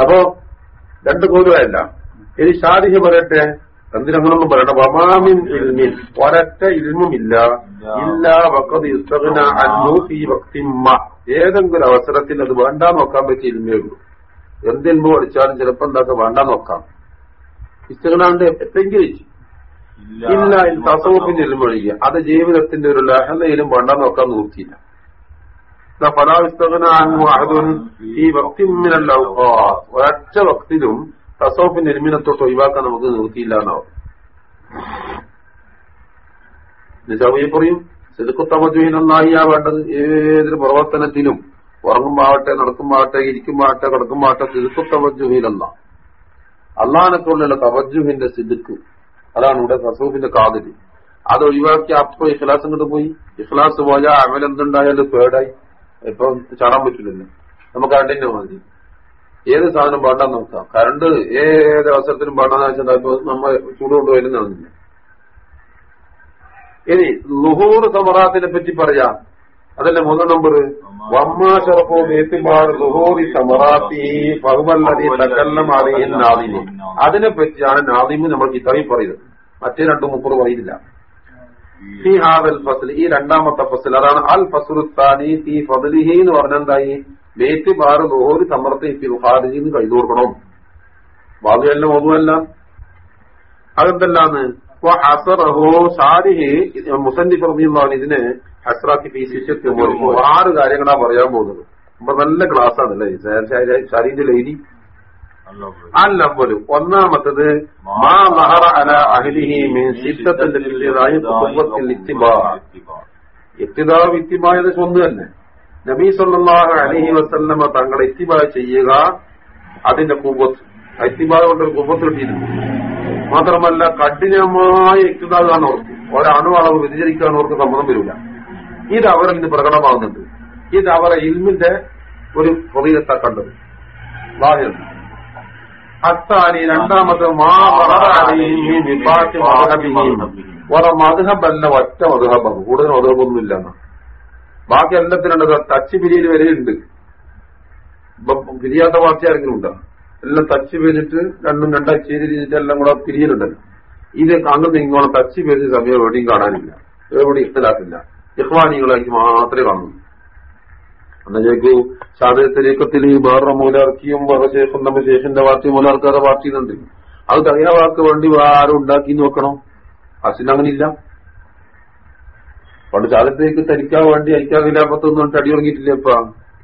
അപ്പോ രണ്ട് കോലുമല്ല ഇനി ഷാദിഹി പറയട്ടെ? എന്തിനങ്ങനൊന്നും പറയട്ടെ വമാമിൻ ഇൽമിൻ. ഒരറ്റ ഇൽമുമില്ല. ഇല്ല. വക്കത് ഇസ്തഗ്ന അന്നു ഈ വക്തിമ്മ ഏതെങ്കിലും അവസരത്തിൽ അത് വേണ്ട നോക്കാൻ പറ്റിയ ഇൽമേ ഉള്ളൂ. എന്ത് ഇൽമു പഠിച്ചാലും ചിലപ്പോ എന്താക്കുക വേണ്ട നോക്കാം. ഇസ്തകനാണ്ട് എപ്പെങ്കിലും ഇല്ല. തസവപ്പിന്റെ ഇൽമു ഒഴികെ. അത് ജീവിതത്തിന്റെ ഒരു ലഹനയിലും വേണ്ട നോക്കാൻ ഭക്തിമിനല്ല ഒരൊറ്റ ഭക്തിലും തസോഫിന്റെ എരുമിനത്തോട്ട് ഒഴിവാക്കാൻ നമുക്ക് നിർത്തിയില്ല എന്നാവും പറയും ആ വേണ്ടത്. ഏതൊരു പ്രവർത്തനത്തിലും ഉറങ്ങുമ്പാവട്ടെ നടക്കുമ്പാവട്ടെ ഇരിക്കുമ്പാവട്ടെ കിടക്കുമ്പാവട്ടെ അള്ളഹാനെ അള്ളാഹിനെക്കൊണ്ടുള്ള തവജുഹിന്റെ സിദുക്ക് അതാണ് ഇവിടെ ഫസൂഫിന്റെ കാതൽ അത് ഒഴിവാക്കി അപ്പൊ ഇഖ്ലാസ് ഇങ്ങോട്ട് പോയി. ഇഖ്ലാസ് പോയാൽ അമലെന്തുണ്ടായാലും പേടായി ഇപ്പൊ ചാടാൻ പറ്റില്ലല്ലോ. നമുക്ക് കണ്ടിന്യൂ മതി. ഏത് സാധനം പാടാൻ നോക്കാം. കറണ്ട് ഏത് അവസരത്തിലും പാടാന്ന് വെച്ചാൽ ഇപ്പൊ നമ്മൾ ചൂട് വരുന്നതാണ് ഇനി ലുഹൂർ സമറാത്തിനെ പറ്റി പറയാം. അതല്ലേ മൂന്നാം നമ്പർ അതിനെ പറ്റിയാണ് നാദിമു. നമ്മൾ കിതാബിൽ പറയുന്നത്. മറ്റേ രണ്ടു മുപ്പത് പറയുന്നില്ല ഈ രണ്ടാമത്തെ ഫസൽ അതാണ് അൽ ഫസുറുത്താനി ഫി ഫദലിഹി എന്ന് പറഞ്ഞെന്തായി വേറ്റ് ബാറ് ദോഹോര് സമർത്തി ഫിൽ ഖാരിജി എന്ന് കൈതു കൊടുക്കണം ബാധയല്ല ഒന്നുമല്ല അതെന്തല്ലാന്ന്? മുസന്നിഫ് റബിയുള്ളവൻ ഇതിന് ഹസ്രാക്കി ഫീ ശിഷ്യത്തിൽ ആറ് കാര്യങ്ങളാ പറയാൻ പോകുന്നത്. അപ്പൊ നല്ല ക്ലാസ് ആണല്ലേ ഷാരിന്റെ ലൈരി അല്ലവലും ഒന്നാമത്തത് മാ മഹറ അല അഹ്ലിഹി മിൻ സിദ്ധത്തിന്റെ കുടുംബത്തിൽ ഇത്തിബാ. ഇത്തിബായത് ഒന്ന് തന്നെ. നബീ സല്ലല്ലാഹു അലൈഹി വസല്ലമ തങ്ങളെ ഇത്തിബാ ചെയ്യുക അതിന്റെ കുബത്ത്. ഇത്തിബാ കൊണ്ട് കുബത്ത് കിട്ടിയിരുന്നു മാത്രമല്ല കഠിനമായ ഇക്തിദാകാണ് ഓർക്ക് ഒരണു അളവ് വ്യതിചരിക്കാൻ ഓർക്ക് സമ്മതം വരില്ല. ഇത് അവരിൽ നിന്ന് പ്രകടമാകുന്നുണ്ട്. ഇത് അവരെ ഇൽമിന്റെ ഒരു പൊതുയത്താ കണ്ടത്. അത്താനി രണ്ടാമത് ഓരോ മധുഹബല്ല ഒറ്റ മധുഹബാണ് കൂടുതൽ മധുഹബൊന്നും ഇല്ലെന്ന ബാക്കി എല്ലാത്തിനുണ്ട് ടച്ച് പിരിയിൽ വരെയുണ്ട്. പിരിയാത്ത പാർട്ടി ആരെങ്കിലും ഉണ്ടോ? എല്ലാം ടച്ച് ചെയ്തിട്ട് രണ്ടും രണ്ടായി ചേരി തിരിഞ്ഞിട്ട് എല്ലാം കൂടെ പിരിയലുണ്ടല്ലോ ഇത് അങ്ങ് ഇങ്ങോട്ട് ടച്ച് പിരിഞ്ഞ സമയം എവിടെയും കാണാനില്ല. എവിടെയും ഇഷ്ടലാക്കില്ല ഇഹ്വാനികളാക്കി മാത്രമേ കാണുന്നു എന്നാ ചോദിക്കൂ ഷാദത്തരീക്കത്തിൽ വേറെ മൂലർക്കിയും വേറെ ശേഷം നമ്മ ശേഷന്റെ പാർട്ടി പാർട്ടി ഉണ്ട് അത് തയ്യാറാക്ക് വേണ്ടി ആരും ഉണ്ടാക്കി നോക്കണം? അസിന് അങ്ങനെ ഇല്ല പണ്ട് ശാദത്തിലേക്ക് തരിക്കാൻ വേണ്ടി അയക്കാൻ ഇല്ലാത്തൊന്നും പറഞ്ഞിട്ട് അടിയുറങ്ങിയിട്ടില്ല ഇപ്പൊ.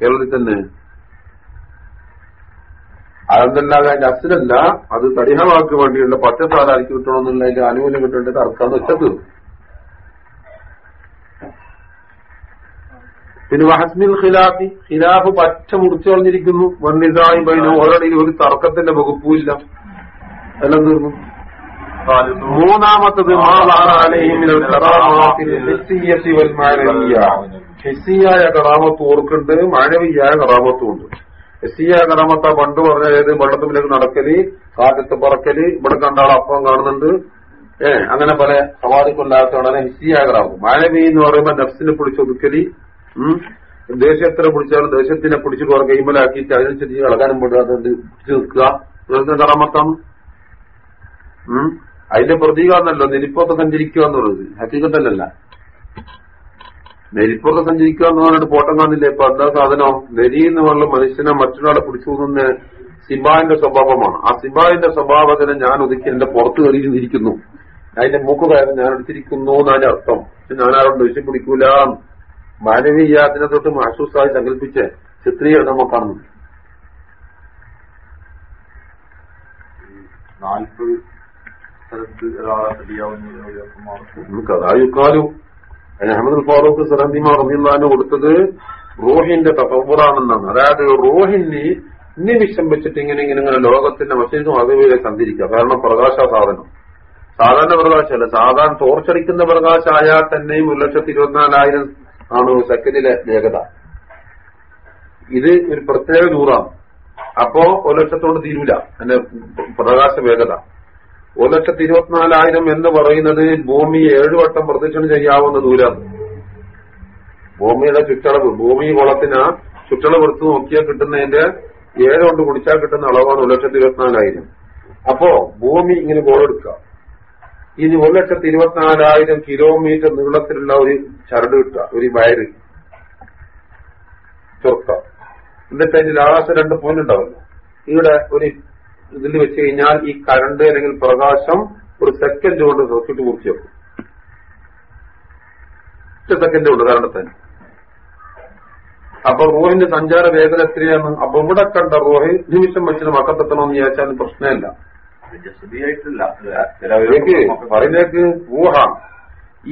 കേരളത്തിൽ തന്നെ അതെന്തല്ലാതെ അതിന്റെ അസിലല്ല അത് തടിഹവാക്ക് വേണ്ടിയുള്ള പച്ചത്താരാർക്ക് കിട്ടണമെന്നുള്ള അതിന്റെ ആനുകൂല്യം കിട്ടേണ്ടത് തർക്കാന്ന് വെച്ചത് പിന്നെ വഹസ്മിൽ ഖിലാഫി ഖിലാഫ് പച്ച മുറിച്ചു കളഞ്ഞിരിക്കുന്നു. വന്നിതായി ബൈനോ ഓരോടിയിൽ ഒരു തർക്കത്തിന്റെ വകുപ്പുമില്ല. എല്ലാം തീർന്നു. മൂന്നാമത്തത് ഹിസിയായ കറാമത്ത് ഓർക്കുണ്ട് മാനവീയായ. കറാമത്തും ഉണ്ട് ഹിസിയായ കറാമത്ത പണ്ട് പറഞ്ഞ ഏത് വെള്ളത്തിലേക്ക് നടക്കൽ കാറ്റത്ത് പറക്കൽ ഇവിടെ കണ്ടാൾ അപ്പം കാണുന്നുണ്ട്. ഏ അങ്ങനെ പല സവാദിക്കൊല്ലാത്തതാണ് ഹിസിയായ കറാമത്ത് മാനവി എന്ന് പറയുമ്പോ നഫ്സിനെ പിടിച്ചൊതുക്കൽ ദേശത്തിനെ പിടിച്ചാലും ദേഷ്യത്തിനെ പിടിച്ചിട്ട് കുറെ കൈമലാക്കിയിട്ട് അതിനനുസരിച്ച് ഇളകാനും പെടാതെ പിടിച്ചു നിൽക്കുക. കറാമത്താണ് അതിന്റെ പ്രതീകമാണല്ലോ നിലിപ്പൊക്കെ സഞ്ചരിക്കുക എന്നുള്ളത്. ഹക്കീകത്തല്ലല്ല നെരിപ്പൊക്കെ സഞ്ചരിക്കുക എന്ന് പറഞ്ഞിട്ട് പോട്ടം കാണുന്നില്ലേ? ഇപ്പൊ എന്താ സാധനം? നെരി എന്ന് പറഞ്ഞ മനുഷ്യനെ മറ്റൊരാളെ പിടിച്ചു നിന്ന് സിബാന്റെ സ്വഭാവമാണ്. ആ സിബാന്റെ സ്വഭാവത്തിനെ ഞാൻ ഒതുക്കി എന്റെ പുറത്ത് കയറിയിരുന്നിരിക്കുന്നു. അതിന്റെ മൂക്ക് കയറി ഞാൻ എടുത്തിരിക്കുന്നു എന്നാണ് അർത്ഥം. ഞാൻ ആരോട് ദേഷ്യം പിടിക്കൂല. മാനവീയ അതിനെ തൊട്ട് മഹസൂസായി സങ്കല്പിച്ച് ചിത്രീകരണം നമ്മൾ കാണുന്നു. നാൽപ്പത് സ്ഥലത്ത് ഒരാളെ നമുക്ക് അതായുക്കാലും അഹമ്മദ് ഫാറൂഖ് സറന്തിമ റബിള്ളാന് കൊടുത്തത് റോഹിന്റെ തപ്പുറാണെന്നാണ് അതായത് റോഹിന് ഇനി വെച്ചിട്ട് ഇങ്ങനെ ഇങ്ങനെ ഇങ്ങനെ ലോകത്തിന്റെ മറ്റേക്കും അതുപോലെ സഞ്ചരിക്കുക. കാരണം പ്രകാശ സാധനം. സാധാരണ പ്രകാശമല്ല. സാധാരണ ടോർച്ചടിക്കുന്ന പ്രകാശമായാൽ തന്നെയും ഒരു ലക്ഷത്തി ഇരുപത്തിനാലായിരം ആണ് സെക്കൻഡിലെ വേഗത. ഇത് ഒരു പ്രത്യേക ദൂറാണ് അപ്പോ ഒരു ലക്ഷത്തോട് തീരൂല. അതിന്റെ പ്രകാശ വേഗത. ഒരു ലക്ഷത്തി ഇരുപത്തിനാലായിരം എന്ന് പറയുന്നത് ഭൂമി ഏഴുവട്ടം പ്രദക്ഷിണം ചെയ്യാവുന്ന ദൂരം. ഭൂമിയുടെ ചുറ്റളവ് ഭൂമി കുളത്തിന് ചുറ്റളവ് എടുത്ത് നോക്കിയാൽ കിട്ടുന്നതിന്റെ ഏഴ് കൊണ്ട് കുടിച്ചാൽ കിട്ടുന്ന അളവാണ് ഒരു ലക്ഷത്തി ഇരുപത്തിനാലായിരം അപ്പോ ഭൂമി ഇങ്ങനെ ഗോളെടുക്കുക ഇനി ഒരു ലക്ഷത്തി ഇരുപത്തിനാലായിരം കിലോമീറ്റർ നീളത്തിലുള്ള ഒരു ചരട് കിട്ടുക ഒരു വയറ്. ചൊർക്ക. എന്നിട്ട് അതിന്റെ ലാസ്റ്റ് രണ്ട് പോയിന്റ് ഉണ്ടാവില്ല. ഇവിടെ ഒരു ഇതിൽ വെച്ച് കഴിഞ്ഞാൽ ഈ കറണ്ട് അല്ലെങ്കിൽ പ്രകാശം ഒരു സെക്കൻഡ് കൊണ്ട് സർക്യൂട്ട് വെക്കും ഒറ്റ സെക്കൻഡ് കൊണ്ട് കറണ്ട് തന്നെ. അപ്പൊ റോഹിന്റെ സഞ്ചാര വേഗത എത്രയാണ് അപ്പൊ ഇവിടെ കണ്ട റോഹി നിമിഷം വെച്ചിട്ട് മക്കത്തെത്തണമെന്ന് ചോദിച്ചാലും പ്രശ്നമില്ല. പറയുന്നേക്ക് ഊഹ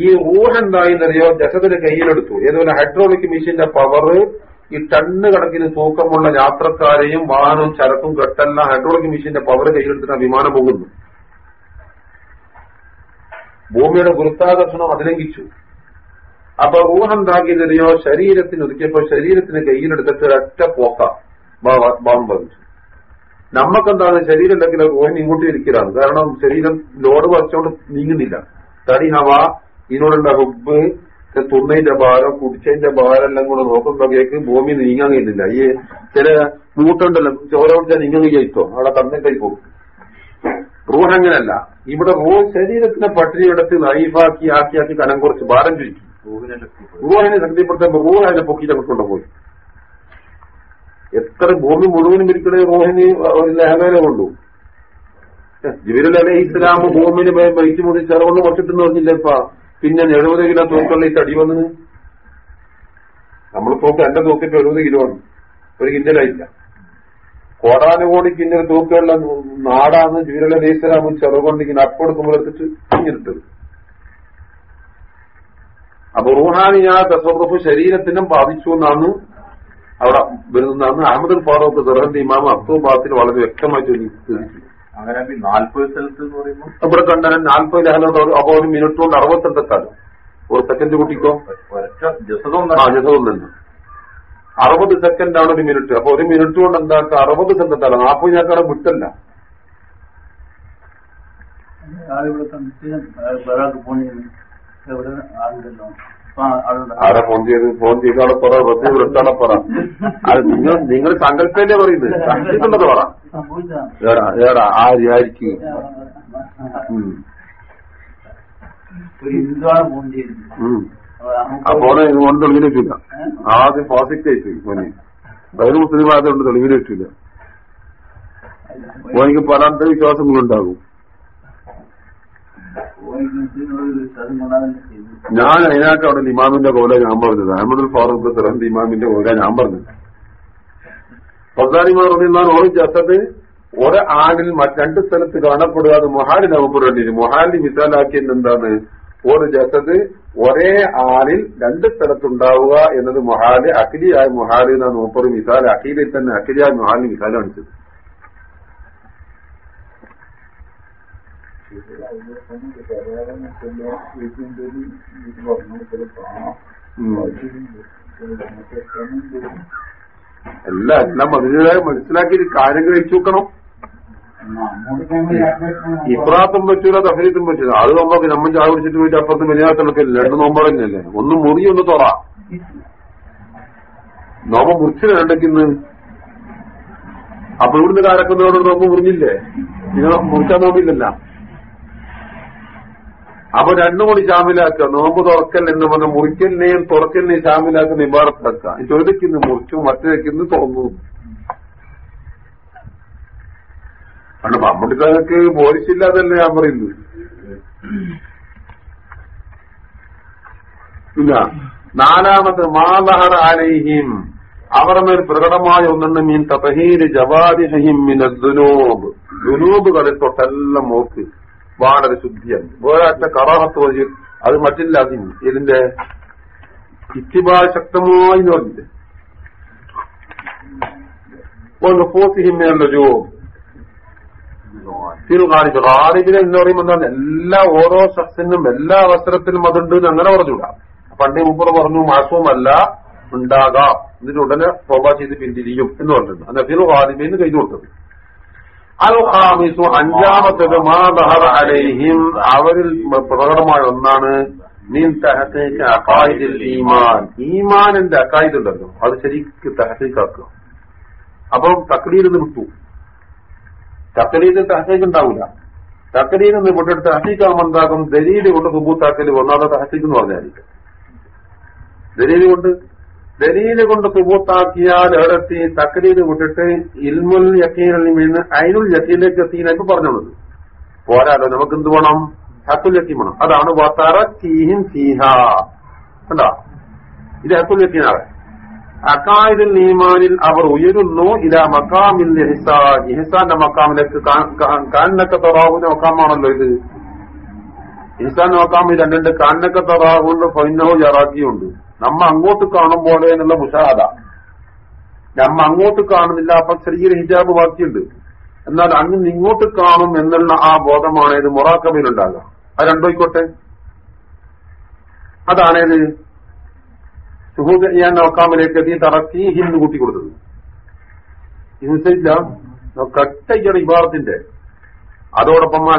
ഈ ഊഹ എന്തായെന്നറിയോ ജസത്തിന്റെ കയ്യിലെടുത്തു. ഏതുപോലെ ഹൈഡ്രോളിക് മെഷീന്റെ പവർ ഈ ടണ്ണ് കണക്കിന് തൂക്കമുള്ള യാത്രക്കാരെയും വാഹനവും ചരക്കും കെട്ടെല്ലാം ഹൈഡ്രോളിക് മെഷീന്റെ പവർ കയ്യിലെടുത്തിട്ട് വിമാനം പോകുന്നു ഭൂമിയുടെ ഗുരുത്വാകർഷണം അതിലംഘിച്ചു. അപ്പൊ ഊഹം എന്താക്കിയതറിയോ ശരീരത്തിന് ഒതുക്കിയപ്പോ ശരീരത്തിന് കയ്യിലെടുത്തിട്ട് ഒരൊറ്റ പോക്ക ബാം നമ്മക്കെന്താണ്? ശരീരം ഉണ്ടെങ്കിൽ റോഹിന് ഇങ്ങോട്ട് ഇരിക്കലാണ് കാരണം ശരീരം ലോഡ് വരച്ചോണ്ട് നീങ്ങുന്നില്ല. തടി ഹവ ഇതിനോടുള്ള ഹുബ് തുന്നതിന്റെ ഭാരം കുടിച്ചതിന്റെ ഭാരം എല്ലാം കൂടെ നോക്കുമ്പോഴേക്ക് ഭൂമി നീങ്ങാൻ കഴിയുന്നില്ല ഈ ചില മൂട്ടുണ്ടല്ലോ ചോര കുടിച്ചാൽ നീങ്ങാൻ കഴിച്ചോ അവിടെ തന്നിട്ടായി പോകും. റൂഹ് അങ്ങനല്ല ഇവിടെ റൂഹ് ശരീരത്തിനെ പട്ടിണി എടുത്ത് നൈഫാക്കി ആക്കി ആക്കി കനം കുറച്ച് ഭാരം ചുരുക്കി. റൂഹിനെ ശക്തിപ്പെടുത്തുമ്പോ റൂഹ് അതിനെ പൊക്കിയിട്ട് കൊണ്ടുപോയി. എത്ര ഭൂമി മുഴുവനും ഇരിക്കണേ റോഹിന് ഒരു ലഹനേനെ കൊണ്ടു. ജീവിതം അലൈഹി ഇസ്ലാം ഭൂമിന് വൈറ്റ് മുടി ചെറുകൊണ്ട് കുറച്ചിട്ടെന്ന് പറഞ്ഞില്ല ഇപ്പ? പിന്നെ എഴുപത് കിലോ തൂക്കുള്ള ഈ തടി വന്നത്? നമ്മൾ തൂക്കം എന്റെ തൂക്കിട്ട് എഴുപത് കിലോ ആണ് ഒരു കിന്നലായില്ല. കോടാനുകോടി കിന്നൽ തൂക്കുള്ള നാടാന്ന് ഇസ്ലാമും ചെറുകൊണ്ട് ഇങ്ങനെ അപ്പെടുക്കുമ്പോൾ എടുത്തിട്ട് ഇങ്ങിട്ടത് അപ്പൊ ഞാൻ തസ്വറഫ് ശരീരത്തിനും ബാധിച്ചു എന്നാണ് അവിടെ വരുന്നതാണ് അഹമ്മദ് ഫാറൂഖ് ദർഹന്റെ ഇമാം ബാത്തിൽ വളരെ വ്യക്തമായി ചോദിച്ചു അങ്ങനെ നാൽപ്പത് സ്ഥലത്ത് എന്ന് പറയുമ്പോൾ ഇവിടെ കണ്ടാൽ നാൽപ്പത് ലഹനോട് അപ്പൊ ഒരു മിനിറ്റ് കൊണ്ട് അറുപത്തെട്ട് സ്ഥലം. ഒരു സെക്കൻഡ് കൂട്ടിക്കോ? ജസതൊന്നും തന്നെ അറുപത് സെക്കൻഡ് ആണ് ഒരു മിനിറ്റ് അപ്പൊ ഒരു മിനിറ്റ് കൊണ്ട് എന്താക്കുക അറുപത് സെക്കൻഡ് നാൽപ്പത് ഞാൻ വിട്ടല്ല ആളിവിടെ കണ്ടിട്ട് വേറെ പോണി എവിടെ? ആളുണ്ടല്ലോ ആരെ ഫോൺ ചെയ്ത് ഫോൺ ചെയ്ത് അവിടെ പറ വെറുതെ വിളിച്ചാളെ പറ. അത് നിങ്ങൾ നിങ്ങൾ സങ്കല്പല്ലേ പറയുന്നത്. സങ്കല്പിക്കുന്നത് പറ. ഏടാ ഏടാ ആര്യായിരിക്കും. ഉം. ഒരു ഹിന്ദുവാണ് ഫോൺ ചെയ്തത്. ആ ഫോണ് കൊണ്ട് തെളിവിന് വെച്ചില്ല ആദ്യം പോസിറ്റീവ് ആയിട്ട് മോനെ. വേറെ മുസ്ലിം ആയതുകൊണ്ട് തെളിവിന് വെച്ചില്ല ഓനിക്ക് പല അന്ധവിശ്വാസങ്ങളുണ്ടാകും ഒരു സ്ഥലം കൊണ്ടാണ് ചെയ്തത് ഞാൻ അതിനകത്ത് അവിടെ ഇമാമിന്റെ കോല ഞാൻ പറഞ്ഞത്. അഹമ്മദ് ഫാറൂഖ് സിറഹന്റെ ഇമാമിന്റെ കോല ഞാൻ പറഞ്ഞത്. പത്താനിമാർ പറഞ്ഞാൽ ഓരോ ജസത്ത് ഒരു ആണിൽ രണ്ട് സ്ഥലത്ത് കാണപ്പെടുക അത് മൊഹാലിന് അവപ്പെടേണ്ടി മൊഹാലിന് മിസാലാക്കിയത് എന്താണ്? ഒരു ജസത് ഒരേ ആളിൽ രണ്ട് സ്ഥലത്തുണ്ടാവുക എന്നത് മൊഹാൽ അഖിലിയായ മൊഹാൽ എന്നാണ് നോപ്പറും മിസാൽ അഖിലിൽ തന്നെ അഖിലിയായ മൊഹാലിന് മിസാൽ കാണിച്ചത്. ഉം. എല്ലാം അതിന്റെതായ മനസ്സിലാക്കി കാര്യം കഴിച്ചു നോക്കണം. ഇപ്രാത്തും പറ്റൂല തഫരീത്തും പറ്റൂല. അത് നോമ്പൊക്കെ നമ്മൾ ചായ കുടിച്ചിട്ട് പോയിട്ട് അപ്പുറത്ത് മെലിയാത്തണക്കല്ലേ രണ്ട് നോമ്പറഞ്ഞല്ലേ ഒന്ന് മുറി ഒന്ന് തുറ. നോമ്പ് മുറിച്ചില്ല രണ്ടക്കിന്ന് അപ്പൊ ഇവിടുന്ന് കാരക്കുന്നതോട് നോമ്പ് മുറിഞ്ഞില്ലേ? നിങ്ങൾ മുറിക്കാൻ നോമ്പില്ലല്ല? അപ്പൊ രണ്ടും കൂടി ശാമിലാക്കുക നോമ്പ് തുറക്കൽ എന്ന് പറഞ്ഞ മുറിക്കലിനെയും തുറക്കലിനെയും ശാമിലാക്കുന്ന ഇബാറത്താക്കുക. ചോദിക്കുന്നു മുറിച്ചു മറ്റേക്കുന്നു തുറന്നു കാരണം മമ്മൂട്ടിക്കാർക്ക് പോലീസില്ലാതല്ലേ ഞാൻ പറയുന്നു. ഇല്ല. നാലാമത് മാലഹർ ആലയിഹിം അവരുടെ മേൽ പ്രകടമായ ഒന്നെണ്ണം മീൻ തപഹീര് ജവാദിഹിം മിനൂബ് ദുനൂബ്. തൊട്ടെല്ലാം നോക്ക് വളരെ ശുദ്ധിയാണ്. വേറെ കറാഹത്ത് വഴി അത് മറ്റില്ലാതെ ഇതിന്റെ ഇത്തിബാ ശക്തമായി പറഞ്ഞില്ലേ ഖാലിബ് എന്ന് പറയുമ്പോൾ എല്ലാ ഓരോ ശക്തിനും എല്ലാ അവസരത്തിലും അതുണ്ട് അങ്ങനെ പറഞ്ഞുകൂടാ. പണ്ടേ മുമ്പ് പറഞ്ഞു മാസവുമല്ല ഉണ്ടാകാം. എന്നിട്ട് ഉടനെ തോബ ചെയ്ത് പിന്തിരിയും എന്ന് പറഞ്ഞിട്ടുണ്ട്. അന്നെ ഫിൽ ഖാലിബിന്ന് കഴിഞ്ഞു കൊടുത്തത്. അൽ അഞ്ചാമത്തത് മാ അലൈഹിം. അവരിൽ പ്രകടമായ ഒന്നാണ് നീൻ തഹത്തേക്ക് അക്കായിദിൽ ഈമാൻ. ഈമാനിന്റെ അക്കായിദുണ്ടല്ലോ അത് ശരിക്ക് തഹത്തേക്കാക്കുക അപ്പം തക്ലീരിന്ന് വിട്ടു. തക്ലീദിൽ തഹത്തേക്ക് ഉണ്ടാവില്ല തക്ലീരിൽ നിന്ന് കൊണ്ടെടുത്ത് തഹത്തേക്കാകുമ്പോൾ എന്താകും കൊണ്ട് സുബൂത്താക്കൽ ഒന്നാമത്തെ തഹത്തേക്ക് എന്ന് പറഞ്ഞായിരിക്കും ദലീൽ കൊണ്ട് ദലീൽ കൊണ്ട് തുബൂത്താക്കിയാൽ എവിടെത്തി തക്രീര് വിട്ടിട്ട് ഇൽമുൽ യക്കീനിൽ നിന്ന് അയിനുൽ യക്കീനിലേക്ക് എത്തിയെന്നൊക്കെ പറഞ്ഞോളൂ പോരാലോ നമുക്ക് എന്ത് വേണം? ഹക്കുൽ യക്കീൻ വേണം. അതാണ് വാത്താറ കീഹിൻ സീഹ കണ്ടോ? ഇത് ഹക്കുൽ യക്കീനാണ് അക്കായിദിൽ നീമാനിൽ അവർ ഉയരുന്നു ഇല മക്കാമിൽ ഇഹിസാന്റെ മക്കാമിലേക്ക് കാനക്ക തൊറാവുന്ന മക്കാമാണല്ലോ ഇത്. ഇഹ്സാന്റെ മക്കാമിൽ രണ്ടുണ്ട്. കാനക്ക തൊറാവുണ്ട് ഫൈനോ ജറാക്കിയുണ്ട് നമ്മ അങ്ങോട്ട് കാണും പോലെ എന്നുള്ള മുഷാദ നമ്മ അങ്ങോട്ട് കാണുന്നില്ല അപ്പൊ ചെറിയൊരു ഹിജാബ് ബാക്കിയുണ്ട്. എന്നാൽ അങ്ങ് നിങ്ങോട്ട് കാണും എന്നുള്ള ആ ബോധമാണ് ഇത് മൊറാക്കബയിലുണ്ടാകുക അത് രണ്ടോയിക്കോട്ടെ? അതാണേത്? സുഹൂദ് ഞാൻ നോക്കാമിലേക്ക് എത്തി തറക്കി ഹിന്ന് കൂട്ടി കൊടുത്തത്. ഹിംസയില്ല കട്ടയ്ക്കാണ് ഇബാറത്തിന്റെ അതോടൊപ്പം ആ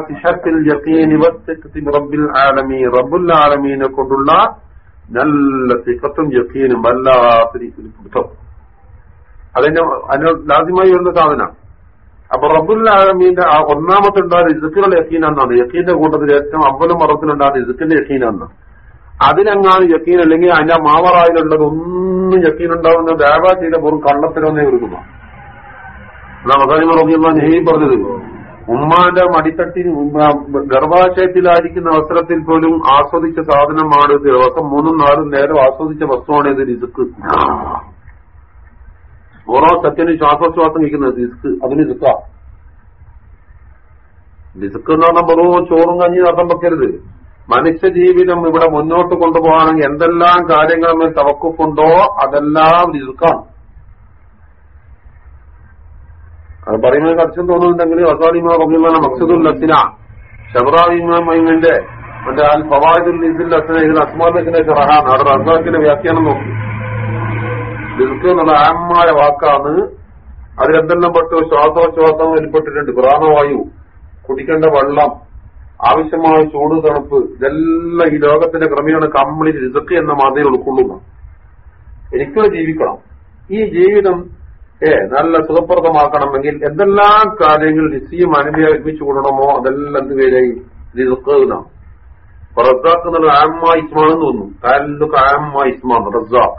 ആലമീ റബ്ബുൽ ആലമീനെ കൊണ്ടുള്ള നല്ല സിഫത്തും യക്കീനും വല്ലാത്ത രീതിയിൽ പിടുത്തം. അതിന് അതിന് ലാദ്യമായി വരുന്ന സാധന. അപ്പൊ റബ്ബുൽ ആ ഒന്നാമത്തെ ഉണ്ടാകുന്ന ഇസുക്കുകളുടെ യക്കീനാന്നാണ് യക്കീന്റെ കൂട്ടത്തിൽ ഏറ്റവും അവലും മറത്തിലുണ്ടാകുന്ന ഇസുക്കിന്റെ യക്കീനാന്ന് അതിനങ്ങാണ് യക്കീൻ അല്ലെങ്കിൽ അതിന്റെ മാവറായിലുള്ളത് ഒന്നും യക്കീൻ ഉണ്ടാവുന്ന ദേവ ചെയ്ത വെറും കള്ളത്തിലൊന്നേ ഒരുക്കുന്നു ഞാൻ നെഹി പറഞ്ഞത്. ഉമ്മാന്റെ മടിത്തട്ടിൽ ഗർഭാശയത്തിലായിരിക്കുന്ന വസ്ത്രത്തിൽ പോലും ആസ്വദിച്ച സാധനമാണ് ദിവസം മൂന്നും നാലും നേരം ആസ്വദിച്ച വസ്തുവാണ് ഇത് റിസ്ക് ഓരോ സത്യനും ശ്വാസോച്ഛ്വാസം നിൽക്കുന്നത് റിസ്ക് അതിന് റിസ്ക റിസ്ക് എന്ന് പറഞ്ഞാൽ വെറും ചോറും കഞ്ഞി നടത്തം വെക്കരുത്. മനുഷ്യജീവിതം ഇവിടെ മുന്നോട്ട് കൊണ്ടുപോകണമെങ്കിൽ എന്തെല്ലാം കാര്യങ്ങൾ തവക്കുണ്ടോ അതെല്ലാം റിസ്ക്കാണ് അത് പറയുന്നത് കർശം തോന്നുന്നുണ്ടെങ്കിൽ അസാലിമ റബിയുള്ള മക്സദുൽ ലസിന ഷബറായിമിന്റെ മറ്റേ അൽ ഫവാദുൽ ഇസുൽ ലസിന ഇതിൽ അസ്മാദിന്റെ ഷറഹാൻ അവിടെ റസാഖിന്റെ വ്യാഖ്യാനം നോക്കി. ലിസ്ക് എന്നുള്ള ആമായ വാക്കാണ് അതിലെന്തെല്ലാം പെട്ടു? ശ്വാസോച്ഛ്വാസം ഏർപ്പെട്ടിട്ടുണ്ട്. പ്രാണവായു കുടിക്കേണ്ട വെള്ളം ആവശ്യമായ ചൂട് തണുപ്പ് ഇതെല്ലാം ഈ ലോകത്തിന്റെ ക്രമീകരണ കംപ്ലീറ്റ് റിസക്ക് എന്ന മാതിരി ഉൾക്കൊള്ളുന്നു. എനിക്കൊരു ജീവിക്കണം. ഈ ജീവിതം ഏ നല്ല സുഖപ്രദമാക്കണമെങ്കിൽ എന്തെല്ലാം കാര്യങ്ങൾ നിശ്ചയം അനുഭവിച്ചു കൊള്ളണമോ അതെല്ലാം എന്ത് പേരായി? റിസക്ക് എന്നാണ് അപ്പൊ റസാഖ് എന്നുള്ള ആമ്മ ഇസ്മാണെന്ന് തോന്നുന്നു. താലൊക്കെ ആമ്മ ഇസ്മാണ് റസാഖ്.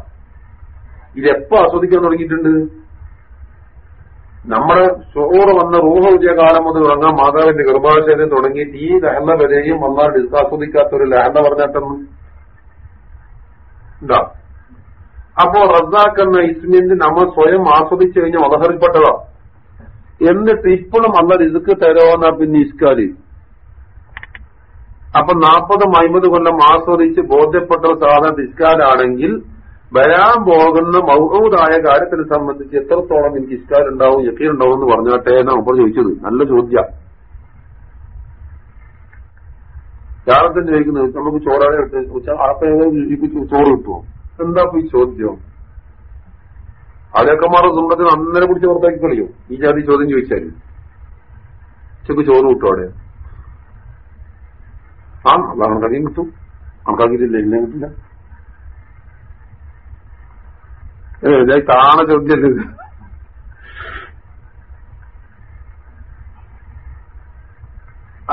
ഇതെപ്പോ ആസ്വദിക്കാൻ തുടങ്ങിയിട്ടുണ്ട്? നമ്മുടെ ചോറ് വന്ന റൂഹ വിജയകാലം മുതൽ ഉറങ്ങാൻ മാതാവിന്റെ ഗർഭാശയം തുടങ്ങിയിട്ട് ഈ ലഹന്ന വരെയും വന്നാൽ ആസ്വദിക്കാത്ത ഒരു ലഹന്ന പറഞ്ഞാട്ടെന്ന്. എന്താ അപ്പോ റസാഖ് എന്ന ഇസ്മിന് നമ്മൾ സ്വയം ആസ്വദിച്ചു കഴിഞ്ഞാൽ ഉദഹറിൽപ്പെട്ടതാ എന്നിട്ട് ഇപ്പോഴും അല്ല റിസ്ക് തരോന്നാ പിന്നെ ഇസ്കാൽ അപ്പൊ നാൽപ്പതും അമ്പത് കൊല്ലം ആസ്വദിച്ച് ബോധ്യപ്പെട്ട സാധനം ഇസ്കാലാണെങ്കിൽ വരാൻ പോകുന്ന മൗഹൂദായ കാര്യത്തിനെ സംബന്ധിച്ച് എത്രത്തോളം എനിക്ക് ഇസ്കാർ ഉണ്ടാവും യക്കീൻ ഉണ്ടാവും എന്ന് പറഞ്ഞാട്ടെ എന്നാ മുമ്പ് ചോദിച്ചത്. നല്ല ചോദ്യ. ചോദിക്കുന്നത്? നമുക്ക് അപ്പൊ ചോറ് കിട്ടുമോ എന്താ ഈ ചോദ്യം? അതൊക്കെ മാറും സുമ്പത്തിന് അന്നേരം പിടിച്ച് പുറത്താക്കി കളിയോ ഈ ജാതി ചോദ്യം ചോദിച്ചാൽ ചെക്ക് ചോറ് കിട്ടും അവിടെ. ആ കണക്കാക്കിയും കിട്ടും. കണക്കാക്കിയിട്ടില്ല എന്നെ കിട്ടില്ല. കാണ ചോദ്യം.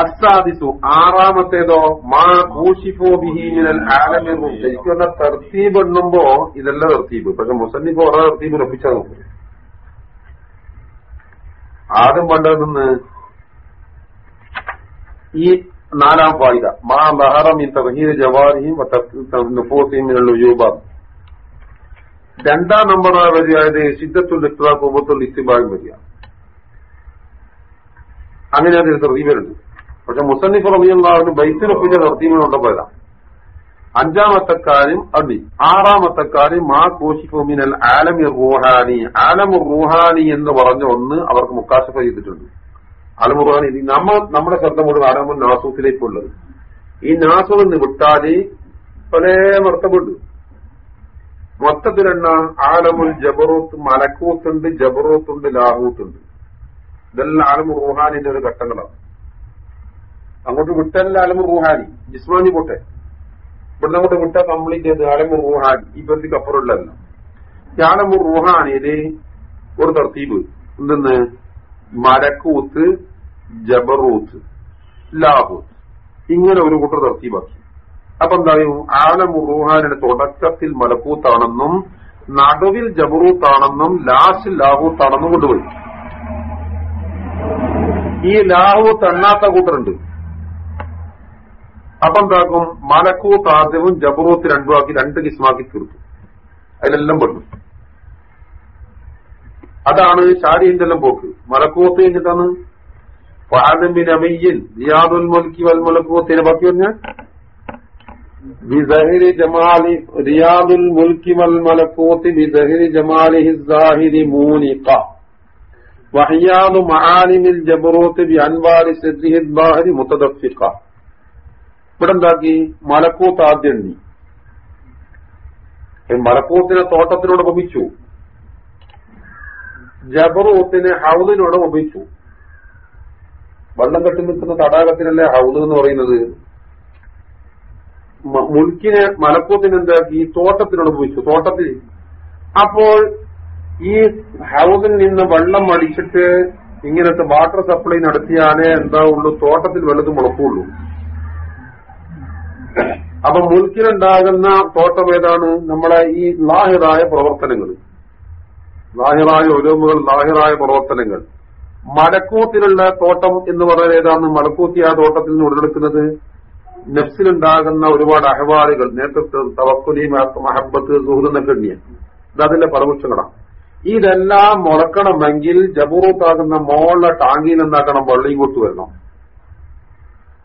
അസാദിസു ആറാമത്തേതോ മാ കൂഷിഫോ ബിഹീമിനൽ ആലമെന്ന് ശരിക്കും തർത്തീബ് എണ്ണുമ്പോ ഇതല്ല തർത്തീബ്. പക്ഷെ മുസന്നിഫ് ഓരോ തർത്തീബ് ഉറപ്പിച്ചാൽ നോക്കും. ആദ്യം പണ്ടത് നിന്ന് ഈ നാലാം ഫായിദ. മാ ബഹറം ഈ തഹീർ ജവാരിയും നുഫോസിയും യുബാബ് രണ്ടാം നമ്പർ വരിയായത് സിദ്ധത്തുൽ ഇസ്ലാ കുബത്തുൽ ഇസ്തിബായും വരിക. അങ്ങനെ അതിന് തെറീവരുണ്ട് പക്ഷെ മുസന്നിഫ് റബിയുള്ളവന് ബൈത്തിനൊപ്പിച്ച തെർത്തീമിനുണ്ട് പോയതാ. അഞ്ചാമത്തെ കാര്യം അടി ആറാമത്തെ കാര്യം മാ കോശിഫോമിനൽ ആലമി റൂഹാനി. ആലമു റൂഹാനി എന്ന് പറഞ്ഞ ഒന്ന് അവർക്ക് മുക്കാശഫ ചെയ്തിട്ടുണ്ട്. ആലമു റൂഹാനി നമ്മൾ നമ്മ നമ്മുടെ ശ്രദ്ധ മുഴുവൻ ആലമു നാസൂത്തിലേക്കുള്ളത് ഈ നാസു എന്ന് വിട്ടാൽ പല മർത്തമുണ്ട് മൊത്തത്തിലെണ്ണ ആലമുൽ ജബറൂത്ത് മലക്കൂത്തുണ്ട് ജബറൂത്തുണ്ട് ലാഹൂത്തുണ്ട്. ഇതെല്ലാം ആലമു റൂഹാനിന്റെ ഒരു ഘട്ടങ്ങളാണ്. അങ്ങോട്ട് വിട്ടല്ല അലമു റൂഹാനി ജിസ്മാനി പോട്ടെ. ഇവിടുന്ന് അങ്ങോട്ട് വിട്ട കംപ്ലീറ്റ് ചെയ്ത് അലമു റൂഹാനി ഈ ബന്ധിക്ക് അപ്പുറമുള്ളതല്ല ഞാനമു റുഹാനിൽ ഒരു തർത്തീബ് എന്തെന്ന്? മരക്കൂത്ത് ജബറൂത്ത് ലാഹൂത്ത്. ഇങ്ങനെ ഒരു കൂട്ടർ തർത്തീബാക്കി. അപ്പൊ എന്തായും ആലമു റൂഹാനിയുടെ തുടക്കത്തിൽ മലക്കൂത്താണെന്നും നടുവിൽ ജബറൂത്താണെന്നും ലാസ്റ്റ് ലാഹൂത്താണെന്നും കൊണ്ടുപോയി. ഈ ലാഹൂത്ത് എണ്ണാത്ത കൂട്ടറുണ്ട്. അപ്പൊ എന്താക്കും മലക്കൂത്ത് ആദ്യവും ജബറൂത്ത് രണ്ടുമാക്കി രണ്ട് കിസ്മാക്കി തീർത്തു അതിലെല്ലാം പെട്ടു അതാണ് ഷാരിഹിന്റെ എല്ലാം പോക്ക് മലക്കൂത്ത് കഴിഞ്ഞിട്ടാണ് ഫാദമിൻ അമയ്യൻ റിയാദുൽ മുൽക്കി വൽ മലക്കൂത്തിനെ ബാക്കി പറഞ്ഞ بظهر جمال رياض الملك والملكوت بظهر جماله الظاهر مونقا وحياض معالم الجبروت بأنوار سره الظاهر متدفقا ഇവിടെ എന്താക്കി മലക്കൂത്ത് ആദ്യം എണ്ണി മലക്കൂത്തിനെ തോട്ടത്തിനോട് ഉപമിച്ചു ജബറൂത്തിനെ ഹൗദിനോട് ഉപമിച്ചു വെള്ളം കെട്ടി നിൽക്കുന്ന തടാകത്തിനല്ലേ ഹൗദ് എന്ന് പറയുന്നത്? മുൽക്കിനെ മലക്കൂത്തിന് എന്താക്കി തോട്ടത്തിനോട് ഉപമിച്ചു തോട്ടത്തിൽ. അപ്പോൾ ഈ ഹൗസിൽ നിന്ന് വെള്ളം അടിച്ചിട്ട് ഇങ്ങനത്തെ വാട്ടർ സപ്ലൈ നടത്തിയാലേ എന്താ ഉള്ളൂ? തോട്ടത്തിൽ വെള്ളത്തിൽ മുളക്കുള്ളൂ. അപ്പൊ മുൽക്കിലുണ്ടാകുന്ന തോട്ടം ഏതാണ്? നമ്മളെ ഈ ലാഹിറായ പ്രവർത്തനങ്ങൾ. ലാഹിറായ ഒലോമുകൾ ലാഹിറായ പ്രവർത്തനങ്ങൾ. മലക്കൂത്തിലുള്ള തോട്ടം എന്ന് പറയുന്നത് ഏതാണ്? മലക്കൂത്തി ആ തോട്ടത്തിൽ നിന്ന് ഉടലെടുക്കുന്നത്? നെഫ്സിലുണ്ടാകുന്ന ഒരുപാട് അഹവാലുകൾ. നേതൃത്വം തവക്കുലി മഹബത്ത് സുഹൃത്തുന്ന കണ്ണിയ ഇത് അതിന്റെ പരമുക്ഷങ്ങളാണ്. ഇതെല്ലാം മുളക്കണമെങ്കിൽ ജബൂറൂത്താകുന്ന മോളിലെ ടാങ്കിയിൽ എന്താക്കണം വെള്ളിയും കൊത്തു വരണം.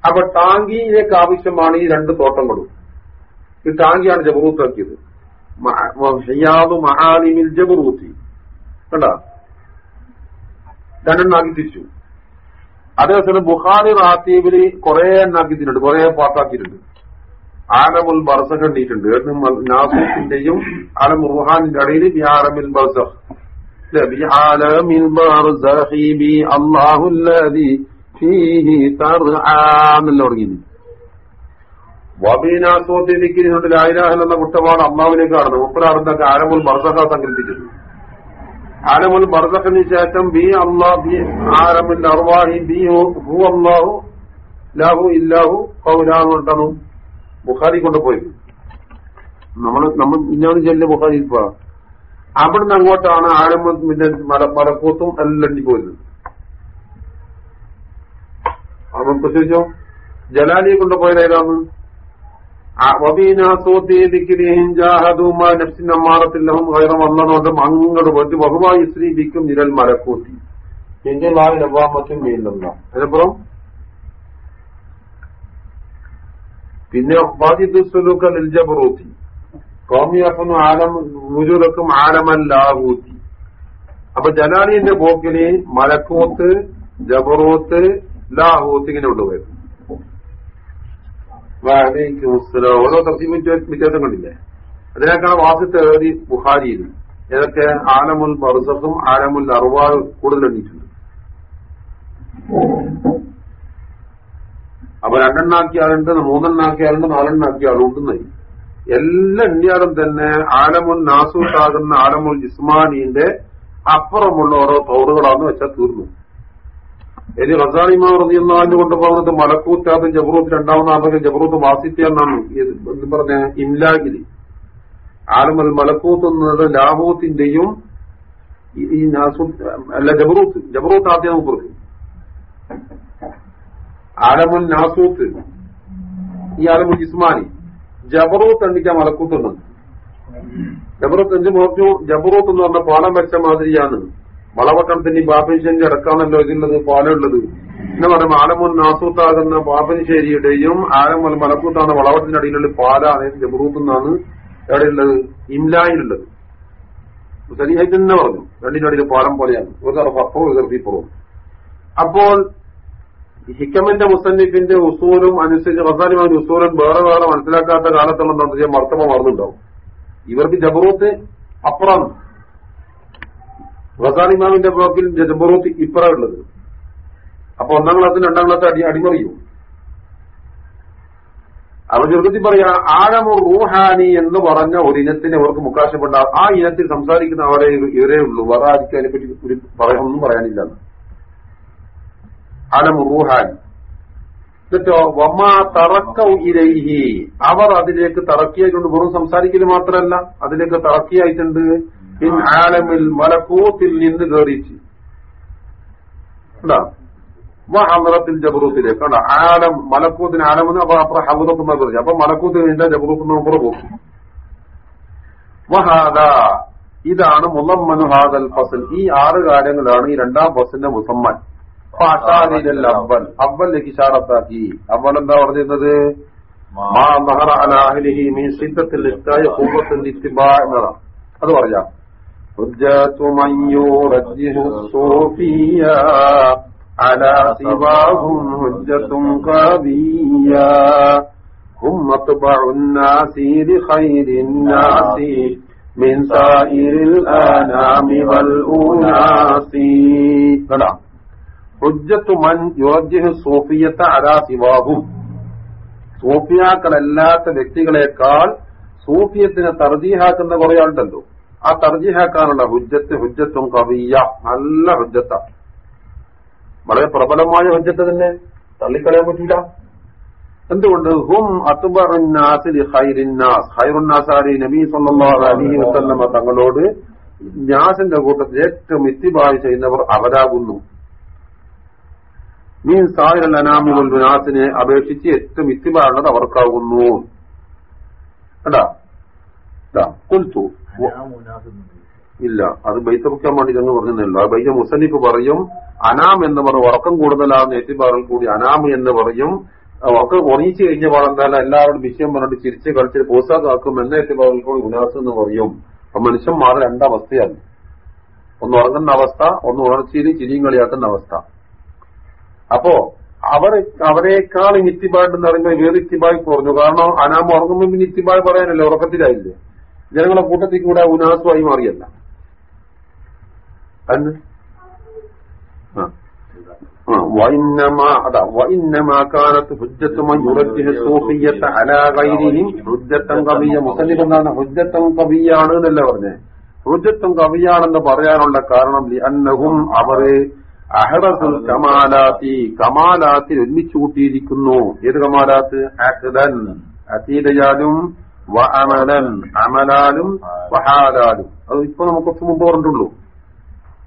അപ്പൊ ടാങ്കിയിലേക്ക് ആവശ്യമാണ് ഈ രണ്ട് തോട്ടങ്ങളും ഈ ടാങ്കിയാണ് ജബറൂത്താക്കിയത്. ഹയ്യാദു മഹാലിമിൽ ജബറൂത്തി. കണ്ട? രണ്ടെണ്ണാക്കി തിരിച്ചു. അതേസമയം ബുഖാരി റാത്തീബിൽ കുറെ എണ്ണാക്കിയിട്ടുണ്ട് കുറെ പാട്ടാക്കിയിട്ടുണ്ട് ആലമുൽ ബർസഖ് കണ്ടിട്ടുണ്ട്. നാസൂഖിന്റെയും ആലം റുഹാനിന്റെ ഇടയിൽ ബിഹാരമിൽ ബർസഖ് ബിഹാലമിൽ ബർസഖി ബി അല്ലാഹുല്ലദി എന്നല്ല ലായിലാഹൽ എന്ന കുട്ടപാട് അള്ളാഹുവിലേക്കാണ് മുപ്പതാറെന്തൊക്കെ ആലമുൽ ബർസഖ സങ്കല്പിച്ചത് ആലമുൽ ബർസഖിന് ശേഷം ബി അള്ളാഹ് ബി ആലമുൽ അർവാഹി ബി ഹു അള്ളാഹു ലാഹു ഇല്ലാഹു കൗരാണു ബുഖാരി കൊണ്ടുപോയത്. നമ്മൾ നമ്മൾ ഇന്നാണ് ചെല്ലിയ ബുഖാരി പോവാ. അവിടുന്ന് അങ്ങോട്ടാണ് ആലമുൽ മലക്കൂത്തും എല്ലാം പോയത് അവൻ പ്രത്യേകിച്ചോ ജലാലിയെ കൊണ്ടുപോയത് ഏതാണ് അങ്ങോട്ട് പോയിട്ട് ബഹുവായി സ്ത്രീപിക്കും നിരൽ മലക്കൂത്തി ഇന്ത്യനാല് നവാമത്തും വീണ്ടുന്ന അതിനപ്പുറം? പിന്നെ ബാധിദുസ്വലൂക്ക നിൽജബറൂത്തി കോമിയാക്കുന്നു ആലം മുജുലക്കും ആലമല്ലാകൂത്തി അപ്പൊ ജലാലിന്റെ പോക്കിന് മലക്കൂത്ത് ജബറൂത്ത് ലാഹൂത്ത് ഇങ്ങനെ കൊണ്ടുപോയത്. ഓരോ വ്യത്യാസം കണ്ടില്ലേ? അതിനേക്കാൾ വാസിത്ത് എഴുതി ബുഹാരിയിൽ ഏതൊക്കെ ആലമുൽ ബർസഖും ആലമുൽ അറുവാൾ കൂടുതൽ എണ്ണിയിട്ടുണ്ട്? അപ്പൊ രണ്ടെണ്ണാക്കിയ ആളുണ്ട് മൂന്നെണ്ണാക്കിയ ആളുണ്ട് എല്ലാ എണ്ണിയാലും തന്നെ ആലമുൽ നാസൂട്ടാകുന്ന ആലമുൽ ജിസ്മാനിന്റെ അപ്പുറമുള്ള ഓരോ തൗറുകളാന്ന് വെച്ചാൽ തീർന്നു. ഇനി റസാനിമാർ റതിയെന്നാണ്ട് കൊണ്ടുപോകുന്നത് മലക്കൂത്താത്തും ജബറൂത്ത് രണ്ടാമതാണെങ്കിൽ ജബറൂത്ത് എന്ന് പറഞ്ഞ ഇംലാഗിൽ ആലമൽ മലക്കൂത്ത് എന്നത് ലാഹൂത്തിന്റെയും ഈ- അല്ല ജബറൂത്ത്. ജബറൂത്ത് ആദ്യം നമുക്ക് പറയും. ആലമുൽ നാസൂത്ത്. ഈ ആലമുൽ ഇസ്മാനി. ജബറൂത്ത് എണ്ണിക്കാൻ മലക്കൂത്തുണ്ട് ജബറൂത്ത് എന്ത് പറഞ്ഞു? ജബറൂത്ത് എന്ന് പറഞ്ഞ പാലം വെച്ച മാതിരിയാണ്. വളവട്ടണത്തിന്റെ ഈ ബാപ്പനിശ്ശേരി അടക്കാണല്ലോ ഇതിനുള്ളത് പാലുള്ളത്. എന്ന് പറയുമ്പോൾ ആലമുൽ നാസൂത്താകുന്ന ബാപ്പനിശ്ശേരിയുടെയും ആലമുൽ മലക്കൂത്താണ് വളവട്ടത്തിന്റെ അടിയിലുള്ള പാലാണ് ജബറൂത്ത് എന്നാണ് എവിടെയുള്ളത് ഇംലായിലുള്ളത്. സരിയായിട്ട് തന്നെ പറഞ്ഞു രണ്ടിന്റെ അടിയിൽ പാലം പോലെയാണ്. ഒരു തറപ്പുറവും ഒരു തറപ്പിപ്പുറവും അപ്പോൾ ഹിക്കമിന്റെ മുസന്നിഫിന്റെ ഉസൂലും അനുസരിച്ച് അവസാനമായ ഉസൂലും വേറെ വേറെ മനസ്സിലാക്കാത്ത കാലത്തുള്ള എന്താ മർത്തമ മറന്നുണ്ടാവും. ഇവർക്ക് ജബറൂത്ത് അപ്പുറം റസാലിമാമിന്റെ ബ്ലോക്കിൽ ജബറൂത്ത് ഇപ്പറ ഉള്ളത്. അപ്പൊ ഒന്നാം ക്ലാസ്സിൽ രണ്ടാം ക്ലാസ് അടി അടിമറിയും. അവർ ചുരുക്കത്തിൽ പറയാ ആഴമു റൂഹാനി എന്ന് പറഞ്ഞ ഒരു ഇനത്തിനെ അവർക്ക് മുക്കാശപ്പെട്ട ആ ഇനത്തിൽ സംസാരിക്കുന്ന അവരെ ഇവരേ ഉള്ളൂ. വേറെ ആർക്കും അതിനെപ്പറ്റി ഒരു പറയാനൊന്നും പറയാനില്ല. ആലം റൂഹാനി എന്നിട്ടോ വമാ തറക്ക ഇലൈഹി അവർ അതിലേക്ക് തറക്കിയായിട്ടുണ്ട്. വെറും സംസാരിക്കൽ മാത്രമല്ല അതിലേക്ക് തറക്കിയായിട്ടുണ്ട്. ഇൻ ആലമിൽ മലക്കൂത്തിൽ നിന്ന് കയറിച്ച് കണ്ടാ? ഹമറത്തിൽ ജബറൂത്തിലേക്ക്. കണ്ടോ? ആലം മലക്കൂത്തിന് ആലമെന്ന് അപ്പൊ അപ്പുറം ഹമറത്ത് എന്ന് പറഞ്ഞു അപ്പൊ മലക്കൂത്തിന് നിന്റെ ജബറൂത്ത് എന്ന് പോകും. വഹാദ. ഇതാണ് മുലമ്മനു ഹാദൽ ഫസൽ. ഈ ആറ് കാര്യങ്ങളാണ് ഈ രണ്ടാം ഫസലിന്റെ മുസമ്മൻ. അവൽ അവലിലേക്ക് ഇഷാറത്താക്കി. അവൽ എന്താ പറഞ്ഞിരുന്നത്? അത് പറയാം حجة من يرجه الصوفية على سواهم حجة قوية هم مطبع الناس لخير الناس من سائر الآنام والأناس نعم حجة من يوجه الصوفية على سواهم സൂഫിയാക്കളല്ലാത്ത വ്യക്തികളെക്കാൾ സൂഫിയത്തിനെ തർജീഹാക്കുന്ന കുറെ ആളുണ്ടല്ലോ ആ തർജിഹാക്കാനുള്ള ഹുജ്ജത്ത് ഹുജ്ജത്തും കവിയ നല്ല ഹുജ്ജത്ത. വളരെ പ്രബലമായ ഹുജ്ജത്ത് തന്നെ. തള്ളിക്കളയാൻ പറ്റില്ല എന്തുകൊണ്ട്? ഹും ഖൈറുന്നാസാരി നബി സല്ലല്ലാഹു അലൈഹി വസല്ലമ തങ്ങളോട് ന്യാസന്റെ കൂട്ടത്തിൽ ഏറ്റവും ഇത്തിബായി ചെയ്യുന്നവർ അവരാകുന്നു. മീൻ സാഹിറൽ അനാമികൾ വിനാസിനെ അപേക്ഷിച്ച് ഏറ്റവും ഇത്തിബാറുള്ളത് അവർക്കാകുന്നു. കേട്ടാ കുൽത്തു ഇല്ല. അത് ബൈത്ത മുക്കാൻ വേണ്ടി ഞങ്ങൾ പറഞ്ഞല്ലോ ബൈജ മുസന്നിഫ് പറയും അനാം എന്ന് പറയും. ഉറക്കം കൂടുതലാകുന്ന എത്തിബാറിൽ കൂടി അനാം എന്ന് പറയും. ഉറക്കം ഉറങ്ങിച്ചു കഴിഞ്ഞ പാടെന്തായാലും എല്ലാവരും വിഷയം പറഞ്ഞിട്ട് ചിരിച്ച് കളിച്ച് പോസാക്കാക്കും എന്ന എത്തിബാറിൽ കൂടി ഉനാസ് എന്ന് പറയും. അപ്പൊ മനുഷ്യൻ മാറി രണ്ടവസ്ഥയാണ്. ഒന്ന് ഉറങ്ങുന്ന അവസ്ഥ ഒന്ന് ഉണർച്ചയിൽ ചിരിയും കളിയാക്കുന്ന അവസ്ഥ. അപ്പോ അവർ അവരെക്കാൾ ഇത്തിബാഡ് എന്ന് പറയുമ്പോൾ വേറെ ഇത്തിബായി കുറഞ്ഞു. കാരണം അനാമ ഉറങ്ങുമ്പോൾ ഇത്തിബായ് പറയാനല്ലേ? ഉറക്കത്തിലായില്ലേ? ജനങ്ങളെ കൂട്ടത്തിൽ കൂടെ ഉനാസുമായി മാറിയല്ല അന്ന് وإنما أدا وإنما كانت حجة من يرجح الصوفية على غيرهم حجة قوية മുസന്നിഫ് എന്താണ് ഹുജ്ജത്തും കവിയാണ് എന്നല്ല പറഞ്ഞേ ഹുജ്ജത്തും കവിയാണെന്ന് പറയാനുള്ള കാരണം അന്നഹും അവര് അഹറസുൽ കമാലാത്തി കമാലാത്തിൽ ഒരുമിച്ച് കൂട്ടിയിരിക്കുന്നു ഏത് കമാലാത്ത് അഖദൻ അസീദയാലും വ അമലൻ അമലാലും വഹാലാലും അത് ഇപ്പൊ നമുക്ക് കുറച്ച് മുമ്പ് പറഞ്ഞിട്ടുള്ളൂ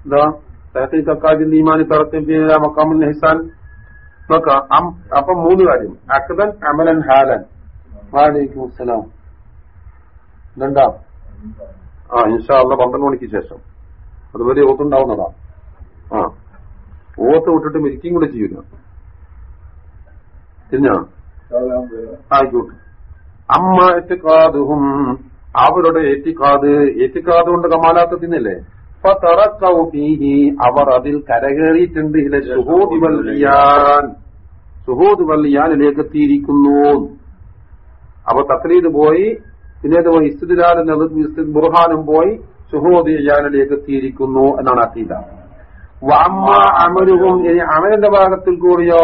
എന്താ? തഹീഖാജിന്റെ നീമാനി തറത്തിൽ മക്കാമുൽ നെഹ്സാൻ. നോക്കാം അപ്പൊ മൂന്ന് കാര്യം. അഖദൻ അമലൻ ഹാലൻ വാലൈക്കും അസ്സലാം. രണ്ടാം? ആ ഇൻഷാ അല്ല പന്ത്രണ്ട് മണിക്ക് ശേഷം. അതുവരെ ഓത്തുണ്ടാവുന്നതാ ആ. ഓത്ത് വിട്ടിട്ട് മിരിക്കും കൂടെ ചെയ്യൂല തിന്നാ ആയിക്കോട്ടെ. അമ്മ എത്തിക്കാതും അവരുടെ ഏറ്റിക്കാത് ഏറ്റിക്കാത് കൊണ്ട് കമാലാത്ത തിന്നില്ലേ അവർ അതിൽ കരകയറിയിട്ടുണ്ട്. ഇല്ല സുഹൂദ് വല്ലിയാൻ സുഹൂദ് വല്ലിയാനിലേക്ക് എത്തിയിരിക്കുന്നു. അപ്പൊ തക്ലീദ് പോയി പിന്നെ പോയി ഇസ്തിദാലും ബുർഹാനും പോയി സുഹൂദ് ഇയാനിലേക്ക് എത്തിയിരിക്കുന്നു എന്നാണ് അത്തീത വഅമ്മ അമലുഹും ഇനി അമലിന്റെ ഭാഗത്തിൽ കൂടിയോ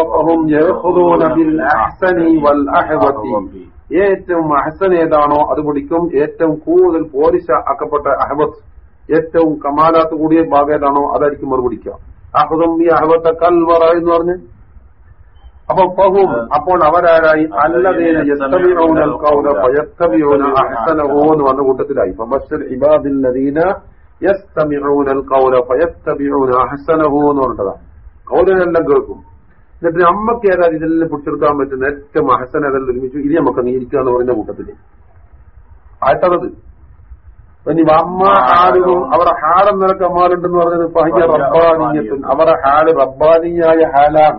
ഏറ്റവും അഹസൻ ഏതാണോ അത് പിടിക്കും ഏറ്റവും കൂടുതൽ പോരിശ ആക്കപ്പെട്ട അഹബത്ത് ഏറ്റവും കമാലാത്ത കൂടിയ ഭാഗം ഏതാണോ അതായിരിക്കും മറുപിടിക്കുക അഹദും ഈ അഹബത്തെ കൽവറ എന്ന് പറഞ്ഞ്. അപ്പൊ പഹും അപ്പോൾ അവരാരായി? എന്ന് പറഞ്ഞ കൂട്ടത്തിലായി. എന്ന് പറഞ്ഞതാണ് കൗലിനെല്ലാം കേൾക്കും. എന്നിട്ട് നമ്മക്ക് ഏതാ ഇതെല്ലാം പിടിച്ചെടുക്കാൻ പറ്റുന്ന ഏറ്റവും അഹസൻ ഏതെല്ലാം ഒരുമിച്ചു ഇനി നമുക്ക് അംഗീകരിക്കുക എന്ന് പറയുന്ന കൂട്ടത്തിൽ ആയിട്ടത്. ഇനി അമ്മ ഹാലും അവരുടെ ഹാലം നിനക്ക് അമ്മാലുണ്ടെന്ന് പറഞ്ഞത് പഹിയ റബ്ബാനീയത്തും. അവരുടെ ഹാൽ റബ്ബാനിയായ ഹാലാണ്.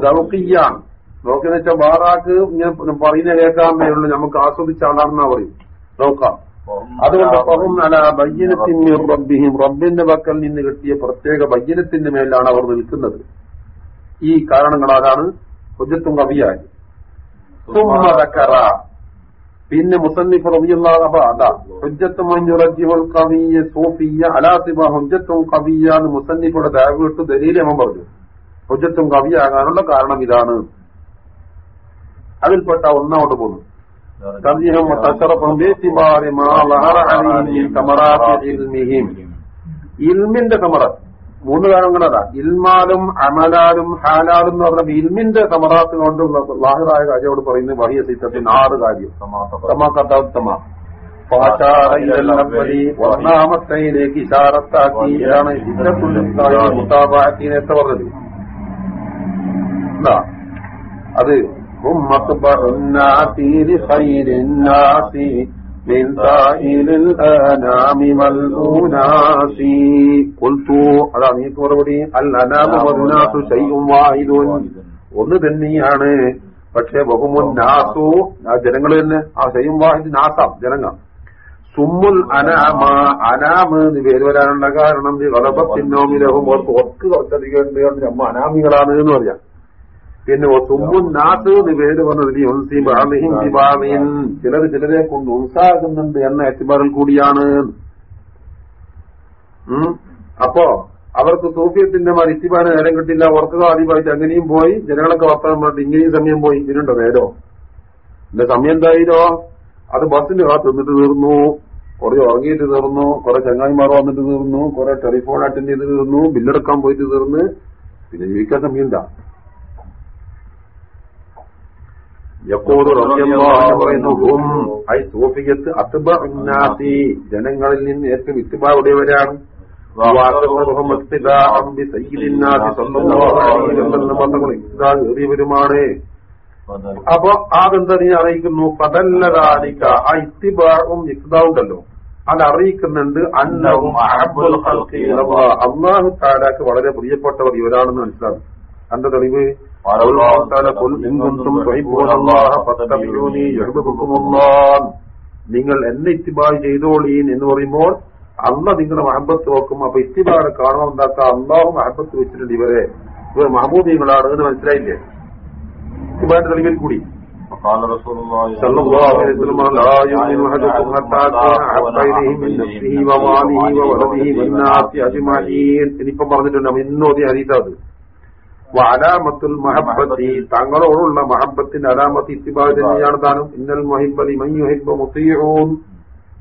ദൗക്കിയാണ് നോക്കിയെന്ന് വെച്ചാൽ വാറാക്ക് ഇങ്ങനെ പറയുന്ന കേൾക്കാമേ ഉള്ളൂ നമുക്ക് ആസ്വദിച്ച ആളാണെന്നാ പറയും. നോക്കാം. അതുകൊണ്ട് പഹും അല ബയ്യനത്തിന് റബ്ബിഹിം. റബ്ബിന്റെ പക്കൽ നിന്ന് കിട്ടിയ പ്രത്യേക ബയ്യനത്തിന്റെ മേലാണ് അവർ നിൽക്കുന്നത്. ഈ കാരണങ്ങൾ അതാണ് ഹുജത്തും കവിയായി പിന്നെ മുസന്നിഫ് റബിയുള്ള അതാ ഹുജത്തും മഞ്ഞുറജിഹുൽ കവിയ സൂഫിയ അലാസിബ ഹുജത്തും കവിയ എന്ന് മുസന്നിഫുടെ ദയവ് വിട്ട് ദലീലമൻ പറഞ്ഞു. ഹുജത്തും കവിയാകാനുള്ള കാരണം ഇതാണ്. അതിൽപ്പെട്ട തമറാത്തി ഇൽമിഹിം. ഇൽമിന്റെ സമറത്ത് മൂന്ന് കാര്യങ്ങളതാ ഇൽമാലും അമലാലും ഹാലാലും എന്ന് പറഞ്ഞ ഇൽമിന്റെ സമറാത്ത് ലാഹിറായ കാര്യോട് പറയുന്നത് വഹിയ സിദ്ധത്തിന് ആറ് കാര്യം. സമാക്കത്തമ ഇഷാറത്താക്കി. ഇഷാറത്താക്കിയാണ് മുത്താബാക്കിനെ പറഞ്ഞത്. എന്താ അത് അതാ നീ മറുപടി. അൽ അനാമു ചെയ്യും വായിലൂൻ ഒന്ന് തന്നെയാണ് പക്ഷെ ബഹുമുൻ നാസു. ആ ജനങ്ങൾ തന്നെ. ആ ചെയ്യും വാഹിദ് നാസാം ജനങ്ങൾ. സുമ്മുൽ അനാമ അനാമ് പേര് വരാനുള്ള കാരണം ഗലഭത്തിനോമിലഹും ഓർക്ക് കുറച്ചധികം ഉണ്ട്. നമ്മ അനാമികളാണ് എന്ന് പറയാം. പിന്നെ സുമ്മുൻ നാസ് എന്ന് പേര് പറഞ്ഞത് ഉൻസി ബാലിഹിം ബിബാലിൻ ചിലർ ചിലരെ കൊണ്ട് ഉത്സാഹുന്നുണ്ട് എന്ന എത്തിബാറിൽ കൂടിയാണ്. അപ്പോ അവർക്ക് സൂഫിയത്തിന്റെ മരിച്ചിബാന് നേരം കിട്ടില്ല. അവർക്ക് ആദ്യമായിട്ട് അങ്ങനെയും പോയി. ജനങ്ങളൊക്കെ വർത്തമാനം പറഞ്ഞിട്ട് ഇങ്ങനെയും സമയം പോയി. ഇതിനുണ്ടോ നേരോ? എന്റെ സമയം എന്തായിരോ? അത് ബസ്സിന്റെ കാത്ത് നിന്നിട്ട് തീർന്നു. കുറെ ഉറങ്ങിയിട്ട് തീർന്നു. കുറെ ചങ്ങായിമാർ വന്നിട്ട് തീർന്നു. കുറെ ടെലിഫോൺ അറ്റൻഡ് ചെയ്ത് തീർന്നു. ബില്ലെടുക്കാൻ പോയിട്ട് തീർന്ന്. പിന്നെ ജീവിക്കാൻ സമയമുണ്ടാ യക്കോട് പറയുന്നു ഹും ഐ സൂഫിയത്ത് അത്ബഅന്നാസി ജനങ്ങളിൽ നിന്ന് ഏറ്റവും ഇത്തിബാവുടേവരാണ് ഏറിയവരുമാണ്. അപ്പൊ അതെന്താ നീ അറിയിക്കുന്നു. പതല്ലതാലിക്ക ആ ഇത്തിബാവും ഇക്താവുണ്ടല്ലോ അത് അറിയിക്കുന്നുണ്ട്. അന്നവും. അള്ളാഹു താലാക്ക് വളരെ പ്രിയപ്പെട്ടവർ ഇവരാണെന്ന് മനസ്സിലാകും. എന്റെ തെളിവ്? അല്ലാഹു തആല ഖുൽ ഇൻ കുൻതും തുഹിബ്ബൂനല്ലാഹ ഫത്തബിഊനി യുഹിബ്ബുക്കുമുല്ലാഹ് നിങ്ങൾ എന്നെ ഇത്തിബായ് ചെയ്തോളീൻ എന്ന് പറയുമ്പോൾ അല്ല നിങ്ങളുടെ മഹബത്ത് നോക്കും അപ്പൊ ഇത്തിബാടെ കാണുമ്പോൾ എന്താക്കുക അള്ളാഹു മഹബത്ത് വെച്ചിട്ടുണ്ട് ഇവരെ ഇവർ മഹബൂബികളാണ് എന്ന് മനസ്സിലായില്ലേ ഇത്തിബാന്റെ തെളിവിൽ കൂടി وقال رسول الله صلى الله عليه وسلم لا يؤمن أحدكم حتى أكون أحب إليه من نفسه وماله وولده والناس أجمعين ഇനിയിപ്പം പറഞ്ഞിട്ടുണ്ട് ഇന്നോതി ഹരീതാത് അലാമത്തുൽ മഹബത്തി തങ്ങളോടുള്ള മഹബത്തിന്റെ അലാമത്ത് ഇത്തിബാ തന്നെയാണ് താനും. ഇന്നൽ മൊഹിബലി മയ്യുഹിബ് മുത്തീഹൂൻ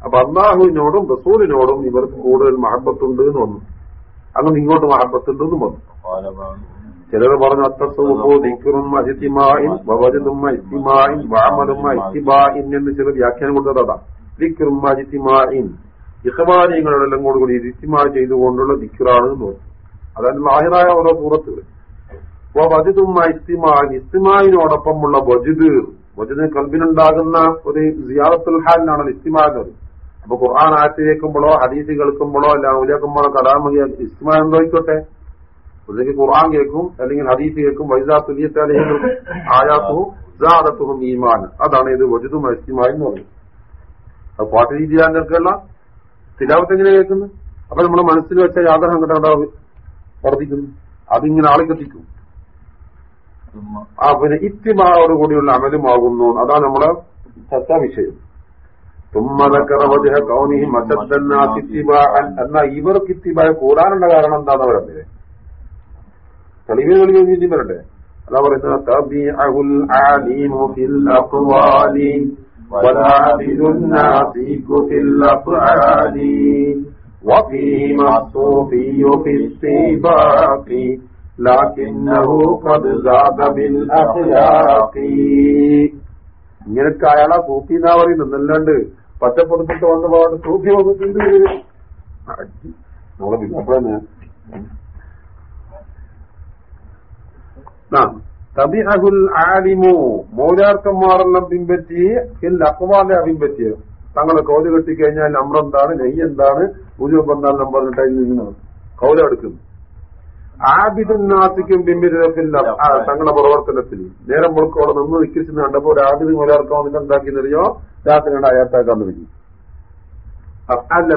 അപ്പൊ അള്ളാഹുവിനോടും റസൂലിനോടും ഇവർക്ക് കൂടുതൽ മഹബത്തുണ്ട് എന്ന് വന്നു. അങ്ങനെ ഇങ്ങോട്ട് മഹബത്തുണ്ട് എന്ന് വന്നു. ചിലർ പറഞ്ഞു അത്തസുഖും അജിത്തിമായും വവജതും അജിത്തിമായും വാമലും അജിത്തിബായും എന്ന് ചില വ്യാഖ്യാനം കൊടുത്തതാ ദിക്കറും അജിത്തിമായും ഇഹബാനിയങ്ങളോടെല്ലാം കൂടി കൂടി ഇരിത്തിമാ ചെയ്തുകൊണ്ടുള്ള ദിക്കുറാണ് എന്ന് പറഞ്ഞു. അതായത് ലാഹിറായ ഓരോ സൂറത്തുകൾ അപ്പോ വജിതും ഇസ്തിമാൻ ഇസ്തിമാവിനോടൊപ്പമുള്ള വജിദ്. വജിദ് കൽബിനുണ്ടാകുന്ന ഒരു സിയാറത്തുൽ ഹാലിനാണ് ഇസ്തിമാ അപ്പൊ ഖുർആൻ ആറ്റ് കേൾക്കുമ്പോഴോ ഹദീസ് കേൾക്കുമ്പോഴോ അല്ല ഉലിയാക്കുമ്പോഴോ കലാമ ഇസ്തിമാ എന്തോയിക്കോട്ടെ? അല്ലെങ്കിൽ ഖുർആൻ കേൾക്കും അല്ലെങ്കിൽ ഹദീസ് കേൾക്കും വൈദാ തുലിയത്താലും ആയാത്തും ഈമാൻ. അതാണ് ഇത് വജുദും ഇസ്തിമാൻ എന്ന് പറയുന്നത്. അത് പാട്ട് രീതിയാൻ കേൾക്കല്ല തിലാവത്ത് എങ്ങനെ കേൾക്കുന്നത്? അപ്പൊ നമ്മുടെ മനസ്സിൽ വെച്ച യാതൊരു കണ്ടാവ് വർദ്ധിക്കുന്നു. അതിങ്ങനെ ആളെ കത്തിക്കും ആ പിന്നെ ഇത്തിമാവോടുകൂടിയുള്ള അമലുമാകുന്നു. അതാണ് നമ്മുടെ ചർച്ചാ വിഷയം. എന്നാ ഇവർക്ക് ഇത്തിബാ കൂടാനുള്ള കാരണം എന്താന്ന് പറയുന്നത് തെളിവ് തെളിവ് വീണ്ടും വരട്ടെ അതാ പറയുന്നത് ഇങ്ങനൊക്കെ അയാളാ സൂഫി എന്നാ പറയുന്നത് എന്നല്ലാണ്ട് പച്ചപ്പുറത്തിട്ട് വന്ന പാട് സൂഫി വന്നിട്ടുണ്ട് നമ്മളെ പിന്നപ്പഴന്നെ. തബിഅഹുൽ ആലിമു മൗലാർക്കന്മാരെല്ലാം പിൻപറ്റി അക്വാലെ പിൻപറ്റിയത് തങ്ങളെ കൗൽ കെട്ടിക്കഴിഞ്ഞാൽ നമ്പർ എന്താണ് നെയ്യ് എന്താണ് പൂജ എന്താണ് നമ്പർ കിട്ടാൻ നിന്നാണ് എടുക്കുന്നു. ആബിദുൻ നാസിക്കും പിൻപിരില്ല തങ്ങളുടെ പ്രവർത്തനത്തിൽ. നേരം മുഴുക്കോടെ നിന്ന് നിൽക്കിച്ചു കണ്ടപ്പോ ഒരു ആബിദ് മലയാർക്കം വന്നിട്ട് എന്താക്കിയെന്നറിയോ രാത്രി കണ്ട അയാത്താക്കാന്ന് വരും അല്ല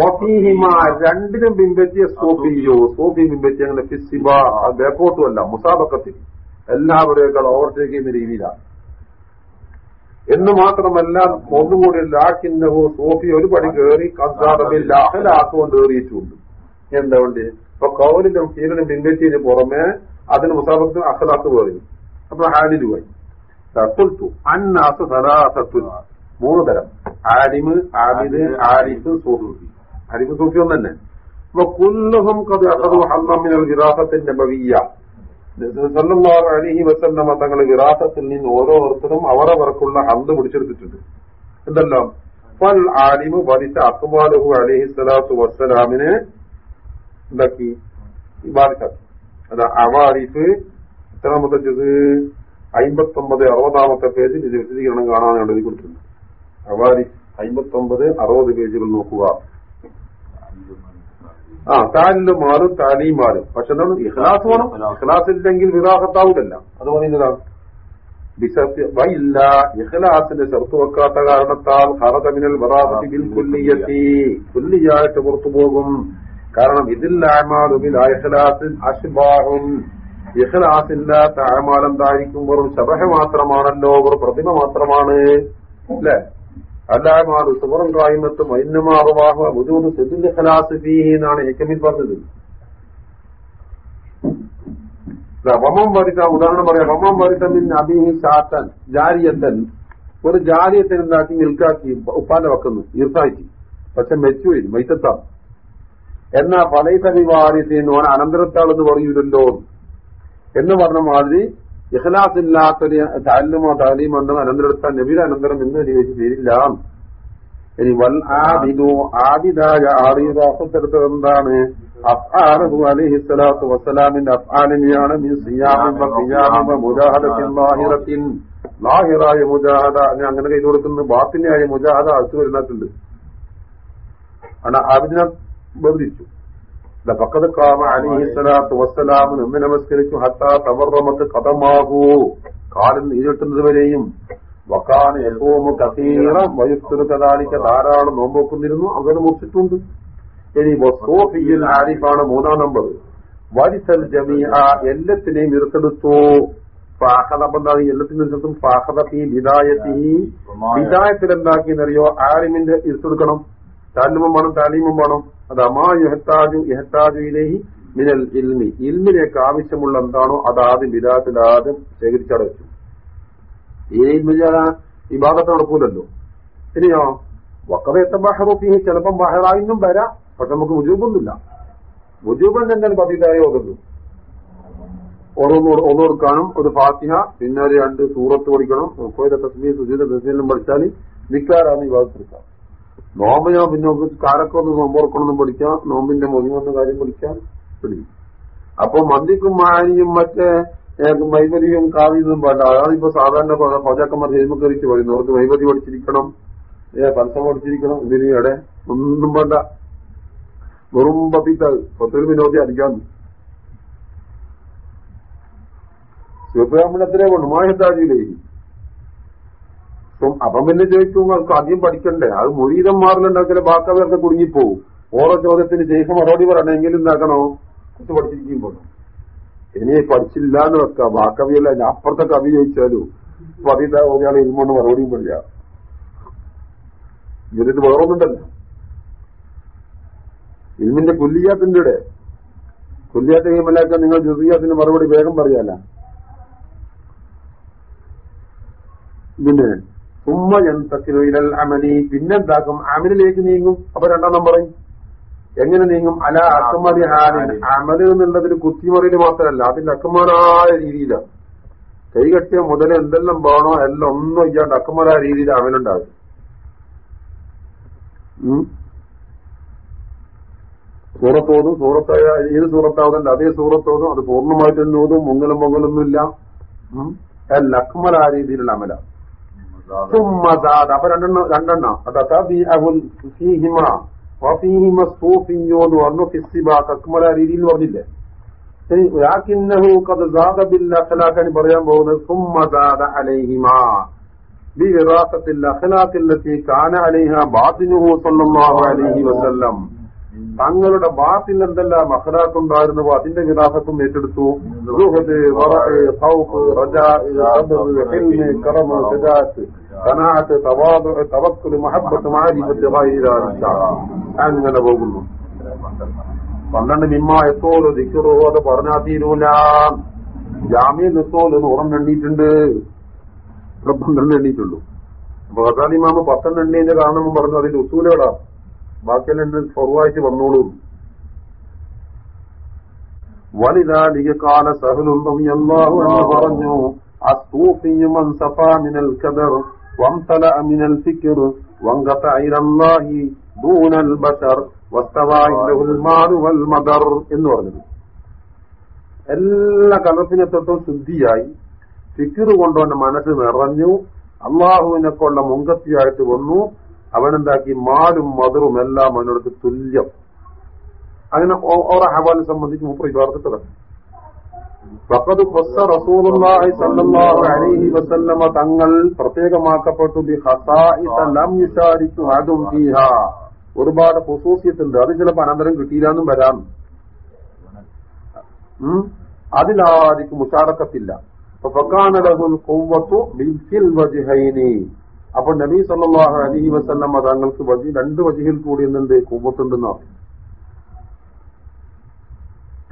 വഫീഹിമ രണ്ടിനും പിൻപറ്റിയ സോഫിയോ സോഫി. പിൻപറ്റി അങ്ങനെ ഫിസിബ ബേക്കോട്ടും അല്ല മുസാബക്കത്തിൽ. എല്ലാവരെയൊക്കെ ഓവർടേക്ക് ചെയ്യുന്ന രീതിയിലാണ്. എന്ന് മാത്രമല്ല ഒന്നുകൂടി ലാക്കിന്നഹു സോഫി ഒരു പടി കയറി കസാറബിൽ അഹലാക്കുകൊണ്ട് കയറിയിട്ടുണ്ട് എന്താ ഇപ്പൊ കൗലിലും ഫീലിനും പിൻപറ്റിയതിന് പുറമെ അതിന് മുസാഫത്ത് അഹ്ലാഖ് പറയും അപ്പൊ ഹാലിലുമായി പോയി. അന്നാസ് സലാസത്തു മൂന്ന് തരം. ആലിമ് ആബിദ് ആരിഫ് സൂഫി. ആരിഫ് സൂഫി ഒന്ന് തന്നെ അപ്പൊ കുല്ലുഹും കത് അഹദു ഹമ്മിനൽ വിറാസത്തിന്റെ ഭവിയ അലൈഹി വസല്ലമ തങ്ങൾ വിറാസത്തിൽ നിന്ന് ഓരോരുത്തരും അവരവർക്കുള്ള ഹന്ത് പിടിച്ചെടുത്തിട്ടുണ്ട്. എന്തെല്ലാം? ഫൽ ആലിമു വലിച്ച അക്ബാലുഹു അലൈഹി സ്വലാത്തു വസ്സലാമിനെ എന്താക്കി ബാധിച്ചാക്കി അത് അവാരിഫ് എത്രാമത്തെ ജത് അമ്പത്തൊമ്പത് അറുപതാമത്തെ പേജിൽ ഇത് വിശദീകരണം കാണാൻ എഴുതി കൊടുത്തിട്ടുണ്ട് അവാരിഫ് അമ്പത്തൊമ്പത് അറുപത് പേജുകൾ നോക്കുക. ആ താലിലും മാറും താലിയും മാറും പക്ഷെ എന്താണ്? ഇഖ്ലാസ് വേണം. ഇഖ്ലാസ് ഇല്ലെങ്കിൽ വിവാഹത്താവൂലല്ല. അത് പറയുന്നതാണ് ഇഹ്ലാസിന്റെ ചെറുത്തു വെക്കാത്ത കാരണത്താൽ ഹറതമിനൽ ബിൽ കുല്ലിയത്തി. പുറത്തു പോകും. കാരണം ഇതിൽ അമാലുബിൽ ഇഖ്ലാസിൽ അഷ്ബാഹും ഇഹ്ലാസില്ലാത്ത അമാൽ എന്തായിരിക്കും? വെറും ശബഹ മാത്രമാണല്ലോ ഒരു പ്രതിമ മാത്രമാണ്. അല്ലേ? അല്ലാമാറ് സുബറും കായ്മത്തും വൈന്നമാറുവാഹ ബുദ്ധൂത് സെദിന്റെ ഖലാസ് ഫീഹി എന്നാണ് പറഞ്ഞത്. വമം വരിത ഉദാഹരണം പറയാം. വമം വരിത മിൻ അബിഹി ഷാത്തൻ ജാരിയത്തൻ. ഒരു ജാരിയത്തെ എന്താക്കി മിൽക്കാക്കി ഉപ്പാന്റെ വെക്കുന്നു ഈർത്താക്കി പക്ഷെ മെച്ചുപോയി മൈത്തത്താം എന്നാ പലയിത്ത വിവാദിത്തിന് ഓൻ അനന്തരത്താളെന്ന് പറയൂരല്ലോ എന്ന് പറഞ്ഞ മാതിരി ഇഖ്ലാസ് ഇല്ലാത്തൊരു താലിമോ താലീമോ ഉണ്ടെന്ന് അനന്തരത്താൽ നബിയുടെ അനന്തരം എന്ന് ചോദിച്ചു പേരില്ല ഇനി വൽ ആബിദു ആബിദായ ആറിയതാക്കത്തെടുത്തത് എന്താണ്? അഫ്ആലഹു അലൈഹി സ്വലാത്തു വസ്സലാമിന്റെ അഫ്ആലിനെയാണ് ലാഹിറായ മുജാഹദ അങ്ങനെ കൈ കൊടുക്കുന്ന. ബാത്തിനായ മുജാഹദ അടുത്തു വരുന്നിട്ടുണ്ട് ആണ് ആബിദിനെ ബന്ധിച്ചു പക്കത് കാമ അലിഹി സ്വലാത്തു വസ്സലാം നിന്ന് നമസ്കരിച്ചു. ഹത്താ തവർറമത്ത് കഥമാകൂ കാലിൽ നീരിട്ടുന്നത് വരെയും വക്കാൻ യഹോമു കസീറം വയുസ്തുരു കഥാലിക്ക ധാരാളം നോമ്പോക്കുന്നിരുന്നു അങ്ങനെ മുറിച്ചിട്ടുണ്ട്. ഇനി വസോഫിയിൽ ആരിഫാണ് മൂന്നാം നമ്പർ. വരിസൽ ജമീഅ എല്ലാത്തിനെയും ഇറുത്തെടുത്തു ഫാഹദബന്ധാണ് എല്ലാത്തിനും ഇറുത്തും ഫാഹദ ഈ വിദായത്തി വിദായത്തിൽ എന്താക്കിയെന്നറിയോ ആരിമിന്റെ ഇറുത്തെടുക്കണം താലിമും വേണം താലീമും വേണം. അത് അമാ യഹത്താജു യഹത്താജു ഇലേഹി മിനൽ ഇൽമി. ഇൽമിനേക്ക് ആവശ്യമുള്ള എന്താണോ അത് ആദ്യം വിദായത്തിൽ ആദ്യം ശേഖരിച്ചവിടെ വെച്ചു. ഈ ഇൽമിജാ ഈ ഭാഗത്ത് നടക്കൂലല്ലോ. ഇനിയോ? വക്കറയത്തെ ബഹറൂപ്പി ചിലപ്പം ബഹറായിന്നും വരാം. പക്ഷെ നമുക്ക് മുജൂബൊന്നുമില്ല മുജൂബൻ എന്താണ് പതിതായി ഓതുന്നു ഓരോന്ന് കാണും ഒരു ഫാത്തിഹ പിന്നെ രണ്ട് സൂറത്ത് പഠിക്കണം. തസ്മീ സുജീത തസ്മീലും പഠിച്ചാൽ നിക്കാരാന്ന് ഈ ഭാഗത്തെടുക്കാം നോമ്പ് ഞാൻ പിന്നെ കാരൊക്കെ ഒന്ന് നോമ്പോർക്കണമെന്ന് പഠിക്കാം നോമ്പിന്റെ മുതിമൊന്ന കാര്യം പഠിക്കാം പിടിക്കും അപ്പൊ മന്ദിക്കും മാനിയും മറ്റേ വൈവരിയും കാവ്യതും പാടില്ല അതാണിപ്പോ സാധാരണ പാചകന്മാർ ഹേമക്കറിച്ച് പറയുന്നു അവർക്ക് വൈവരി പഠിച്ചിരിക്കണം. ഏ പൽസം പഠിച്ചിരിക്കണം. ഇതിന് ഇവിടെ ഒന്നും വേണ്ട. വെറും പത്തിത്ത പത്തൊരു വിനോദി അടിക്കാന്ന് ശിവപ്രാമണത്തിനെ കൊണ്ട്? മാഹിതാജിയിലേ അപ്പം അപ്പം പിന്നെ ചോദിക്കും അവർക്ക് ആദ്യം പഠിക്കണ്ടേ? അത് മുരീതം ബാക്കി അവർക്ക് കുടുങ്ങിപ്പോവും. ഓരോ ചോദ്യത്തിന് ശേഷം മറുപടി പറയണമെങ്കിൽ എന്താക്കണോ? കുറച്ച് പഠിച്ചിരിക്കുമ്പോൾ ഇനി പഠിച്ചില്ല എന്ന് വെക്കാം. ഞാൻ അപ്പുറത്തെ കവി ചോദിച്ചാലും പതിത ഒരാൾ ഇരുമോണ്ട് മറുപടിയും പറയാ. ഇവരിത് വേറൊന്നുണ്ടല്ലോ. ഇൽമിന്റെ കുല്ലിയാത്തിന്റെ ഇവിടെ കുല്ലിയാത്ത കഴിയുമ്പോഴേക്ക് നിങ്ങൾ ജുസിയാത്തിന്റെ മറുപടി വേഗം പറയാല. പിന്നെ ഉമ്മ ജന്തക്കിലൽ അമലി പിന്നെന്താക്കും? അമലിലേക്ക് നീങ്ങും. അപ്പൊ രണ്ടാം നമ്പർ എങ്ങനെ നീങ്ങും? അല അക്കമതി ഹാലിന് അമൽ എന്നുള്ളതിന് കുത്തിമറിയിൽ മാത്രമല്ല അതിന്റെ അക്കമാനായ രീതിയിലാണ്. കൈകെട്ടിയ മുതൽ എന്തെല്ലാം വേണോ എല്ലാം ഒന്നും ഇല്ലാണ്ട് അക്കമരായ രീതിയിൽ അമലുണ്ടാകും സൂറത്തോതും സൂറത്തായ ഏത് സൂറത്താവുന്നുണ്ട് അതേ സൂറത്തോതും അത് പൂർണമായിട്ടും ഓതും മുങ്ങലും പൊങ്ങലൊന്നുമില്ല ലക്മല അക്കമരായ രീതിയിലുള്ള സുമ്മദാദ് അപ്പൊ രണ്ടെണ്ണം രണ്ടെണ്ണം. അതീഹിമ വഫീഹിമ സൂഫിഞ്ഞോ എന്ന് പറഞ്ഞു. ഫിസിബ തക്മല രീതിയിൽ പറഞ്ഞില്ലേ? ശരി ലാക്കിന്നഹു കത് സാദ ബിൽ അഖലാഖാണ് പറയാൻ പോകുന്നത്. സുമ്മദാദ അലൈഹിമ. ബി വിറാസത്തിൽ അഖലാഖില്ലത്തി കാന അലൈഹ ബാദിനുഹു സല്ലല്ലാഹു അലൈഹി വസല്ലം. തങ്ങളുടെ ബാത്തിൽ എന്തെല്ലാം അഖലാഖ് ഉണ്ടായിരുന്നു അതിന്റെ വിരാസത്തും ഏറ്റെടുത്തു. അങ്ങനെ പോകുന്നു. പന്ത്രണ്ട് നിമ്മ എത്തോലോ ദിക്കറോ അത് പറഞ്ഞാ തീരൂല. ജാമ്യ എന്ന് ഉറം എണ്ണീട്ടുണ്ട് പന്ത്രണ്ട് എണ്ണീട്ടുള്ളൂ അപ്പൊ അതാണ് ഇമാമ പത്തെണ്ണം എണ്ണീന്റെ കാരണം പറഞ്ഞു അതിന്റെ ഉസൂലുകളാ ബാക്കിയെല്ലാം എന്റെ സ്വർവായിട്ട് വന്നോളൂ. വലിതാലിക കാല എന്ന് പറഞ്ഞു. മിനൽ കദർ മിനൽ വൽ മദർ എന്ന് പറഞ്ഞത് എല്ലാ കലപ്പിനെ തൊട്ടും ശുദ്ധിയായി ഫിക്കർ കൊണ്ടവന്റെ മനസ്സ് നിറഞ്ഞു അള്ളാഹുവിനെ കൊള്ള മുങ്കത്തിയായിട്ട് വന്നു. അവനെന്താക്കി? മാലും മധുറും എല്ലാം അവനോട് തുല്യം. അങ്ങനെ ഓരോ ഹവാലിനെ സംബന്ധിച്ച് മൂപ്പർ ഖസ്സ റസൂലുള്ളാഹി സ്വല്ലല്ലാഹു അലൈഹി വസല്ലമ തങ്ങൾ പ്രത്യേകമാക്കപ്പെട്ടു. ബി ലം ഒരുപാട് ഖുസൂസിയത്തുണ്ട്. അത് ചിലപ്പോൾ അനന്തരം കിട്ടിയില്ലാന്നും വരാം. അതിലാരിക്കും മുഷാറക്കത്തില്ല ഫക്കാന ലഹുൽ ഖുവ്വത്തു ബിൽ അപ്പോൾ നബി സല്ലാഹു അലഹി വസല്ലമ തങ്ങൾക്ക് വജി രണ്ട് വജിയിൽ കൂടി എന്തുണ്ട്? കുവ്വത്തുണ്ടെന്ന് പറഞ്ഞു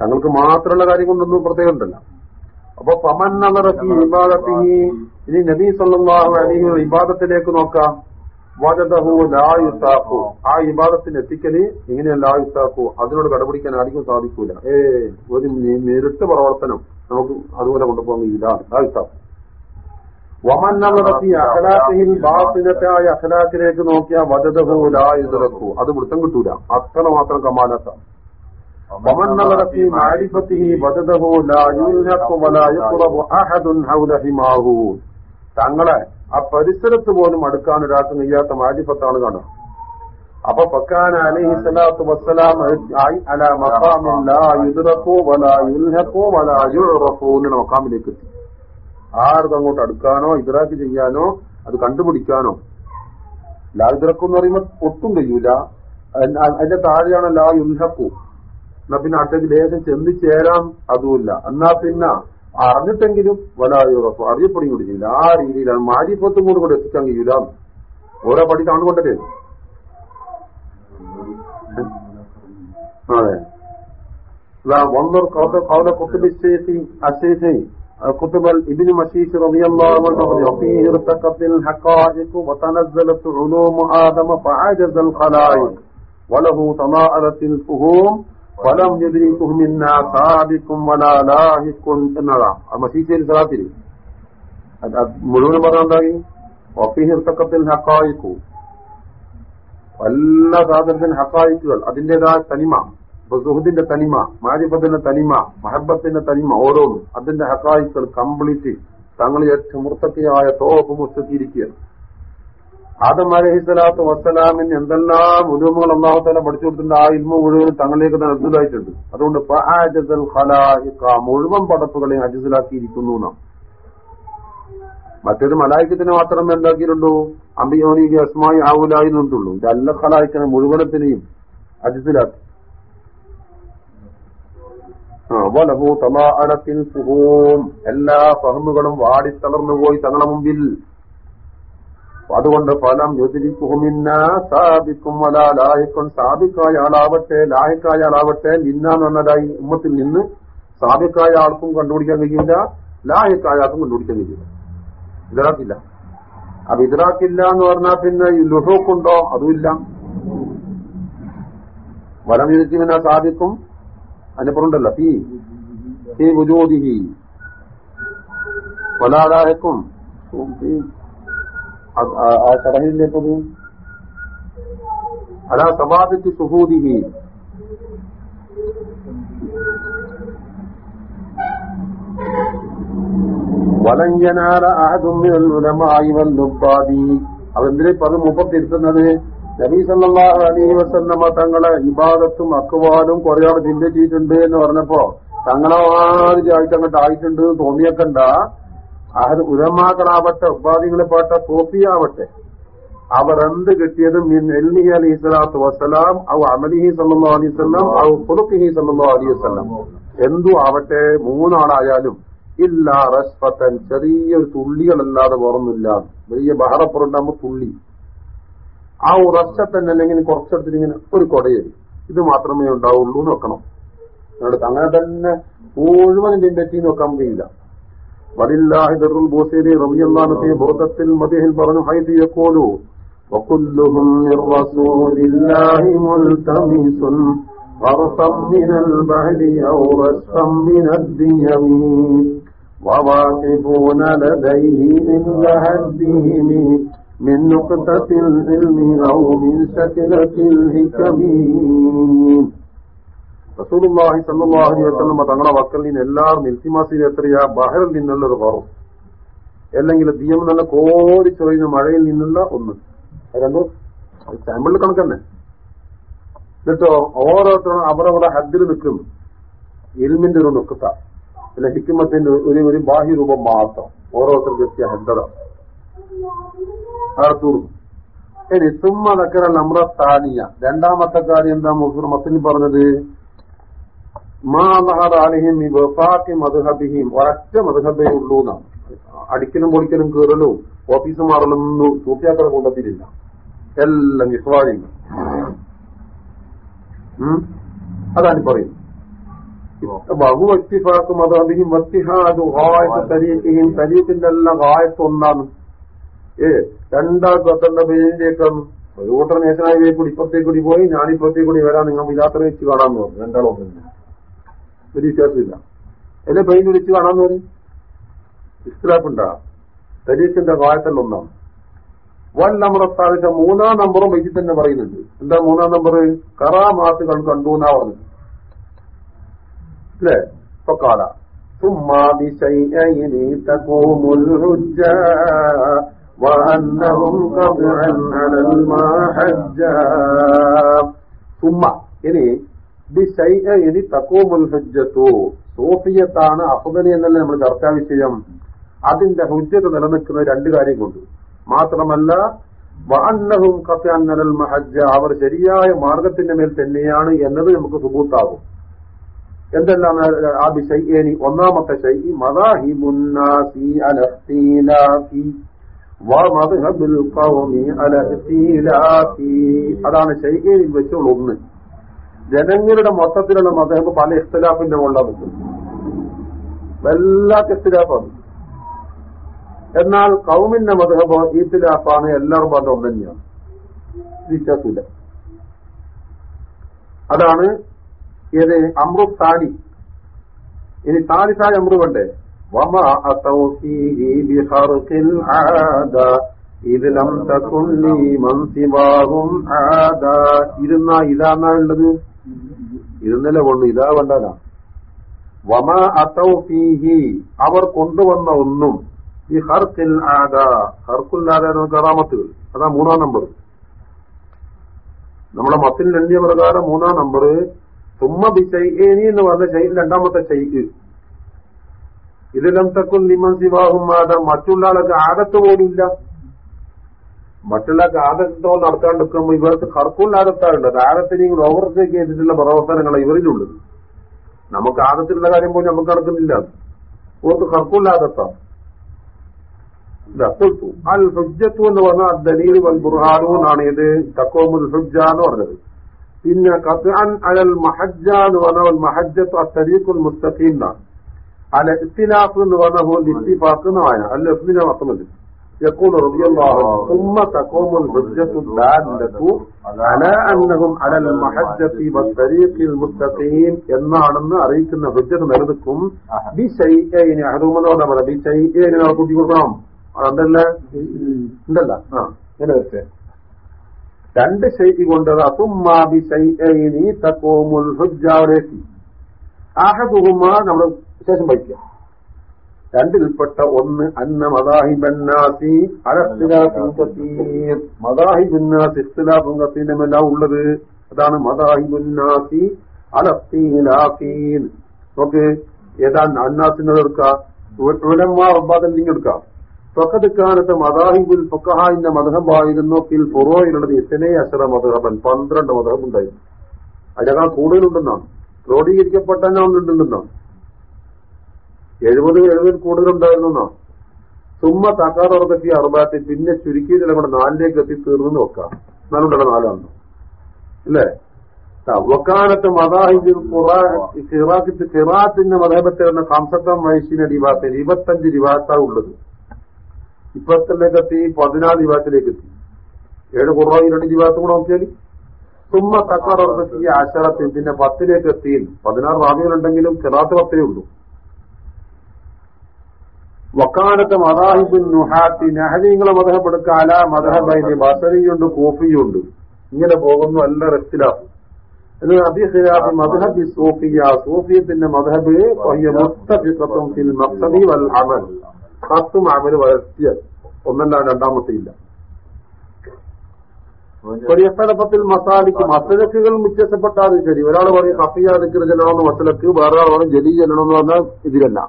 തങ്ങൾക്ക് മാത്രമുള്ള കാര്യം കൊണ്ടൊന്നും പ്രത്യേകം ഉണ്ടല്ല. അപ്പൊ പമൻ നഗറത്തി ഇനി നബി സല്ലാഹു അലഹി ഇബാദത്തിലേക്ക് നോക്കാം. വജദഹു ലാ യുസാഖു. ആ ഇബാദത്തിന് എത്തിക്കൽ ഇങ്ങനെ ലാ യുസാഖു? അതിനോട് കടപിടിക്കാൻ ആർക്കും സാധിക്കൂല. ഏ ഒരു നേരിട്ട് പ്രവർത്തനം നമുക്ക് അതുപോലെ കൊണ്ടുപോകാൻ കഴിയില്ല. ലാ വമന്നവതീ അഖലാത്തിൽ ബാത്തിനത്തായ അഖലാത്തിലേക്ക് നോക്കിയാൽ വധതഹുലായിറക്കൂ അത് വൃത്തം കിട്ടൂല. അത്ര മാത്രം കമാലത്ത. തങ്ങളെ ആ പരിസരത്ത് പോലും അടുക്കാൻ ഒരാൾക്ക് നെയ്യാത്ത മാരിഫത്താണ് കാണുക. അപ്പൊ പക്കാൻ അലഹി സ്വലാത്തു വസ്സലാം അല മക്കാമില്ലാ യുദ്റക്കോ വലാ യുൽഹക്കോ വലാ എന്ന് മക്കാമിലേക്ക് എത്തി. ആർക്ക് അങ്ങോട്ട് അടുക്കാനോ ഇതിറാക്ക് ചെയ്യാനോ അത് കണ്ടുപിടിക്കാനോ. ലാ ഇതിറക്കും എന്ന് പറയുമ്പോൾ ഒട്ടും കഴിയൂല. അതിന്റെ താഴെയാണ് ലാ യുൻഹക്കു. എന്നാ പിന്നെ അടുത്തേക്ക് ലേശം ചെന്ന് ചേരാം അതുമില്ല. എന്നാ പിന്നെ അറിഞ്ഞിട്ടെങ്കിലും വലായുറപ്പ് അറിയപ്പെടുകയും കൂടി ചെയ്യില്ല ആ രീതിയിലാണ് മാരിപ്പത്തും കൊണ്ട് കൂടെ എത്തിക്കാൻ കഴിയൂല. ഓരോ പടി കാണുകൊണ്ടല്ലേ അതെ. ഒന്നൊരു കൗല കൊത്തുബിശ്ചേത്തി അശ്ചേത്തി كتب ابن مسيح رضي الله عنه وفيه ارتقت الحقائق وتنزلت علوم آدم فعجز الخلائق. وله تماءلت الفهوم ولم يدركه منا سابق ولا لاحق نرى المسيس الزرافري مرور مران لagi وفيه ارتقت الحقائق. ولا ذات الحقائق. والأدلة ذات تنمام ഇപ്പൊ സുഹൃത്തിന്റെ തനിമ മാരിഫത്തിന്റെ തനിമ മഹബത്തിന്റെ തനിമ ഓരോന്നും അതിന്റെ ഹക്കായിക്കൾ കംപ്ലീറ്റ് തങ്ങൾ ഏറ്റവും മൃത്തക്കിയായ തോപ്പ് മുസ്തക്കിയിരിക്കുകയാണ് ആദം അലഹിസ്വലാത്തു വസ്സലാമിന് എന്തെല്ലാം ഉരുമകൾ അള്ളാഹുത്തല പഠിച്ചു കൊടുത്തിട്ടുണ്ട് ആ ഇൽമ മുഴുവൻ തങ്ങളിലേക്ക് തന്നെ അജിതായിട്ടുണ്ട് അതുകൊണ്ട് മുഴുവൻ പടപ്പുകളെയും അജിസിലാക്കിയിരിക്കുന്നു എന്നാണ് മറ്റൊരു മലായിക്കത്തിന് മാത്രമേ എന്താക്കിയിട്ടുള്ളൂ അമ്പിയോനി അസ്മായി ആവൂലായി നിന്നുള്ളൂ ഇത് അല്ല ഖലായിക്കനെ മുഴുവനത്തിനെയും അജിസിലാക്കി. ആ, വലഹു തമാഅലത്തിൽ ഫുഹൂം. എല്ലാ ഫഹമുകളും വാടിത്തളർന്നു പോയി തങ്ങളെ മുമ്പിൽ. അതുകൊണ്ട് ഫലം യുതിരിക്കുമിന്ന സാബിക്കും വല ലാഹിക്കും സാബിക്കായ ആളാവട്ടെ ലാഹിക്കായ ആളാവട്ടെ ഉമ്മത്തിൽ നിന്ന് സാബിക്കായ ആൾക്കും കണ്ടുപിടിക്കാൻ കഴിയില്ല ലാഹിക്കായ ആൾക്കും കണ്ടുപിടിക്കാൻ കഴിയില്ല. ഇതറാക്കില്ല അപ്പൊ ഇതറാക്കില്ല എന്ന് പറഞ്ഞാൽ പിന്നെ ഈ ലുഹോക്കുണ്ടോ അതുമില്ല വലം യുദ്ധിക്കുന്ന സാബിക്കും അതിനപ്പുറമുണ്ടല്ലോ. തീ തീ ബുജോദിഹി വലാലാഹിക്കും ആ ഷറഹിലേക്കത് അലാ സബാബത്ത് സുഹൂദിഹി. അഹദുമ്മിൽ ഉലമായി വല്ലുബാദി അതെന്തിനെ പത് മുപ്പത്തിരുത്തുന്നത് നബീ സല്ലല്ലാഹു അലൈഹി വസല്ലമ തങ്ങളെ ഇബാദത്തും അക്വാലും കുറെ ആൾ ചിന്തിച്ചിട്ടുണ്ട് എന്ന് പറഞ്ഞപ്പോ തങ്ങളെ ആദ്യം ആയിട്ട് അങ്ങോട്ട് ആയിട്ടുണ്ട് എന്ന് തോന്നിയേക്കണ്ട അത് ഉരമാക്കളാവട്ടെ ഉപാധികളെ പാട്ട സോഫിയാവട്ടെ. അവർ എന്ത് കിട്ടിയതും അലൈഹി സ്വലാത്തു വസ്സലാം ഔ അമലിഹി സല്ലല്ലാഹു അലൈഹി വസല്ലം ഔ സല്ലല്ലാഹു അലൈഹി വസല്ലം. എന്തു ആവട്ടെ മൂന്നാളായാലും ഇല്ല റസ്ഫത്തൻ ചെറിയൊരു തുള്ളികളല്ലാതെ വേറൊന്നുമില്ല. വലിയ ബഹറപ്പുറണ്ടാകുമ്പോ തുള്ളി. ആ ഉറച്ചത്തൻ അല്ലെങ്കിൽ കുറച്ചെടുത്തിട്ട് ഇങ്ങനെ ഒരു കൊടയരി ഇത് മാത്രമേ ഉണ്ടാവുള്ളൂ എന്ന് വെക്കണം എന്നിട്ട് അങ്ങനെ തന്നെ മുഴുവൻ ഇതിന്റെ പറ്റി നോക്കാൻ കഴിയില്ല വലില്ലാഹി ദറുൽ ബോസേരി റളിയല്ലാഹു ബോധത്തിൽ മദിഹിൽ പറഞ്ഞു ഹൈദി യഖൂലു وكلهم من رسول الله ملتمس غرفا من البحر أو رشفا من الديم وواقفون لديه من لهدهم من نقطة العلم أو من شكلة الحكم റസൂലുള്ളാഹി സല്ലല്ലാഹു അലൈഹി വസല്ലം തങ്ങളുടെ വക്കൽ നിന്ന് എല്ലാവരും ഇൽത്തിമാസിൽ എത്രയാ ബഹറിൽ നിന്നുള്ളത് കുറവ് അല്ലെങ്കിൽ ദിയം നല്ല കോരി ചൊറിയുന്ന മഴയിൽ നിന്നുള്ള ഒന്ന് അത് രണ്ടും സാമ്പിളിൽ കണക്ക് തന്നെ എന്നിട്ടോ ഓരോരുത്തരും അവരവിടെ ഹദ്ദിൽ നിൽക്കുന്നു ഇൽമിന്റെ ഒരു നുക്കത്ത പിന്നെ ഹിക്കുമത്തിന്റെ ഒരു ഒരു ബാഹ്യരൂപം മാത്രം ഓരോരുത്തർക്ക് എത്തിയ ഹദ്ദറ തീർന്നു ഇനി സുമ്മ തക്കര നമ്മുടെ രണ്ടാമത്തെ കാര്യം എന്താ മുസൂർ മത്തിന് പറഞ്ഞത്? മാ മഹാറാലിഹിം ഈ വെപ്പാക്കി മധുഹബിഹിം ഒരൊറ്റ മധുഹബേ ഉള്ളൂ എന്നാണ്. അടിക്കലും പൊളിക്കലും കീറലും ഓഫീസ് മാറലൊന്നും സൂഫിയാക്കളെ കൂട്ടത്തിലില്ല എല്ലാം വിശ്വാസികൾ അതാണ് പറയുന്നത്. ബഹു വസ്തിഫാക്ക് മതബിഹിം വസ്തിഹാദു ഗായത്ത് തരീഖിഹിം. തരീഖിന്റെ എല്ലാം ഗായത്ത് ഒന്നാണ്. ഏ രണ്ടാൾക്കും എത്തേണ്ട പേരിലേക്കാണ് ഒരു കൂട്ടർ നേഷനായി വേ കൂടി ഇപ്പുറത്തേക്ക് കൂടി പോയി ഞാൻ ഇപ്പുറത്തേക്ക് കൂടി വരാൻ നിങ്ങൾ വിലാത്ര വെച്ച് കാണാന്ന് പറഞ്ഞു രണ്ടാളും ഒന്നും ഒരു വിശ്വാസമില്ല എന്നെ പെയിൻ വിളിച്ച് കാണാന്ന് പറയും ഇസ്ലാഫുണ്ടാ തരീഖിന്റെ ഗായത്തിൽ ഒന്നാണ് വൻ നമ്പർ സ്ഥാപിച്ച മൂന്നാം നമ്പറും ഇതിൽ തന്നെ പറയുന്നുണ്ട് എന്താ മൂന്നാം നമ്പർ കറാമാത്തുകൾ കണ്ടു എന്നാ പറഞ്ഞത് അല്ലേ ഫക്കാല ثم بشيئين تقوم الحجة ഇനി ഇനി തക്കോമുൽ ഹുജ്ജത്തു. സോഫിയത്താണ് അഫുദലി എന്നല്ല നമ്മൾ ചർച്ചാ വിഷയം. അതിന്റെ ഹുജ്ജത്ത് നിലനിൽക്കുന്ന രണ്ട് കാര്യം കൊണ്ട് മാത്രമല്ല വഅന്നഹും ഖത്യാൻ നലൽ മഹജ്ജ അവർ ശരിയായ മാർഗത്തിന്റെ മേൽ തന്നെയാണ് എന്നത് നമുക്ക് സുബൂത്താകും. എന്തെല്ലാം ആ ബിഷൈനി ഒന്നാമത്തെ ശൈ മദാഹിബുന്നാസി അലഹ്തീലാഫി അതാണ് ശൈഖിനിൽ വെച്ചുള്ള ഒന്ന്. ജനങ്ങളുടെ മൊത്തത്തിലുള്ള മതഹബ് പല ഇഖ്തിലാഫിന്റെ കൊണ്ടാണ് വല്ലാത്ത ഇഖ്തിലാഫാണ് എന്നാൽ കൗമിന്റെ മധുഹബ് ഈത്തിലാഫാണ് എല്ലാവരും പറഞ്ഞ ഒന്ന് തന്നെയാണ് വിശ്വാസമില്ല അതാണ് ഏത്? അമൃത് താലി ഇനി താലിസായ അമൃത് വേണ്ടേ വമ ഇതിലം തക്കുള്ളി മൻസിവാകും إذا ഇതാന്നാ ഉള്ളത്. ഇരുന്നല്ലേ കൊണ്ടു ഇതാ വേണ്ടാനാ വമ അത്തൗഫീഹി അവർ കൊണ്ടുവന്ന ഒന്നും ഈ ഹർക്കിൽ ആദ ഹർക്കുല്ലാതെ കറാമത്തുകൾ അതാ മൂന്നാം നമ്പർ. നമ്മുടെ മത്തിൽ എണ്ണിയ പ്രകാരം മൂന്നാം നമ്പർ തുമ്മ ബിശൈനി എന്ന് പറഞ്ഞ ഷെയ്ഖ് രണ്ടാമത്തെ ഷെയ്ഖ് ഇതിലം തക്കും നിമൻ സിവാഹും മാത. മറ്റുള്ള ആളൊക്കെ ആകത്തു പോലുമില്ല. മറ്റുള്ള ആദത്തോ നടത്താണ്ടിരിക്കുമ്പോൾ ഇവർക്ക് കർക്കുള്ള ആകത്താറുണ്ട് അത് ആദത്തിന് ഓവർടേക്ക് ചെയ്തിട്ടുള്ള പ്രവർത്തനങ്ങൾ ഇവരിലുള്ളത്. നമുക്ക് ആകത്തിലുള്ള കാര്യം പോലും നമുക്ക് നടക്കുന്നില്ല. ഓർക്ക് കർക്കുള്ള ആദത്താണ് അക്കുൽത്തു അൽ ഹുജ്ജത്തു എന്ന് പറഞ്ഞാൽ ദലീൽ വൽ ബുർഹാനു എന്നാണ് ഇത് തക്കോമുൽ ഹുജ്ജ എന്ന് പറഞ്ഞത്. പിന്നെ കത്ത് അൽ മഹജ്ജ എന്ന് പറഞ്ഞാൽ മഹജ്ജത്ത് അത്തരീഖുൽ മുസ്തഖീം എന്നാണ്. അല ഇഖ്തിലാഫ് എന്ന് പറഞ്ഞാൽ ഇത്തിഫാഖ് എന്നാണ് അല്ല ഇഖ്തിലാഫ് മാത്രമല്ല يقول رضي الله عنه ثم تقوم الحجة الدالة على أنهم على المحجة والطريق المستقيم എന്നാണെന്ന് അറിയിക്കുന്ന ഹുജ്ജത്ത് നിലനിൽക്കും ബി ഷൈഅൈനി അഹദുമെന്ന് പറഞ്ഞാൽ ബി ഷൈഅൈനി കൂട്ടി കൊടുക്കണം അതല്ല ഉണ്ടല്ല ആ ഇങ്ങനെ വെച്ചേ രണ്ട് ശൈലി കൊണ്ടത് അസുമാബി ശൈലി തക്കോമുൽ ഹുജാവിലേക്ക് ആഹദുഹുമ നമ്മൾ ശേഷം വഹിക്കുക രണ്ടിൽപ്പെട്ട ഒന്ന് അന്ന മദാഹിബന്നാസി മദാഹിബുന്നാസ് ഇഖ്തിലാഫും ഉള്ളത് അതാണ് മദാഹിബുന്നാസി അലഖ്തിലാഫീൻ നോക്ക് ഏതാണ് അന്നാസിനെ എടുക്കാം ഉലന്മാർ ഒബ്ബാദല്ലിങ് എടുക്കാം കാലത്ത് മദാഹിബുൽ ഫുഖഹായിന്റെ മധബായിരുന്നു ഫിൽ ഫുറോയിലുള്ളത് എത്തനെ അസറ മതഹബൻ പന്ത്രണ്ട് മധബ് ഉണ്ടായിരുന്നു അതിനേക്കാൾ കൂടുതലുണ്ടെന്നാണ്. ക്രോഡീകരിക്കപ്പെട്ട ഒന്നുണ്ടെന്നാണ് എഴുപത് എഴുപതിൽ കൂടുതലുണ്ടായിരുന്നോ? സുമ്മ തക്കാറുറത്തി അറുപത്തി പിന്നെ ചുരുക്കിയതിലെ കൂടെ നാലിലേക്ക് എത്തി തീർന്നു നോക്കാം നാലുണ്ടല്ലോ നാലാണ് അല്ലേ? വക്കാലത്ത് മദാഹിബിൽ ചിറാത്തിന്റെ ഖിറാത്തിന്റെ മതബത്തെ എന്ന കംസത്തം വയസ്സിന് രിവാത്ത് ഇരുപത്തഞ്ച് റിവാത്താ ഉള്ളത്. ഇപ്പത്തിലേക്ക് എത്തി പതിനാല് റിവാത്തിലേക്ക് എത്തി. ഏഴ് കുറവായി രണ്ട് റിവാത്തും കൂടെ നോക്കിയാൽ സുമ്മ തക്കറത്തി ആശാറത്തിൽ പിന്നെ പത്തിലേക്ക് എത്തി. പതിനാറ് റാബികളുണ്ടെങ്കിലും ഖിറാത്ത് പത്തേ ഉള്ളൂ. വക്കാലത്ത് മദാഹിബിൻ നുഹാത്തി നഹദീങ്ങളെ മതഹബെടുക്ക അല മതഹബൈന് ബസറിയുണ്ട് കോഫിയുണ്ട്. ഇങ്ങനെ പോകുന്നു അല്ല റെസ്റ്റിലാക്കും. ഇത് അബിഖിലാഫ് മദ്ഹബി സൂഫിയ. സൂഫിയത്തിന്റെ മദ്ഹബ് മുത്തഫിഖത്തും ഒന്നല്ല രണ്ടാമത്തെ ഇല്ല പരിയസ്ഥലപ്പത്തിൽ മസാലിക്ക് മസലക്കുകൾ വ്യത്യാസപ്പെട്ടാലും ശരി. ഒരാൾ പറയും കഫിയ ദിക്കർ ചെല്ലണമെന്ന് മസലക്ക് വേറെ ആൾ പറയും ജലി ചെല്ലണമെന്ന് പറഞ്ഞാൽ ഇതിലല്ല.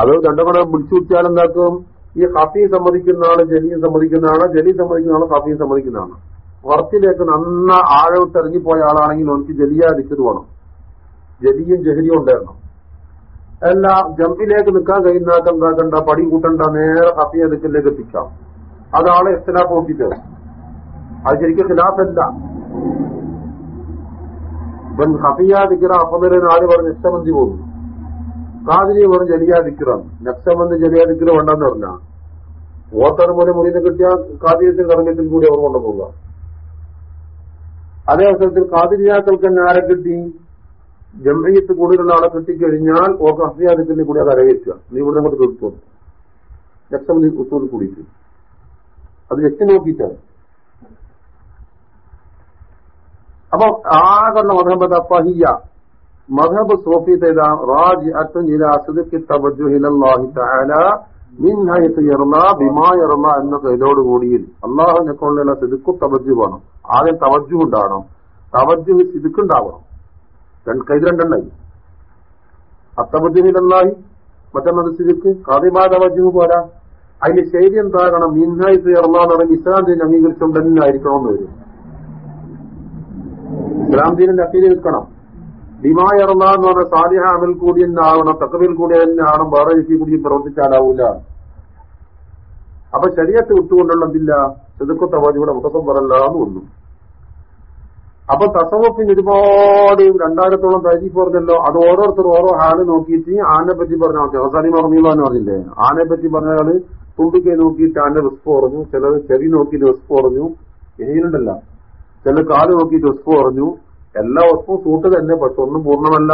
അത് രണ്ടും കൂടെ വിളിച്ചു വിട്ടാൽ എന്താക്കും? ഈ കഫി സമ്മതിക്കുന്ന ആൾ ജലിയെ സമ്മതിക്കുന്ന ആൾ ജലി സമ്മതിക്കുന്ന ആൾ കഫിയും സമ്മതിക്കുന്ന ആൾ പുറത്തിലേക്ക് നന്ന ആഴവിട്ടിറങ്ങി പോയ ആളാണെങ്കിൽ എനിക്ക് ജലിയ ദിക്കർ വേണം ജലിയും ജഹരിയും ഉണ്ടായിരുന്നു. അല്ല ജമ്പിലേക്ക് നിൽക്കാൻ കഴിയുന്നാക്കം എന്താക്കണ്ട പടി കൂട്ടണ്ട നേരെ കഫിയ ദിക്കറിലേക്ക് എത്തിക്കാം. അതാണ് എസ്തലാഫ് പോക്കിട്ട് അത് ശരിക്കും ഖിലാഫല്ല ഇവൻ ഹഫിയ അപ്പം വരെ ആര് പറഞ്ഞ്? ഇഷ്ടമന്തി പോകുന്നു. കാതിരി പറഞ്ഞ് ജലിയാതിക്രം. ദിക്കറാണ് വന്ന് ജലിയാതിക്രം വേണ്ടെന്ന് പറഞ്ഞ. ഓത്തർ പോലെ മുറിയിൽ കിട്ടിയ കാതിരിയത്തിൽ കറങ്ങത്തിൽ കൂടി അവർ കൊണ്ടുപോകുക അതേ അവസരത്തിൽ കാതിരിയാക്കൾക്ക് തന്നെ ആരെ കിട്ടി? ജംഹയ്യത്ത് കൂടുതലുള്ള ആളെ കിട്ടിക്കഴിഞ്ഞാൽ ഓർക്ക് ഹഫിയാദിക്കലിനെ കൂടി അത് അരവേറ്റുക നീ ഇവിടെ അങ്ങോട്ട് കിട്ടും നീ ഉത്തൂർ കൂടിയിട്ട്. അത് വെച്ച് നോക്കിയിട്ടാണ്. അപ്പൊ ആകെയുള്ള മധബ് അപ്പഹിയ മധബ് സൂഫി എന്ന കൈതോട് കൂടിയിൽ അള്ളാഹുവിനെ കൊണ്ടുള്ള സിദ്ഖു തവജ്ജു വേണം ആദ്യം തവജ്ജു ഉണ്ടാവണം. തവജ്ജു സിദ്ഖുണ്ടാവണം രണ്ട് കൈ രണ്ടെണ്ണായി അത്തവജുഹിലല്ലാഹി മറ്റൊന്നത് സിദുക്ക് കാതിമാ തവജ്ജു പോരാ. അതിന്റെ ശൈലി എന്താകണം? മിന്നായി തുയർന്നാന്ന് പറഞ്ഞ ഇസ്ലാം ദീൻ അംഗീകരിച്ചുകൊണ്ട് തന്നെ ആയിരിക്കണമെന്ന് വരും. ഇസ്ലാം ദീനിന്റെ അപ്പീൽ നിൽക്കണം. എന്ന് പറഞ്ഞ സാലിഹ അമൽ കൂടി തന്നെ ആവണം തക്കവിൽ കൂടി തന്നെ ആവണം വേറെ രീതി കൂടി പ്രവർത്തിച്ചാലാവൂല അപ്പൊ ശരീരത്തെ വിട്ടുകൊണ്ടുള്ളതില്ല. ചെതുക്കു തവാജിയുടെ മുഖത്തം പറല്ല എന്ന് വന്നു അപ്പൊ തസവപ്പിന് ഒരുപാട് രണ്ടായിരത്തോളം തരീഫ് പറഞ്ഞല്ലോ. അത് ഓരോരുത്തർ ഓരോ ഹാൽ നോക്കിയിട്ട് ആനെ പറ്റി പറഞ്ഞ ചെറുസാനി പറഞ്ഞില്ല എന്ന് പറഞ്ഞില്ലേ ആനെ പറ്റി പറഞ്ഞാൽ തുമ്പിക്കൈ നോക്കിയിട്ട് ആന്റെ റിസ്ക് പറഞ്ഞു ചിലർ ചെവി നോക്കിയിട്ട് റിസ്ക് പറഞ്ഞു ഇനിയുണ്ടല്ല ചില കാൽ നോക്കിയിട്ട് റിസ്ക് പറഞ്ഞു എല്ലാ വസ്തുവും സൂട്ട് തന്നെ പക്ഷെ ഒന്നും പൂർണമല്ല.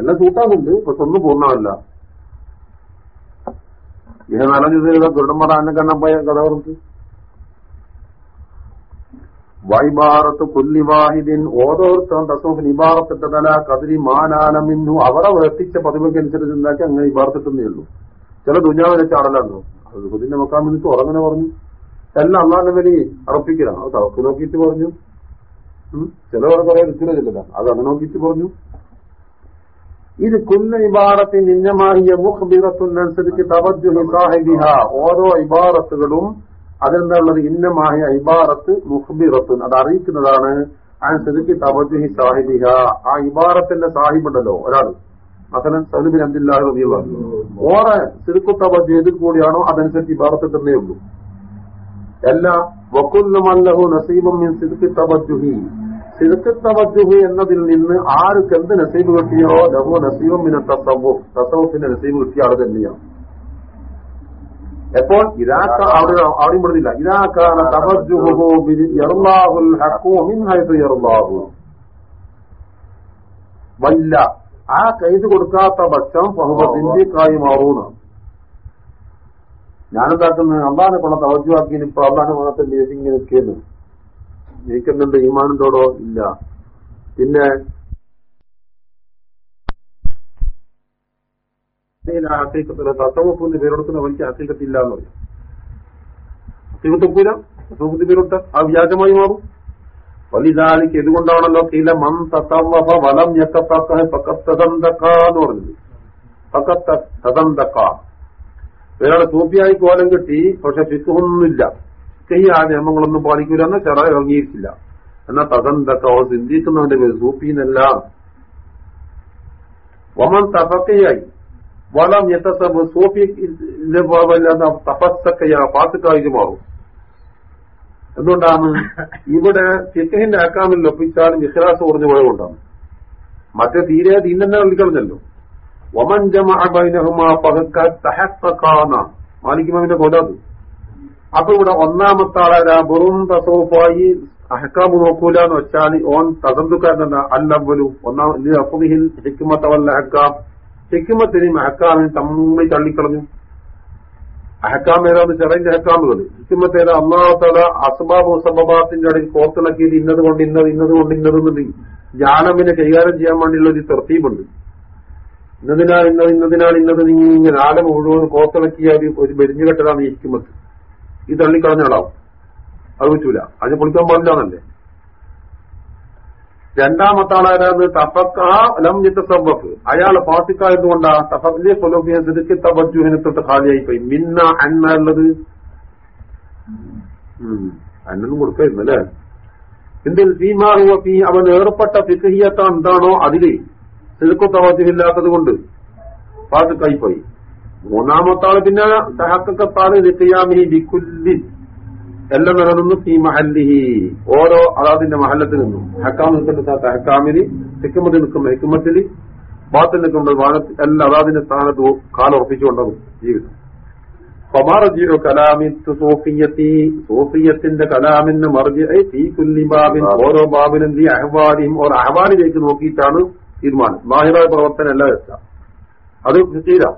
എല്ലാം സൂട്ടാകുന്നുണ്ട് പക്ഷെ ഒന്നും പൂർണമല്ല. ഇത് നല്ലത് ഗുരുടന്മാർ ആനെ കാണാൻ പോയ കഥ പറഞ്ഞു വൈബാറത്ത് കുല്ലിവാഹിദിൻ ഓരോരുത്തരും തസോഫിന് ഇബാറത്തിട്ടതല കതിരി മാനാലമിന്നു അവരെ വർത്തിച്ച പതിവക്കനുസരിച്ച് ഉണ്ടാക്കി അങ്ങനെ ഇബാർത്തിട്ടേ ഉള്ളൂ. ചില ദുഞ്ഞാവിനെ ചാടലാണോ മക്കാൻ വേണ്ടിട്ട് ഉറങ്ങനെ പറഞ്ഞു. എല്ലാം അള്ളാഹിനെ വരി അറപ്പിക്കലാണ് അത് തവക്ക് നോക്കിയിട്ട് പറഞ്ഞു. ചിലവർ കുറെ റിച്ചില്ല അത് അങ്ങനെ നോക്കിയിട്ട് പറഞ്ഞു. ഇത് കുന്ന ഇബാറത്തിൻ നിന്നമാറിയ മുഖ്ബിറത്തുനനുസരിച്ച് തവജുഹി സാഹിബിഹ. ഓരോ ഇബാറത്തുകളും അതെന്താണുള്ളത് ഇന്നമായ ഇബാറത്ത് മുഖ്ബിറത്തുൻ. അത് അറിയിക്കുന്നതാണ് അനുസരിച്ച് തവജുഹി സാഹിബിഹ. ആ ഇബാറത്തിന്റെ സാഹിബുണ്ടല്ലോ ഒരാൾ അസലൻ സൗദിബിൻ അബ്ദുല്ലാഹി റബിയുള്ള ഓറെ സിൽക്കു തവജ് ഏതിൽ കൂടിയാണോ അതനുസരിച്ച് ഇബാറത്ത് തന്നെ ഉള്ളൂ. എല്ലാ നസീബും മിൻ എന്നതിൽ നിന്ന് ആർക്ക് എന്ത് നസീബ് കിട്ടിയോ? ലഹു നസീബം മിന തസവ്വുഫ്. തസവ്വുഫിന്റെ നസീബ് കിട്ടിയ ആൾ തന്നെയാണ്. എപ്പോൾ ഇതാക്ക അവിടെ അവിടെയും പെടുന്നില്ല ഇതാക്കാണ് മിൻ യർലാഹു വല്ല. ആ കൈത് കൊടുക്കാത്ത പക്ഷം സിന്ധിക്കായി മാറൂന്നാണ്. ഞാനെന്താക്കുന്നത് അള്ളാനെ കൊള്ള തവജുവാക്കി ഇപ്പൊ അള്ളാനെ മതത്തെ ഇങ്ങനെ നിൽക്കുന്നു നീക്കുന്നുണ്ട് ഈമാനന്തോടോ? ഇല്ല. പിന്നെ തസവപ്പിന്റെ പേരെടുക്കുന്ന വലിയ അസീകത്തില്ല എന്ന് പറയും. അസീകത്തൊക്കൂല അസൂഹത്തിന്റെ പേരൊട്ട് ആ വ്യാജമായി മാറും. വലിതാലിക്ക് എന്തുകൊണ്ടാണല്ലോ? കീല മൻ തസവഫ വലം യക്കത്തക്ക പക്കത്തതന്തക്ക എന്ന് പറഞ്ഞത്. പക്കത്ത തതന്തക്ക തൂപ്പിയായി കോലം കിട്ടി പക്ഷെ ഫിക്കൊന്നുമില്ല കൈ ആ നിയമങ്ങളൊന്നും പാലിക്കൂലെന്ന് ചെറ ഇറങ്ങിയിട്ടില്ല എന്നാ തകന്തക്ക ഓ ചിന്തിക്കുന്നവന്റെ പേര് സൂഫീന്നല്ല. വമൻ തപക്കയായി വളം യത്തസബ് സൂഫി തപസ്സക്കയ പാത്തുക്കായിട്ട് മാറും. എന്തുകൊണ്ടാണ്? ഇവിടെ ഫിഖഹിന്റെ അക്കാമിൽ ഒപ്പിച്ചാലും ഇഖ്ലാസ് കുറഞ്ഞു പോയതുകൊണ്ടാണ് മറ്റേ തീരെ തന്നെ കളിക്കളഞ്ഞല്ലോ മാലിക്കുമാവിന്റെ കൊലത് അപ്പൊ ഇവിടെ ഒന്നാമത്തെ ആളാരാ വെറും തസോഫായി അഹക്കാമ് നോക്കൂല എന്ന് വെച്ചാൽ ഓൻ തസന്തുക്കാരനല്ല അല്ലവലു ഒന്നാം അഫുഹിൽ ഹിക്കുമത്തവല്ല അഹക്കാം ഹെക്കുമത്തിനെയും അഹക്കാമിനും തമ്മിൽ തള്ളിക്കളഞ്ഞു. അഹക്കാം ഏതാന്ന് ചെറിയ അഹക്കാമുകൾ ഹിക്കുമത്ത് ഏതാ? അസബാബ് സബബാത്തിന്റെ ഇടയിൽ കോർത്തിളക്കിയത് ഇന്നത് കൊണ്ട് ഇന്നത് ഇന്നത് കൊണ്ട് ഇന്നത് എന്നുണ്ട് ജാനമിനെ കൈകാര്യം ചെയ്യാൻ വേണ്ടിയുള്ള ഒരു തെർത്തീബുണ്ട് ഇന്നതിനാൽ ഇന്നത് ഇന്നതിനാൽ ഇന്നത് ഇങ്ങനെ ആലം മുഴുവൻ കോത്തിളക്കിയ ഒരു മെരിഞ്ഞുകെട്ടതാണ് ഈ ഹിക്കുമത്ത് ഈ തള്ളിക്കളഞ്ഞാളാവും അത് പറ്റൂല. അതിന് പൊളിക്കാൻ പാടില്ല എന്നല്ലേ? രണ്ടാമത്തെ ആളാരാന്ന് തഫക്കാം ജിത്തസബഫ് അയാൾ ഫാസിക്കായതുകൊണ്ടാ തഫക്കിലെ സ്വലോഫിയെ തിരുക്കി തവജുഹിനെ തൊട്ട് ഖാലിയായി പോയി മിന്ന അന്ന ഉള്ളത്. അന്നൊന്നും കൊടുക്കായിരുന്നു അല്ലേ? എന്തിൽ? സീമാറുവ അവൻ ഏർപ്പെട്ട ഫിഖഹിയത്ത എന്താണോ അതിൽ സിൽക്കു തവജുഹില്ലാത്തത് കൊണ്ട് ഫാസിക്കായി കൈപ്പോയി. മൂന്നാമത്തെ ആൾ പിന്നെ തഹക്കത്താൽ നിത്യാമിനി ബിക്കുല്ലി എല്ലാം നിലനിന്നു ഈ മഹല്ലിഹി. ഓരോ അതാതിന്റെ മഹല്ലത്തിൽ നിന്നും. ഹക്കാം നിൽക്കുന്ന സ്ഥലത്ത് ഹക്കാമിന് ഹിക്കുമത്തിൽ നിൽക്കുന്ന ഹിക്കുമത്തിൽ ബാത്തിൽ നിൽക്കുമ്പോൾ വാനത്തിൽ എല്ലാം അതാതിന്റെ സ്ഥാനത്ത് കാലുറപ്പിച്ചുകൊണ്ടതും ജീവിതം. സോഫിയത്തിന്റെ കലാമിന് മറിജി ഈ കുല്ലി ബാബിൻ. ഓരോ ബാബിനും ഈ അഹ്വാലിയും ഓരോ അഹ്വാലിലേക്ക് നോക്കിയിട്ടാണ് തീരുമാനം. ബാഹിറായ പ്രവർത്തനം അല്ല വെച്ച അത് തീരാം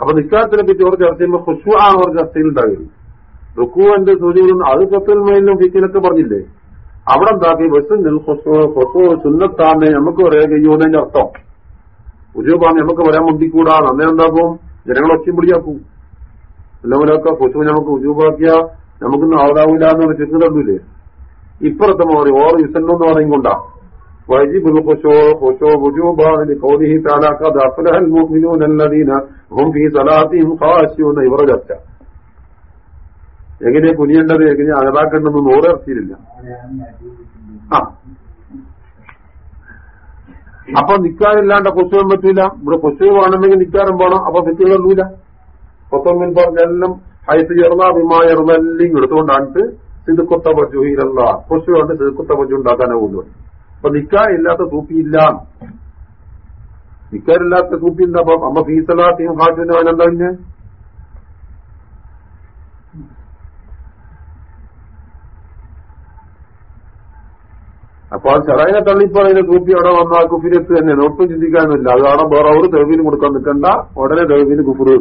അപ്പൊ നിസ്കാരത്തിനെ പറ്റി ഓർ ചർച്ച ചെയ്യുമ്പോൾ ഖുഷു ആ ഒരു ചർച്ചയിൽ ഉണ്ടായിരുന്നു. റുക്കുവിന്റെ സൂചികളും അത് പത്തിൽ മേലും ഫിക്കിനൊക്കെ പറഞ്ഞില്ലേ? അവിടെ എന്താക്കി? ഖുഷു സുന്നത്താന്ന് നമുക്ക് പറയാൻ കഴിയുന്നതിന്റെ അർത്ഥം. ഉജൂബാന്ന് നമുക്ക് വരാൻ മുണ്ടിക്കൂടാ അന്നേരം എന്താക്കും? ജനങ്ങൾ ഒച്ചയും പിടിയാക്കും. എല്ലാവരൊക്കെ ഖുഷു നമുക്ക് ഉജൂബാക്കിയ. നമുക്കൊന്നും ആവതാവില്ല എന്ന് ചെക്ക് തന്നില്ലേ ഇപ്പുറത്തെ മാറി ഓർ യുസന്നെന്ന് പറയും കൊണ്ടാ ويجب الخشوع خشوع وجوبا لقوله تعالى قد أفلح المؤمنون الذين هم في صلاتهم خاشعون ഇവരുടെ ചർച്ച എങ്ങനെ കുനിയേണ്ടത് എങ്ങനെ അകതാക്കേണ്ടെന്ന് നൂറർത്തിയില്ല ആ അപ്പൊ നിക്കാനില്ലാണ്ട് കൊച്ചുവാൻ പറ്റൂല ഇവിടെ കൊച്ചു വേണമെങ്കിൽ നിക്കാനും പോണം അപ്പൊ തെറ്റുകളൂല കൊത്തൊമ്മിൽ പറഞ്ഞെല്ലാം ഹൈത്ത് ചേർന്ന വിമായർന്നെല്ലാം എടുത്തുകൊണ്ടാണ് സിതുക്കൊത്ത പജുഹിരല്ല കൊച്ചു കൊണ്ട് സിതുക്കൊത്ത പജു ഉണ്ടാക്കാനാവുള്ളൂ അപ്പൊ നിക്കാരില്ലാത്ത സൂപ്പിയില്ല നിക്കാരില്ലാത്ത സൂപ്പി എന്താ അപ്പൊ അമ്മ ഫീസലാത്തിയും അവൻ എന്താ പിന്നെ? അപ്പൊ ആ ചെറൈനെ തള്ളിപ്പറയുന്ന സൂപ്പി അവിടെ വന്ന. ആ കുഫിരത്ത് തന്നെ. ഒട്ടും ചിന്തിക്കാനില്ല അത് അവിടെ വേറെ ഒരു തെളിവിന് കൊടുക്കാൻ നിൽക്കണ്ട. ഉടനെ തെളിവിന് കുഫുറ്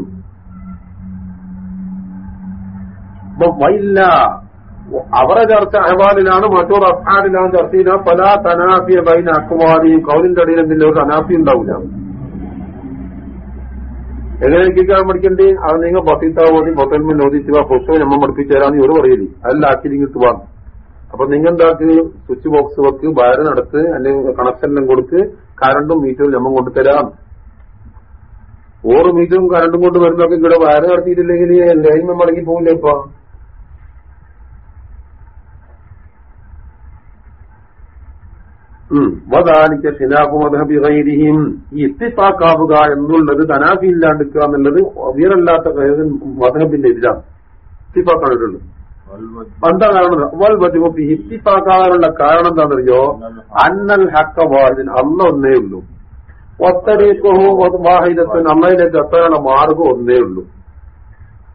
അപ്പൊ വൈല്ല. അവരെ ചർച്ച അഹ്വാലിലാണ് മറ്റൊരു അഫ്ഹാനിലാണ് ചർച്ച ചെയ്യുന്ന പല തനാഫിയ ബൈന അക്വാദിയും കൗലിന്റെ അടിയിൽ എന്തില്ല ഒരു അനാഫി ഉണ്ടാവില്ല എങ്ങനെയൊക്കെ പഠിക്കണ്ടേ? അത് നിങ്ങൾ പത്തിത്താവോതി പത്തൊൻപത് ആ പുസ്തകം നമ്മൾ പഠിപ്പിച്ചു തരാന്ന് ഇവർ പറയലി. അല്ല ആക്കിരിങ്ങിട്ട് വാ. അപ്പൊ നിങ്ങൾ എന്താക്ക് സ്വിച്ച് ബോക്സ് വെക്ക് വയറ് നടത്ത് അല്ലെങ്കിൽ കണക്ഷൻ എല്ലാം കൊടുത്ത് കറണ്ടും മീറ്ററും നമ്മൾ കൊണ്ടുതരാം ഓറ് മീറ്ററും കറണ്ടും കൊണ്ട് വരുന്നൊക്കെ ഇവിടെ വയറ് നടത്തിയിട്ടില്ലെങ്കിൽ ലൈൻ മടങ്ങി പോകില്ല ഇപ്പൊ. വദാനിക്ക ഖിലാഫു ഈ ഇത്തിഫാക്കാവുക എന്നുള്ളത് തനാഫി ഇല്ലാണ്ടിക്കുക എന്നുള്ളത് വീറല്ലാത്ത മദ്ഹബിന്റെ എതിരാണ് ഇത്തിഫാക്കാണിട്ടുള്ളത്. എന്താ കാരണം? വൽ വജുബി ഇത്തിഫാക്കാനുള്ള കാരണം എന്താണെന്നറിയോ? അന്നൽ ഹക്ക വാഹിദിൻ അല്ല ഒന്നേ ഉള്ളൂ. ഒത്തരീക്കോ വാഹിദത്തിന് അമ്മയിലേക്ക് എത്താനുള്ള മാർഗം ഒന്നേ ഉള്ളൂ.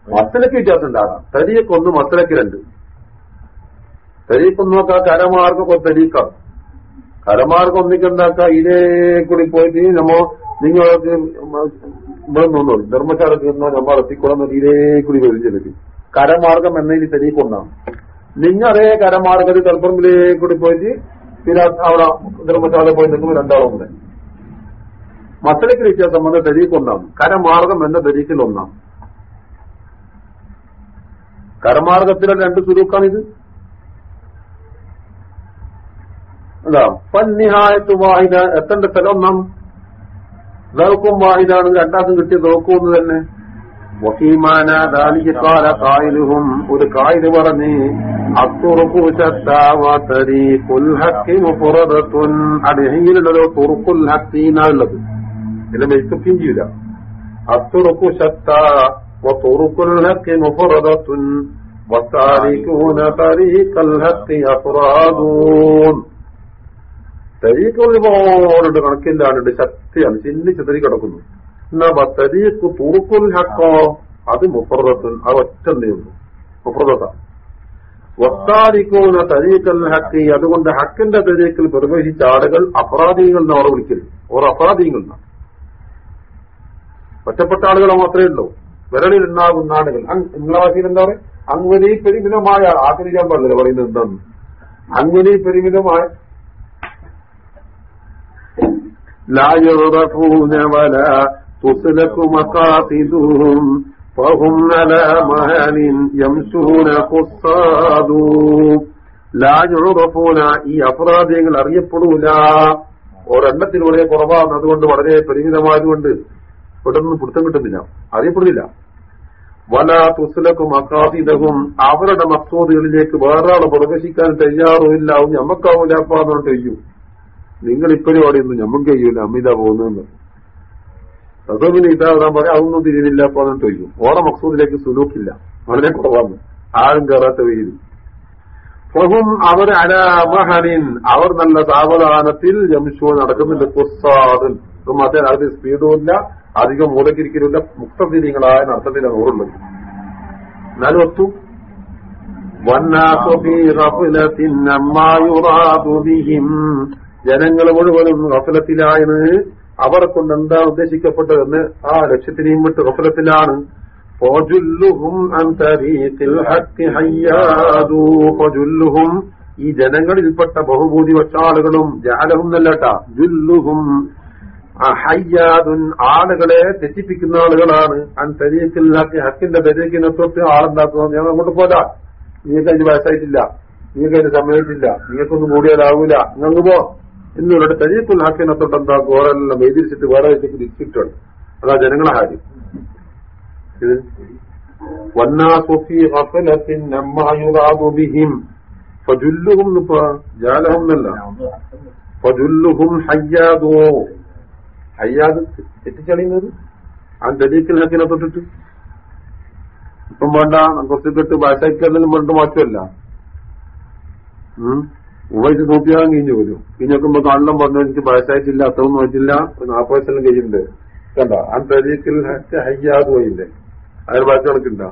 മസലക്ക് വ്യത്യാസം ഉണ്ടാകാം. തരീക്ക് ഒന്ന് മസലക്ക് രണ്ട്. തരീക്കൊന്ന് നോക്കാം കരമാർഗം തരീക്കാം കരമാർഗം ഒന്നിക്കുണ്ടാക്ക ഇതേ കൂടി പോയിട്ട് നമ്മ നിങ്ങൾക്ക് ധർമ്മശാലക്ക് നിന്നോ നമ്മൾ എത്തിക്കൊള്ളുന്ന ഇതേ കൂടി വലിച്ചെടുത്ത് കരമാർഗം എന്നതിന് തെളിയിക്കൊണ്ടാണ്. നിങ്ങൾ അതേ കരമാർഗത്തിൽ തലപ്പറമ്പിലേ കൂടി പോയിട്ട് പിന്നെ അവിടെ ധർമ്മശാല പോയി നിൽക്കുമ്പോൾ രണ്ടാളും കൂടെ മസലക്ക് വ്യത്യാസം വന്ന തെരീക്കൊണ്ടാണ് കരമാർഗം എന്ന തെരീക്കിൽ ഒന്നാണ് കരമാർഗത്തിലെ രണ്ട് സുരൂക്കാണിത് അതാ പന്നിഹായത്ത് വാഹിദ എത്തേണ്ട സ്ഥലം ഒന്നാം. ദൗക്കും വാഹിദാണ് രണ്ടാക്കും കിട്ടിയ ദൗക്കും തന്നെ. വക്കീമാന ദാലിക്കാല കായലുഹും ഒരു കായൽ പറഞ്ഞ് അടിഹയിലുള്ളതോ തുറുക്കുൽ ഹക്കീനുള്ളത് ഇതിനെ മെയ്ക്കപ്പിയും ചെയ്യില്ല അത്തുറുക്കു ശത്ത തുറുക്കുൽ ഹക്കി മുഫറദത്തുൻ. വത്താരിക്കൂന തരീക്കൽ ഹത്തി അഫ്റാദൂൻ. തരീക്ക് ഒരുപാടുണ്ട് കണക്കില്ലാണ്ട് ശക്തിയാണ് ചിന്നി ചിതറി കിടക്കുന്നു. എന്നാ തരീക്ക് തുറുക്കുൽ ഹക്കോ അത് മുഫറത്തുൻ അത് ഒറ്റ ഉള്ളൂ. മുഫറത്ത വസ്താരിക്കുന്ന തരീക്കൽ ഹക്കി അതുകൊണ്ട് ഹക്കിന്റെ തരീക്കിൽ നിർവഹിച്ച ആളുകൾ അപരാധികൾ എന്ന് അവർ വിളിക്കരുത് ഓർ അപരാധികൾ ഒറ്റപ്പെട്ട ആളുകൾ മാത്രമേ ഉള്ളൂ. വിരളിൽ ഉണ്ടാകുന്ന ആളുകൾ. നിങ്ങളെ എന്താ പറയുക? അങ്ങനെ പെരുമിതമായ ആഗ്രഹിക്കാൻ പാടില്ല പറയുന്നത് എന്താണ്? അങ്ങനെ പെരുമിതമായ لا يعرفون ولا تسلك مقاصدهم فهم على مهل يمشون قصاد لا يعرفون ഈ അപരാധങ്ങൾ അറിയപ്പെടൂല ഒരെണ്ണത്തിൽ വളരെ കുറവാണ് അതുകൊണ്ട് വളരെ പരിമിതമായതുകൊണ്ട് പെട്ടെന്ന് പിടുത്തം കിട്ടുന്നില്ല അറിയപ്പെടുന്നില്ല വല തുസ്ലക്കും അക്കാതിതവും അവരുടെ മക്സൂദുകളിലേക്ക് വേറൊരാളെ പ്രവേശിക്കാൻ തയ്യാറുമില്ല ഞമ്മക്കാവൂല അപ്പാന്നുകൊണ്ട് ചെയ്യൂ നിങ്ങൾ ഇപ്പോഴും അവിടെയൊന്നും ഞമ്മക്ക് കഴിയൂല അമിത പോകുന്നതെന്ന് റസൂബിന് ഇതാ ഇടാൻ പറയാം അതൊന്നും തിരിയുന്നില്ല പറഞ്ഞിട്ട് ചോദിക്കും. ഓറ മക്സൂദിലേക്ക് സുലൂക്കില്ല. വളരെ കുറവാണ് ആരും കയറാത്ത വെയിൽ. ഫഹും അവർ അനാമഹനിൻ അവർ നല്ല സാവധാനത്തിൽ ജംഷു നടക്കുന്നുണ്ട്. കുസ്സാദൻ മറ്റേ അത് സ്പീഡും ഇല്ല അധികം മൂലക്കിരിക്കലില്ല മുക്തതിരികളായ നടത്തത്തിലാണ് ഓറുള്ളത് എന്നാലും ഒത്തു. ജനങ്ങൾ മുഴുവനും ഗഫലത്തിലായെന്ന് അവരെ കൊണ്ട് എന്താ ഉദ്ദേശിക്കപ്പെട്ടതെന്ന് ആ ലക്ഷ്യത്തിനെയും വിട്ട് റഫലത്തിലാണ് ഈ ജനങ്ങളിൽപ്പെട്ട ബഹുഭൂരിപക്ഷ ആളുകളും ജാലഹും നല്ലട്ടാ ജുല്ലുഹും ഹയ്യാദുൻ ആളുകളെ തെറ്റിപ്പിക്കുന്ന ആളുകളാണ്. അൻ ഹക്കിന്റെ തരീക്കിനെ തൊട്ട് ആളുണ്ടാക്കുന്നത് ഞങ്ങൾ അങ്ങോട്ട് പോരാ. നിങ്ങൾക്ക് അതിന് വയസ്സായിട്ടില്ല. നിങ്ങൾക്ക് അതിന് സമയത്തില്ല നിങ്ങൾക്കൊന്നും കൂടിയാലാവൂല. നിങ്ങൾക്ക് പോ. എന്നിവരുടെ തരീക്കുൽ ഹക്കിനെ തൊട്ട് എന്താ ഓരെല്ലാം വൈതിരിച്ചിട്ട് വേറെ വെച്ചിട്ട് തിരിച്ചിട്ടുണ്ട് അതാ ജനങ്ങളെ ഹാരി ഇത് ഫജുല്ലുഹും ജാലഹും എന്നല്ല. ഫജുല്ലുഹും ഹയ്യാദോ. ഹയ്യാദ് തെറ്റിച്ചളിയുന്നത്? ആ ദലീക്കിൽ ഹക്കിനെ തൊട്ടിട്ട്? ഇപ്പം വേണ്ട കുറച്ച് കെട്ട് ഭാഷയ്ക്കെന്തെങ്കിലും പറഞ്ഞിട്ട് മാറ്റമല്ല. ഉപയോഗിച്ച് നോക്കിയാൽ കഴിഞ്ഞു വരും. കഴിഞ്ഞോക്കുമ്പോ കാണണം പറഞ്ഞു എനിക്ക് വയസ്സായിട്ടില്ല അത്രയൊന്നും ആയിട്ടില്ല നാൽപ്പത് വയസ്സെല്ലാം കഴിഞ്ഞിട്ടുണ്ട്. കണ്ട? ആ തരീക്കിൽ ഹയ്യാദ് പോയില്ലേ? അതിന് വയസ്സ് കണക്കുണ്ടോ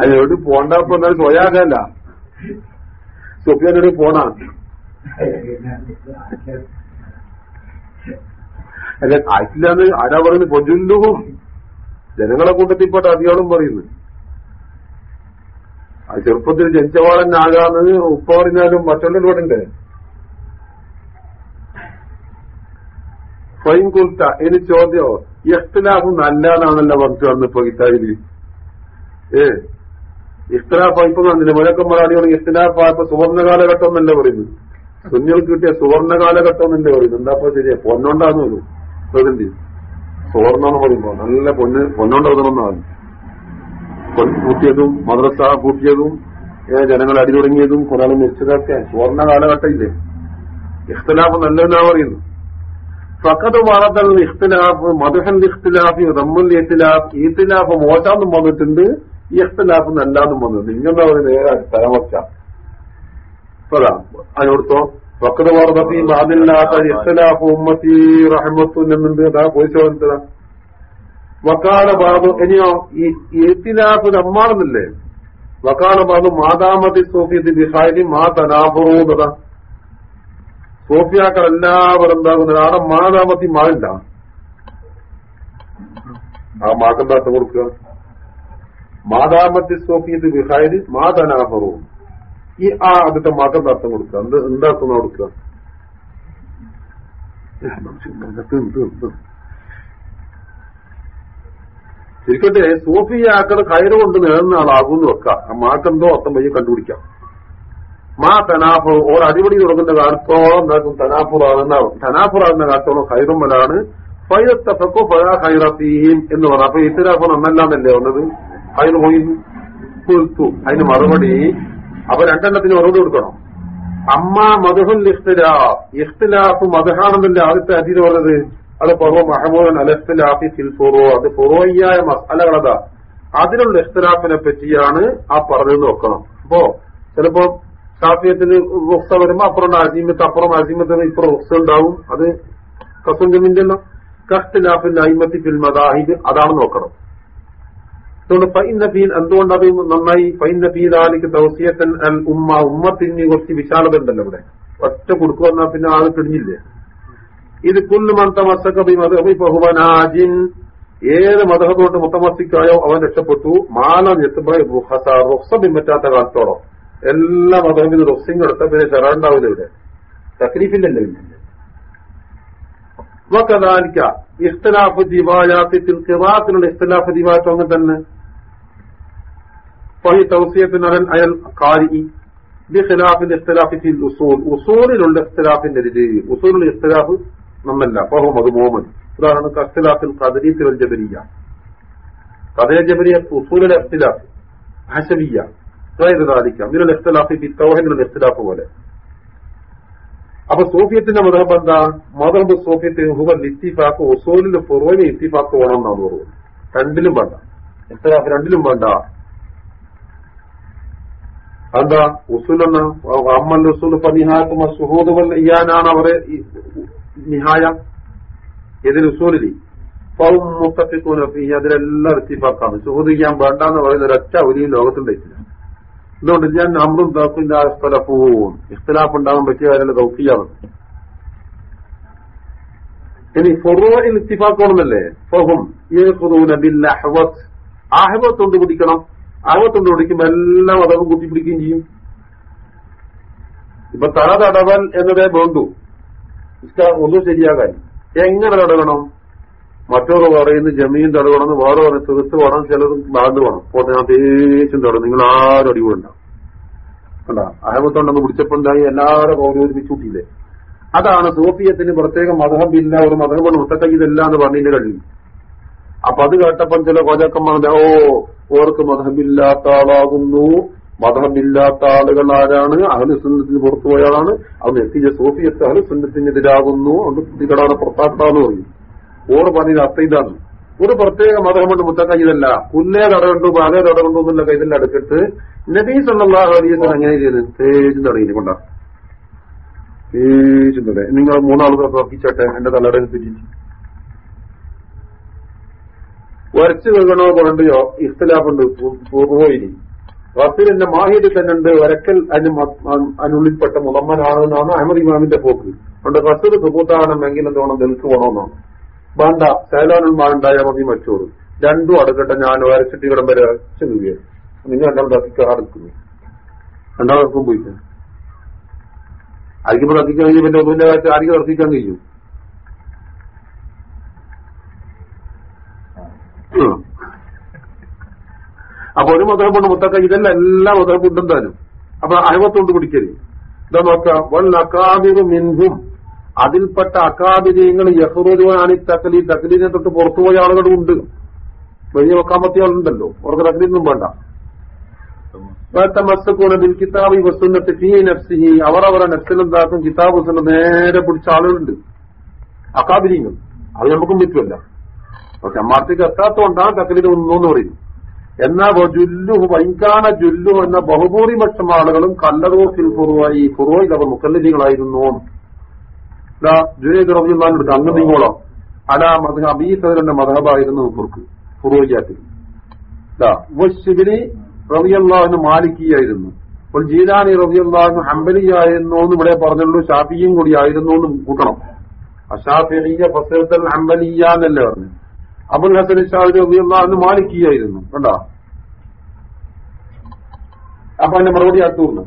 അതിനോട് പോണ്ട? എന്നാൽ സ്വയാകല്ല സുഫിയാനോട് പോണാ? അല്ല ആയിട്ടില്ലാന്ന് ആരാ പറയുന്നത് പൊജുല്ലുവും ജനങ്ങളെ കൂട്ടത്തിൽപ്പെട്ട അധികാളും പറയുന്നു. ആ ചെറുപ്പത്തിൽ ജനിച്ചവാളനാകാന്ന് ഉപ്പ പറഞ്ഞാലും മറ്റുള്ള ഉണ്ട് ഫൈൻ കുൽത്ത ഇനി ചോദ്യോ? ഇഖ്തിലാഫ് നല്ലതാണല്ലോ പറഞ്ഞു വന്നിപ്പോ കിതാബിൽ ഏ? ഇഖ്തിലാഫ് ഇപ്പൊ വന്നില്ല. മുലക്കം മറാടിയോട് ഇഖ്തിലാഫ് ആയപ്പോ സുവർണ കാലഘട്ടം എന്നല്ലേ പറയുന്നത്. കുഞ്ഞുങ്ങൾക്ക് കിട്ടിയ സുവർണ കാലഘട്ടം എന്നല്ലേ പറയുന്നത്. എന്താ ശരിയാ? പൊന്നോണ്ടാന്ന് വരും പ്രകൃതി. സുവർണെന്ന് പറയുമ്പോ നല്ല പൊന്ന് പൊന്നോണ്ട് കൂട്ടിയതും മദ്രസ കൂട്ടിയതും ജനങ്ങൾ അടി തുടങ്ങിയതും കുറെ മരിച്ചതൊക്കെ സുവർണ കാലഘട്ടമില്ലേ? ഇഖ്തലാഫ് നല്ലതെന്നാ പറയുന്നു. ഫക്കത് വാറത്തൽ ഇഖ്തലാഫ് മധുഹൻ ഇഖ്തിലാഫ് റമ്മുൽ ഇഖ്തിലാഫ് ഈത്തിലാഫ് മോശാന്നും വന്നിട്ടുണ്ട് ഈ ഇഖ്തിലാഫ് നല്ലാന്നും വന്നിട്ടുണ്ട്. ഇങ്ങനെ ഒരു നേരെ തലമച്ച അതാ അതിനോടത്തോ ഫക്കത് അതില്ലാത്ത ഇഖ്തിലാഫ് ഉമ്മത്തി റഹമത്തുൻ എന്നുണ്ട്. അതാ പോയിച്ചോ ചോദിച്ചതാ. വക്കാല ബാബു ഇനിയോ ഈ ഏത്തിലാഫ് നമ്മാണെന്നില്ലേ വക്കാല ബാബു മാതാമതി സോഫിയത്തിൽ ബിഹാരി മാ തനാഫറൂന്നതാ സോഫിയാക്കൾ എല്ലാവരും എന്താകുന്നത്? ആടെ മാതാമത്തി മാറില്ല ആ മാക്കെന്താ അർത്ഥം കൊടുക്കുക? മാതാമത്തി സോഫിയത്ത് ബിഹാരി മാ ഈ ആ അതിന്റെ അർത്ഥം കൊടുക്കുക? എന്ത് എന്താക്കുന്ന കൊടുക്കുക? ശരിക്കട്ടെ സൂഫിയാക്കൾ കയറ് കൊണ്ട് നേടുന്ന ആളാകുമെന്ന് വെക്കാം. മാക്കെന്തോ അർത്ഥം വയ്യ കണ്ടുപിടിക്കാം. മാ തനാഫു ഓർ അടിപൊളി തുടങ്ങുന്ന കാലത്തോളം എന്താക്കും തനാഫുറാകുന്ന തനാഫുറാകുന്ന കാലത്തോളം ഹൈറുമ്മലാണ് ഫൈറത്തഫക്കോ ഫലാ ഹൈറത്തീം എന്ന് പറഞ്ഞു അപ്പൊ ഇത്തരാഫ് നന്നല്ലാന്നല്ലേ വന്നത് ഹൈർ പോയി. കൊടുത്തു അതിന് മറുപടി അപ്പൊ രണ്ടെണ്ണത്തിന് മറുപടി കൊടുക്കണം. അമ്മ മധുഹുൽ ഇഖ്തിലാഫ്. ഇഖ്തിലാഫ് മധുഹാണെന്നല്ലേ ആദ്യത്തെ അതിര് പറഞ്ഞത്? അത് പുറവ് മഹമൂദൻ അലസ്തലാഫി ഫിൽ ഫുറോ. അത് ഫുറോയ്യായ മസാലകളതാ അതിലുള്ള ഇഖ്തലാഫിനെ പറ്റിയാണ് ആ പറഞ്ഞത് നോക്കണം. അപ്പോ ചിലപ്പോ ഷാഫിയത്തിന് റുക്സ വരുമ്പോ അപ്പുറം അസീമത്ത് അപ്പുറം അസീമത്തിന് ഇപ്പുറം റുക്സ ഉണ്ടാവും. അത് കസം ജമീന്റെ എല്ലാം കഖ്തലാഫിന്റെ അയിമത്തി ഫിൽ മദാഹിദ് അതാണ് നോക്കണം. അതുകൊണ്ട് ഫൈൻ നബീൻ എന്തുകൊണ്ട് അത് നന്നായി? ഫൈന നബീൻ തൗസിയത്തൻ അൽ ഉമ്മ. ഉമ്മത്തിന് കുറച്ച് വിശാലത ഉണ്ടല്ലോ ഇവിടെ. ഒറ്റ കൊടുക്കുക എന്നാൽ പിന്നെ ആൾ പിടിഞ്ഞില്ലേ? ഇത് കുല്ലു മന്ത മസക്കബി ബഹുവനാജിൻ ഏത് മതത്തോട്ട് മുത്തമസിക്കായോ അവൻ രക്ഷപ്പെട്ടു. മാല റുഖസ പിൻപറ്റാത്ത കാലത്തോളം. എല്ലാ മതവും റുക്സിങ് എടുത്ത പിന്നെ ചെറാണ്ടാവില്ല ഇവിടെ. തക്ലീഫില്ലല്ലോ പിന്നെ. വക്കദാലിക്ക. ഇഖ്തലാഫ് ദിവായാത്തിൽ ഖിറാത്തിലുള്ള ഇഖ്തലാഫ് ദിവായത്തും അങ്ങനെ തന്നെ. തൗസിയത്തിന് അലൻ അയൽ കാരി ബിഖിലാഫിൽ ഫിൽ ഉസൂൽ. ഉസൂലിലുള്ള ഇഖ്തലാഫിന്റെ രീതി. ഉസൂലുള്ള നന്നല്ല അത് മോമൻ. ഉദാഹരണം കസ്തലാഫിൽ കദരി ജബരിയ. കദര ജബരിയ ഉസൂലിലെ അഫ്തിലാഫ് ഹസബിയ സാധിക്കാം ഇതിനുള്ള എഫ്തലാഫ് ഈ തൗഹിദിനുള്ള പോലെ. അപ്പൊ സോഫിയത്തിന്റെ മതഹബ് എന്താ? മതഹബ് സോഫിയത്തിന് ഹുബൽ ഇത്തിഫാക്ക് ഒസൂലിൽ ഫുറോയിന് ഇത്തിഫാക്ക് വേണം എന്നാണ് പറയുന്നത് രണ്ടിലും വേണ്ട. എഫ്തലാഫ് രണ്ടിലും വേണ്ട. അതെന്താ? ഉസുലെന്ന അമ്മൽ ഉസുൽ പതിഹാക്കും സുഹൂദ് വല്ല ഇയാനാണ് അവരെ നിഹായ. ഏതിന് ഉസൂലിലി മുത്തഫിക്കൂന ഫീ അതിലെല്ലാം ഇത്തിഫാക്കാണ് ചോദിക്കാൻ ചെയ്യാൻ വേണ്ട എന്ന് പറയുന്ന ഒരൊറ്റ ഒരു ലോകത്തുണ്ടായിട്ടില്ല എന്തുകൊണ്ട് ഞാൻ അമ്രും സ്ഥല പോവും ഇഖ്തിലാഫ് ഉണ്ടാകാൻ പറ്റിയ കാര്യങ്ങൾ ദൗത്യാണ് ഇനി ഫൊറോയിൽ ഇത്തിഫാക്കണമെന്നല്ലേ കൊണ്ട് പിടിക്കണം അഹ്വത്ത് കൊണ്ട് പിടിക്കുമ്പോൾ എല്ലാ മതവും കുത്തിപ്പിടിക്കുകയും ചെയ്യും. ഇപ്പൊ തല തടവൽ എന്നതേ വേണ്ടു ഇസ്ലാം ഒന്നും ശരിയാകാൻ. എങ്ങനെ തടകണം? മറ്റൊരു പറയുന്നത് ജമീൻ തടകണമെന്ന് വേറെ പറഞ്ഞ് തീർത്ത് വേണം ചിലത് ബാഗ് വേണം അപ്പോ ഞാൻ ദേഷ്യം തടും നിങ്ങൾ ആരും അടിവ് കണ്ട? അഹമത്തുണ്ടെന്ന് പിടിച്ചപ്പോണ്ടായി എല്ലാവരും പൗരോധിപ്പിച്ചു കൂട്ടിയില്ലേ? അതാണ് സൂഫിയത്തിന് പ്രത്യേക മതഹബില്ല ഒരു മതഹബ് മുത്തക്കൈതല്ല എന്ന് പറഞ്ഞതിന്റെ കഴിയും അപ്പൊ അത് കേട്ടപ്പം ചില കോജക്കന്മാരുടെ ഓ ഓർക്ക് മതഹബില്ലാത്ത ആളാകുന്നു മതഹബില്ലാത്ത ആളുകൾ ആരാണ്? അഹലുസുന്നത്തിന് പുറത്തു പോയാളാണ് അത് എത്തിയ സൂഫിയത്ത് അഹലുസുന്നത്തിനെതിരാകുന്നു. അതുകൊണ്ട് കുട്ടികടാണ് പുറത്താക്കാന്ന് പറയും. ഓർ പറഞ്ഞത് അത്തൈതാണ് ഒരു പ്രത്യേക മതമുണ്ട് മുത്തക്കൈതല്ല പുല്ലേ തടവുണ്ടോ പാലേ തടവുണ്ടോ എന്നുള്ള കൈതല്ല എടുത്തിട്ട് നബീ സല്ലാഹു അലീസിന് അങ്ങനെ ചെയ്ത് തേജും തടയില്ല കൊണ്ടാ. തേജും തട നിങ്ങൾ മൂന്നാളുകൾ പ്രവർത്തിച്ചോട്ടെ എന്റെ തലയുടെ തെറ്റിച്ച് വരച്ചു വെക്കണോ കൊണ്ടോ ഇഖ്തലാഫുണ്ട്. പൂർവോയിനി റസൂലിന്റെ മാഹിദ് തന്നെ ഉണ്ട് വരക്കൽ അതിന് അതിനുള്ളിൽപ്പെട്ട മുളമ്മനാണ് എന്നാണ് അഹമ്മദ് ഇമാമിന്റെ പോക്ക്. അതുകൊണ്ട് റസൂൽ എന്തോണം ദൽക്ക് പോകണമെന്നാണ് വേണ്ട. സേലോനും ഉണ്ടായ മതി മറ്റോറ് രണ്ടും അടുക്കട്ടെ. ഞാൻ വരച്ചിട്ട് ഇവിടം വരെ ചെല്ലുകയാണ് നിങ്ങൾ രണ്ടാമത് അധികാറെടുക്കുന്നു രണ്ടാമത് പോയിട്ട്. ആർക്കിപ്പോ തർക്കിക്കാൻ കഴിയും പിന്നെ ഒന്നുമില്ല ആർക്കും തർക്കിക്കാൻ കഴിയും. അപ്പൊ ഒരു മതമുണ്ട് മുത്തക്ക ഇതല്ല എല്ലാ മതമുണ്ടും താനും അപ്പൊ അഹമത്തുകൊണ്ട് പിടിക്കരുത് ഇതാ നോക്കാം മിൻഹും. അതിൽപ്പെട്ട അക്കാബിരിയങ്ങൾ യഹ്റുജാനി തക്കലി. തക്കലീനെ തൊട്ട് പുറത്തുപോയ ആളുകളും ഉണ്ട്. വലിയ പറ്റിയ ആളുണ്ടല്ലോ. അവർക്ക് തക്കലീന്നും വേണ്ട. ബിൽ കിതാബി വസുന്നത്ത് ഫീ നഫ്സിഹി. അവർ അവരെ നഫ്സിലെന്താക്കും? കിതാബ് നേരെ പിടിച്ച ആളുകളുണ്ട്. അക്കാബിരിയങ്ങൾ അത് നമുക്കും പറ്റുമല്ല. പക്ഷെ അമ്മാർത്തേക്ക് എത്താത്തോണ്ടാണ് തക്കലീന് ഒന്നു പറയും എന്നാ ജുല്ലുഹു വൈകാന ജുല്ലു എന്ന ബഹുഭൂരിപക്ഷം ആളുകളും കല്ലതോ ഫിൽ ഫുറുവായി ഫുറുവായി അവർ മുക്കല്ലികളായിരുന്നു ജുനൈദ് റബിയുള്ളാൻ എടുത്ത് അങ്ങ് നിങ്ങളോ. അല മധ അബീസറിന്റെ മധബായിരുന്നു ഫുർക്ക് ഫുറുവയ്യാത്തിൽ. റബിയല്ലാഹുന് മാലിക്കിയായിരുന്നു. അപ്പോൾ ജീലാനി റബിയല്ലാഹു ഹംബലിയായിരുന്നു എന്ന് ഇവിടെ പറഞ്ഞുള്ളൂ ഷാഫിയും കൂടി ആയിരുന്നു എന്ന് കൂട്ടണം. അഷാഫിയ ഫസീറത്തൽ ഹംബലിയ എന്നല്ലേ പറഞ്ഞു അബുൽ ഹസൻ ഷാഹി റബിയല്ലാഹുന് മാലിക്കിയായിരുന്നു. കണ്ടോ? അപ്പൊ അതിന്റെ മറുപടി ആക്കുന്നു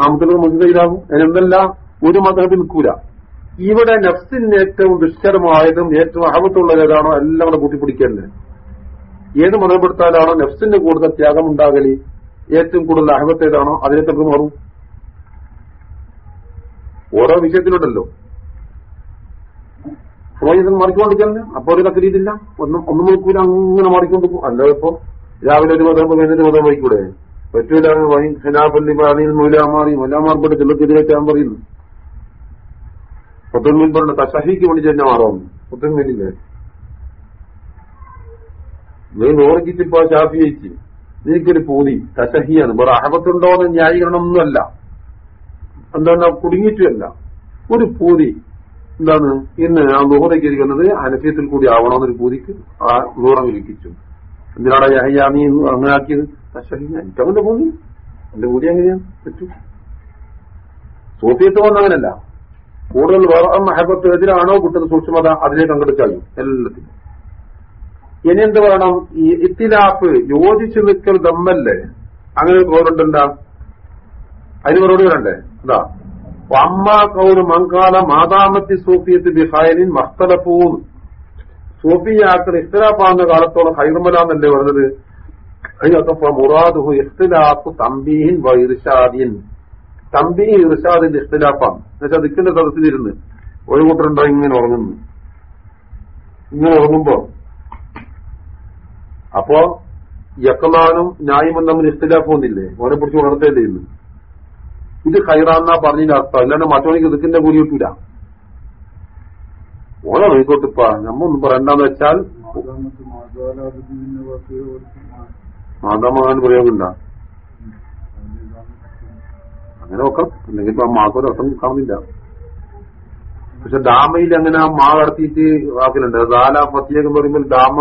നമുക്ക് മുൻകൈയിലാകും അതിനെന്തല്ല? ഒരു മതത്തിൽ നിൽക്കൂല ഇവിടെ നഫ്സിന് ഏറ്റവും ദുഷ്കരമായതും ഏറ്റവും അഹമത്തുള്ളത് ഏതാണോ എല്ലാം കൂടെ കൂട്ടിപ്പിടിക്കല്ലേ? ഏത് മതപ്പെടുത്താനാണോ നഫ്സിന്റെ കൂടുതൽ ത്യാഗം ഉണ്ടാകലി ഏറ്റവും കൂടുതൽ അഹമത്ത് ഏതാണോ അതിനെ തൊട്ട് മാറും. ഓരോ വിഷയത്തിലുണ്ടല്ലോ. ഫ്രോയിസൺ മാറിക്കൊണ്ടിരിക്കല്ലേ അപ്പൊ ഒരു തക്കരീതില്ല ഒന്നും ഒന്നും നോക്കൂല അങ്ങനെ മറിക്കൊണ്ട് പോകും. അല്ലാതെ ഇപ്പൊ രാവിലെ ഒരു മതം കഴിഞ്ഞൊരു മതം വഹിക്കൂടെ പറ്റൂല ഖിലാഫല്ലി മൂലാമാറി മൂലാമാർപ്പെട്ട് ഞാൻ പറയുന്നു. ഫത്തുൽ പറഞ്ഞ തഷഹിക്ക് വേണ്ടി തന്നെ മാറാം. ഫത്തുൽ മിനില്ലേ നീ നോറിക്കിട്ടിപ്പോ ഷാഫി വെച്ച് നിനക്കൊരു പൂതി. തഷഹിയാണ് വേറെ അഹബത്തുണ്ടോ എന്ന് ന്യായീകരണം ഒന്നുമല്ല എന്താ കുടുങ്ങിയിട്ടുമല്ല ഒരു പൂതി. എന്താണ്? ഇന്ന് ആ നൂറയ്ക്ക് ഇരിക്കുന്നത് അനഫ്യത്തിൽ കൂടി ആവണമെന്നൊരു പൂതിക്ക് ആ നൂറം ഇരിക്കിച്ചു എന്തിനാണ് യഹയ്യ നീ അങ്ങനെ ആക്കിയത് എനിക്കവന്റെ പൂതി. എന്റെ പൂതി എങ്ങനെയാണ് പറ്റൂ സൂഫിയത്ത് വന്ന അങ്ങനല്ല. കൂടുതൽ വേറെ മഹബത്ത് എതിരാണോ കിട്ടുന്ന സൂക്ഷ്മത അതിലേക്ക് അങ്ങോട്ട് എല്ലാത്തിനും. ഇനി എന്ത് വേണം? ഈ ഇത്തിലാപ്പ് യോജിച്ചു നിൽക്കൽ ദമ്മല്ലേ? അങ്ങനെ ഒരു അതിന് മറുപടി വരണ്ടേ അതാ അമ്മ കൗര് മങ്കാല മാതാമത്തി സൂഫിയത്ത് ബിഹായലിൻ മസ്തലപ്പൂൻ സൂഫിയാക്കൾ ഇഖ്തിലാഫാകുന്ന കാലത്തോളം ഹൈർമലാന്നല്ലേ പറഞ്ഞത്? അതിനൊക്കെ മുറാദുഹു ഇഖ്തിലാഫ് വൈർഷാദിൻ തമ്പി ഇർഷാദിന്റെ ഇഖ്തിലാഫാണ്. എന്നുവെച്ചാൽ ദിക്കിന്റെ സദസ്സിലിരുന്ന് ഒരു കൂട്ടരുണ്ടോ? ഇങ്ങനെ ഉറങ്ങുന്നു. ഇങ്ങനെ ഉറങ്ങുമ്പോ അപ്പോ യക്കലാനും ന്യായമെന്നും തമ്മിൽ ഇഖ്തിലാഫ് ഒന്നില്ലേ ഓനെ പിടിച്ച് ഉണർത്തേണ്ടേ ഇന്ന് ഇത് ഹൈറാന്നാ പറഞ്ഞതിന്റെ അർത്ഥം. അല്ലാണ്ട് മറ്റോണിക്ക് ഇതുക്കിന്റെ കൂലി കിട്ടൂല. ഓളെ നോക്കോട്ടിപ്പാ നമ്മൊന്നും പറയണ്ടെന്ന് വെച്ചാൽ മാതാമഹാൻ പ്രയോഗമില്ല അങ്ങനെ നോക്കാം അല്ലെങ്കിൽ ഇപ്പൊ മാക്കൊരു അർത്ഥം കാണുന്നില്ല. പക്ഷെ ഡാമയിൽ അങ്ങനെ മാ കടത്തിയിട്ട് വാക്കിലുണ്ട്. ദാല പത്തിയൊക്കെ പറയുമ്പോൾ ഡാമ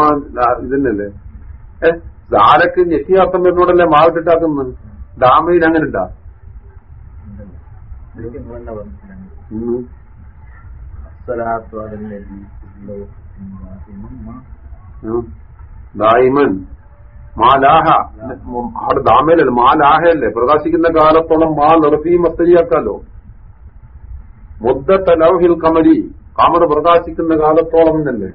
ഇതന്നെയല്ലേ? ഏ? ദാലക്ക് ഞെട്ടിയാർത്ഥം വരുന്നോടല്ലേ മാ ഇട്ടിട്ടാക്കുന്നത് ഡാമയിൽ അങ്ങനെ ഉണ്ടാ. ദായിമൻ. മാലാഹ. അവിടെ ദാമയിലല്ലേ മാലാഹയല്ലേ? പ്രകാശിക്കുന്ന കാലത്തോളം മാ നിർത്തി മസ്തരിയാക്കാലോ? മുദ്ദത്ത ലൗഹിൽ കമരി കാമർ പ്രകാശിക്കുന്ന കാലത്തോളം എന്നല്ലേ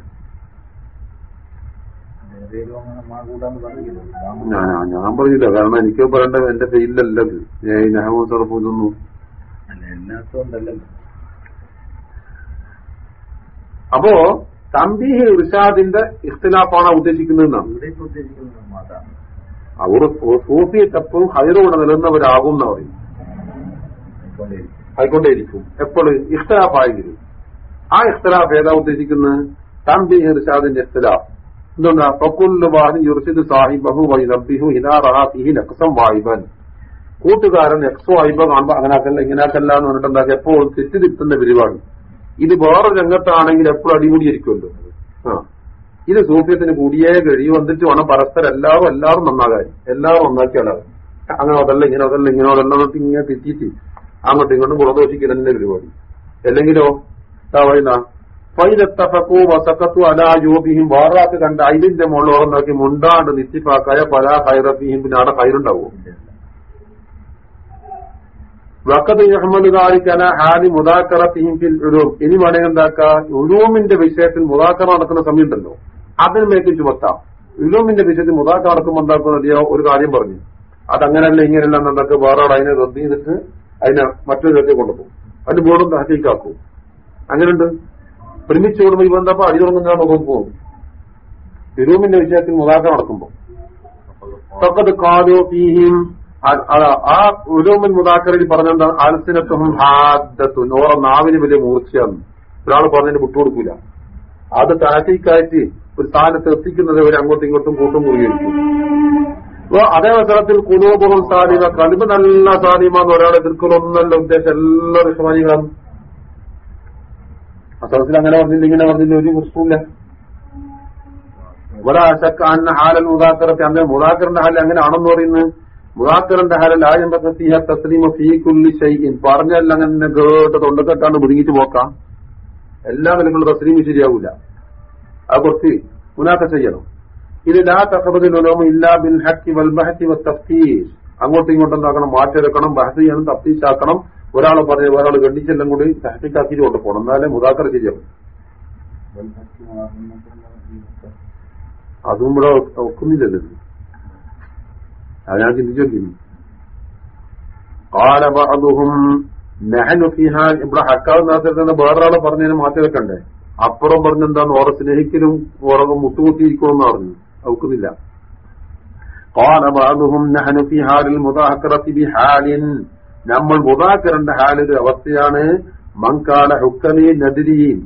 ഞാൻ ഞാൻ പറഞ്ഞില്ല. കാരണം എനിക്ക് പറയേണ്ടത് എന്റെ ഫെയിലല്ലത് നെഹമോ സർഫ് അപ്പോ തമ്പീഹ് ഇർഷാദിന്റെ ഇഖ്തിലാഫാണ് ഉദ്ദേശിക്കുന്നത് അവർ തപ്പും ഹൈറോടെ നിലനിന്നവരാകും എന്ന് പറയും ആയിക്കൊണ്ടേയിരിക്കും. എപ്പോഴും ഇഖ്തലാഫായെങ്കിലും ആ ഇഖ്തലാഫ് ഏതാ ഉദ്ദേശിക്കുന്നത്? തമ്പീഹ് ഇർഷാദിന്റെ ഇഖ്തലാഫ്. എന്തുകൊണ്ടാ? ഫക്കുല്ലു വാഹിൻ യുർഷിദ് സാഹിബഹു വൈ നബ്ബിഹു ഹിദാ റഹാത്തിഹി നക്സം വായിബൻ കൂട്ടുകാരൻ എക്സോ ആയിപ്പോ കാണുമ്പോ അങ്ങനെ ഇങ്ങനാക്കല്ല ഇങ്ങനെ എന്ന് പറഞ്ഞിട്ടുണ്ടാക്കി എപ്പോഴും തെറ്റിതിരുത്തുന്ന പരിപാടി ഇത് വേറെ രംഗത്താണെങ്കിൽ എപ്പോഴും അടികൂടിയിരിക്കുമല്ലോ ആ. ഇത് സൂഫ്യത്തിന് കൂടിയേ കഴിയും വന്നിട്ട് വേണം പരസ്പരം എല്ലാവരും എല്ലാവരും നന്നാകാൻ. എല്ലാവരും നന്നാക്കിയാലാകും അങ്ങനെ അതല്ല ഇങ്ങനെ അതല്ല ഇങ്ങനെ അതല്ല എന്നിട്ട് ഇങ്ങനെ തെറ്റിയിട്ട് അങ്ങോട്ടും ഇങ്ങോട്ടും ഗുണദോഷിക്കൽ തന്നെ പരിപാടി. അല്ലെങ്കിലോ പറയുന്ന വസക്കത്തു അലാ യോബിയും വാറാക്ക് കണ്ട അതിന്റെ മുകളിൽ നോക്കി മുണ്ടാണ്ട് നിത്തിപ്പാക്കായ പല ഹൈറഫിയും പിന്നെ അവിടെ ഹൈറുണ്ടാവും വക്കത് അഹമ്മദ് ഹാലി മുദാക്കറ ഫിൽ ഉലൂം. ഇനി വേണമെങ്കിൽ എന്താക്കുക ഉലൂമിന്റെ വിഷയത്തിൽ മുദാക്കറ നടക്കുന്ന സമയമുണ്ടല്ലോ. അതിന് മേക്കും ചുമത്താം ഉലൂമിന്റെ വിഷയത്തിൽ മുദാക്കറ നടക്കുമ്പോൾ എന്താക്കുന്ന ഒരു കാര്യം പറഞ്ഞു. അതങ്ങനല്ല ഇങ്ങനെയല്ല എന്നൊക്കെ വേറെ അതിനെ റദ്ദ് ചെയ്തിട്ട് അതിനെ മറ്റൊരു ഇടത്തിൽ കൊണ്ടുപോകും. അതിന് ബോർഡും തഹത്തേക്കാക്കും അങ്ങനെയുണ്ട്? ഒരുമിച്ച് കൂടുമ്പോൾ ഇവ എന്താ അടി തുടങ്ങുന്ന മുഖം പോകും ഉലൂമിന്റെ വിഷയത്തിൽ മുദാക്കറ നടക്കുമ്പോൾ ഖാലു ഫീഹിം ആ- ഉലോമൻ മുതാക്കറിൽ പറഞ്ഞെന്താണ് അൽസിനത്തും ഹാദത്തും ഓറ നാവിന് വലിയ മൂർച്ചയാണ്. ഒരാൾ പറഞ്ഞതിന് വിട്ടുകൊടുക്കൂല. അത് താറ്റിക്കാറ്റ് ഒരു സ്ഥാനത്ത് എത്തിക്കുന്നത് വരെ അങ്ങോട്ടും ഇങ്ങോട്ടും കൂട്ടും മുറിയിരിക്കും അപ്പൊ അതേ അവസരത്തിൽ കുലോപുറം സാലിമ കലിമ നല്ല സാലിമാന്ന് ഒരാളെ എതിർക്കലൊന്നല്ല ഉദ്ദേശം. എല്ലാ വിഷമാനികളും അസരത്തിൽ അങ്ങനെ പറഞ്ഞില്ല ഇങ്ങനെ പറഞ്ഞില്ല ഒരു പ്രശ്നമില്ല ഇവിടെ ശക്ക അന്ന ഹാലൽ മുതാക്കറത്തെ അന്ന് മുതാക്കറിന്റെ ഹാലിൽ അങ്ങനെ ആണെന്ന് പറയുന്നത്? മുതാക്കറിന്റെ ഹാലൽ ആയം തസ്ലീമ ഫീ കുല്ലി ഷൈഇൻ പറഞ്ഞല്ല അങ്ങനെ കേട്ട് തൊണ്ടക്കെട്ടാണ് മുടുങ്ങിട്ട് പോക്കാം. എല്ലാ നിലങ്ങളും തസ്ലീമ് ശരിയാവൂല. അത് കുറച്ച് മുനാക്ക ചെയ്യണം. ഇത് ലാ തഖബദിൽ ഉലൂമ ഇല്ലാ ബിൽ ഹക്കി വൽ ബഹത്തി വൽ അങ്ങോട്ടും ഇങ്ങോട്ടും എന്താക്കണം? മാറ്റിയെടുക്കണം ബഹസ് ചെയ്യണം തഫ്തീഷാക്കണം ഒരാൾ പറഞ്ഞ് ഒരാൾ ഗണ്ഡിച്ചെല്ലാം കൂടി തഹത്തിക്കാക്കിയിട്ട് കൊണ്ടുപോകണം എന്നാലേ മുതാക്കർ ശരിയാവും. അതും ഇവിടെ ഒക്കുന്നില്ലല്ലോ. അത് ഞാൻ ചിന്തിച്ചു നോക്കിയിരുന്നു قال بعضهم نحن فيها ഇവിടെ ഹക്കാവ് നേരത്തെ വേറൊരാളെ പറഞ്ഞതിന് മാറ്റി വെക്കണ്ടേ അപ്പുറം പറഞ്ഞെന്താന്ന് ഓറെ സ്നേഹിക്കലും ഓറെ മുട്ടുകുത്തിയിരിക്കുമെന്ന് പറഞ്ഞു ഒക്കുന്നില്ല قال بعضهم نحن في حال المذاكرة بحال നമ്മൾ മുതാക്കറിന്റെ ഹാലൊരു അവസ്ഥയാണ് മങ്കാല ഹുക്കനി നദിരീൻ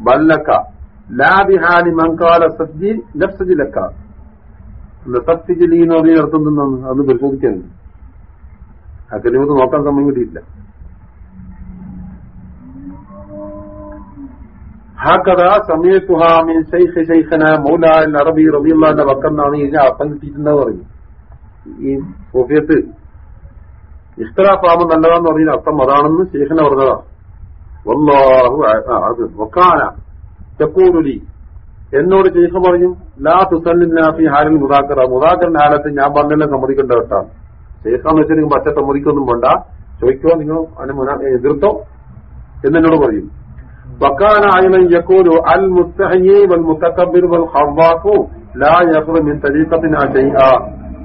ബല്ലക്ക ലാബിഹാനി മങ്കാല സജ്ജി നഫ്സജിലക്ക ലതത്തിജലി എന്ന് പറഞ്ഞ അർത്ഥം എന്താണ് അത് പരിശോധിക്കാനുണ്ട് ആ കലിമത്ത് നോക്കാൻ സമയം കിട്ടിയില്ല ഹാക്കഥ സമയത്തുഹാമിൻ ശൈഖ് ശൈഖന മൗല അറബി റബിയുള്ള വക്കെന്നാണ് ഇതിന് അർത്ഥം കിട്ടിയിട്ടുണ്ടെന്ന് പറഞ്ഞു ഈ സോഫിയത്ത് നല്ലതാന്ന് പറഞ്ഞ അർത്ഥം അതാണെന്ന് ശേഖന പറഞ്ഞതാ വല്ലാഹു അത് വക്കാന ചക്കൂരുലി എന്നോട് ശേഖ പറഞ്ഞു ലാ തുസന്നിഫി ഹാലിൽ മുതാക്കറ മുതാക്കറിന്റെ ഹാലത്ത് ഞാൻ പറഞ്ഞെല്ലാം സമ്മതിക്കേണ്ട കേട്ടാണ് ശേഖാന്ന് വെച്ചാൽ പച്ച സമ്മതിക്കൊന്നും വേണ്ട ചോദിക്കോ നിങ്ങൾ അതിന് മുന- എതിർത്തോ എന്നെന്നോട് പറയും وكان أيضا يقول المستحيي والمتكبر والخواف لا يخرج من طريقتنا شيئا